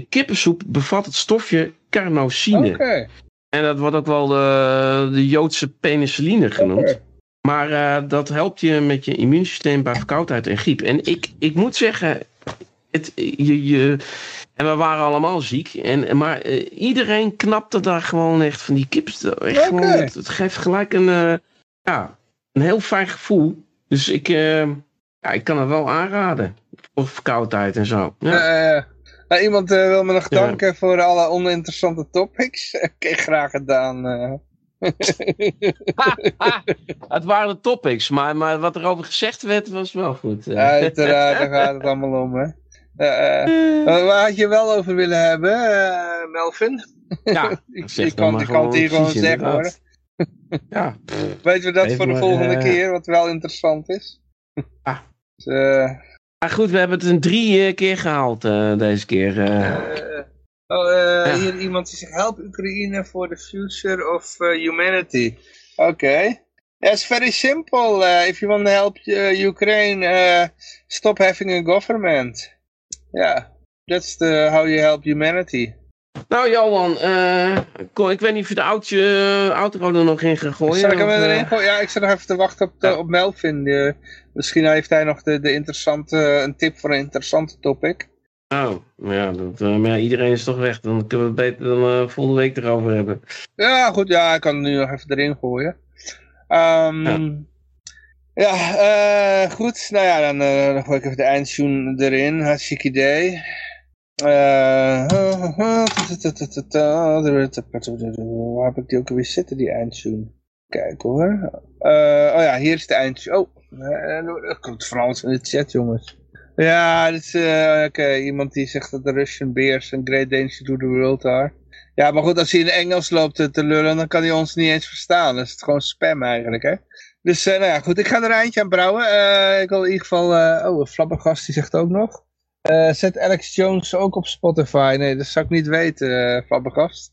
kippensoep bevat het stofje carnosine. En dat wordt ook wel de, de Joodse penicilline genoemd. Maar dat helpt je met je immuunsysteem bij verkoudheid en griep. En ik, ik moet zeggen, het, je, je, en we waren allemaal ziek. En, maar eh, iedereen knapte daar gewoon echt van die kippen. Echt gewoon, het, het geeft gelijk een, eh, ja, een heel fijn gevoel. Dus ik, eh, ja, ik kan het wel aanraden. Voor verkoudheid en zo. Ja. Nou, iemand wil me nog Ja. danken voor alle oninteressante topics. Oké, graag gedaan. het waren de topics, maar, maar wat er over gezegd werd was wel goed. Uiteraard, daar gaat het allemaal om, hè. Eh, eh, waar had je wel over willen hebben, eh, Melvin? Ja, ik, zeg ik kan, maar ik kan het hier gewoon zeggen hoor. Ja. Weten we dat Even voor de maar, volgende keer, wat wel interessant is? Ah. Dus, eh, Maar goed, we hebben het een drie keer gehaald eh, deze keer. oh, eh, Ja. Hier iemand die zegt, help Oekraïne for the future of humanity. Oké. It's very simple. Uh, if you want to help uh, Ukraine, uh, stop having a government. Yeah, that's the, how you help humanity. Nou Johan, eh, kom, ik weet niet of je de oudje, uh, outro er nog in gaat gooien. Zal ik hem erin eh, gooien? Ja, ik zit nog even te wachten op, de, Ja. op Melvin. Misschien heeft hij nog de, de interessante, een tip voor een interessante topic. Oh, ja, dat, eh, maar ja, iedereen is toch weg. Dan kunnen we het beter dan eh, volgende week erover hebben. Ja, goed, ja, ik kan het nu nog even erin gooien. Ehm, ja, eh, goed. Nou ja, dan, eh, dan gooi ik even de eindtune erin. Hartstikke idee. Eh, waar heb ik die ook alweer zitten, die eindtune? Kijk hoor. Eh, oh ja, hier is de eindtune. Oh, er komt van alles in de chat, jongens. Ja, dit is oké, iemand die zegt dat de Russian bears een great danger to the world are. Ja, maar goed, als hij in Engels loopt te, lullen, dan kan hij ons niet eens verstaan. Dan is het gewoon spam eigenlijk, hè. Dus, eh, nou ja, goed, ik ga er een eindje aan brouwen. Eh, ik wil in ieder geval, eh, oh, een die zegt ook nog. Zet Alex Jones ook op Spotify. Nee, dat zou ik niet weten, flabbergast.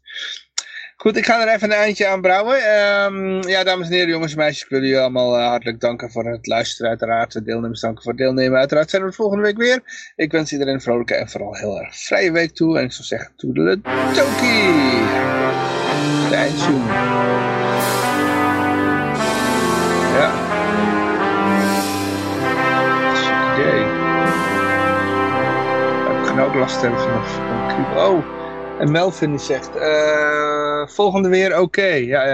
Goed, ik ga er even een eindje aan brouwen. Ehm, ja, dames en heren, jongens en meisjes, ik wil jullie allemaal hartelijk danken voor het luisteren uiteraard. De deelnemers danken voor het deelnemen. Uiteraard zijn we de volgende week weer. Ik wens iedereen een vrolijke en vooral heel erg vrije week toe. En ik zou zeggen, toedeledokie! De eindtune. Ook last hebben van. Oh, en Melvin die zegt, eh, volgende weer oké. Ja,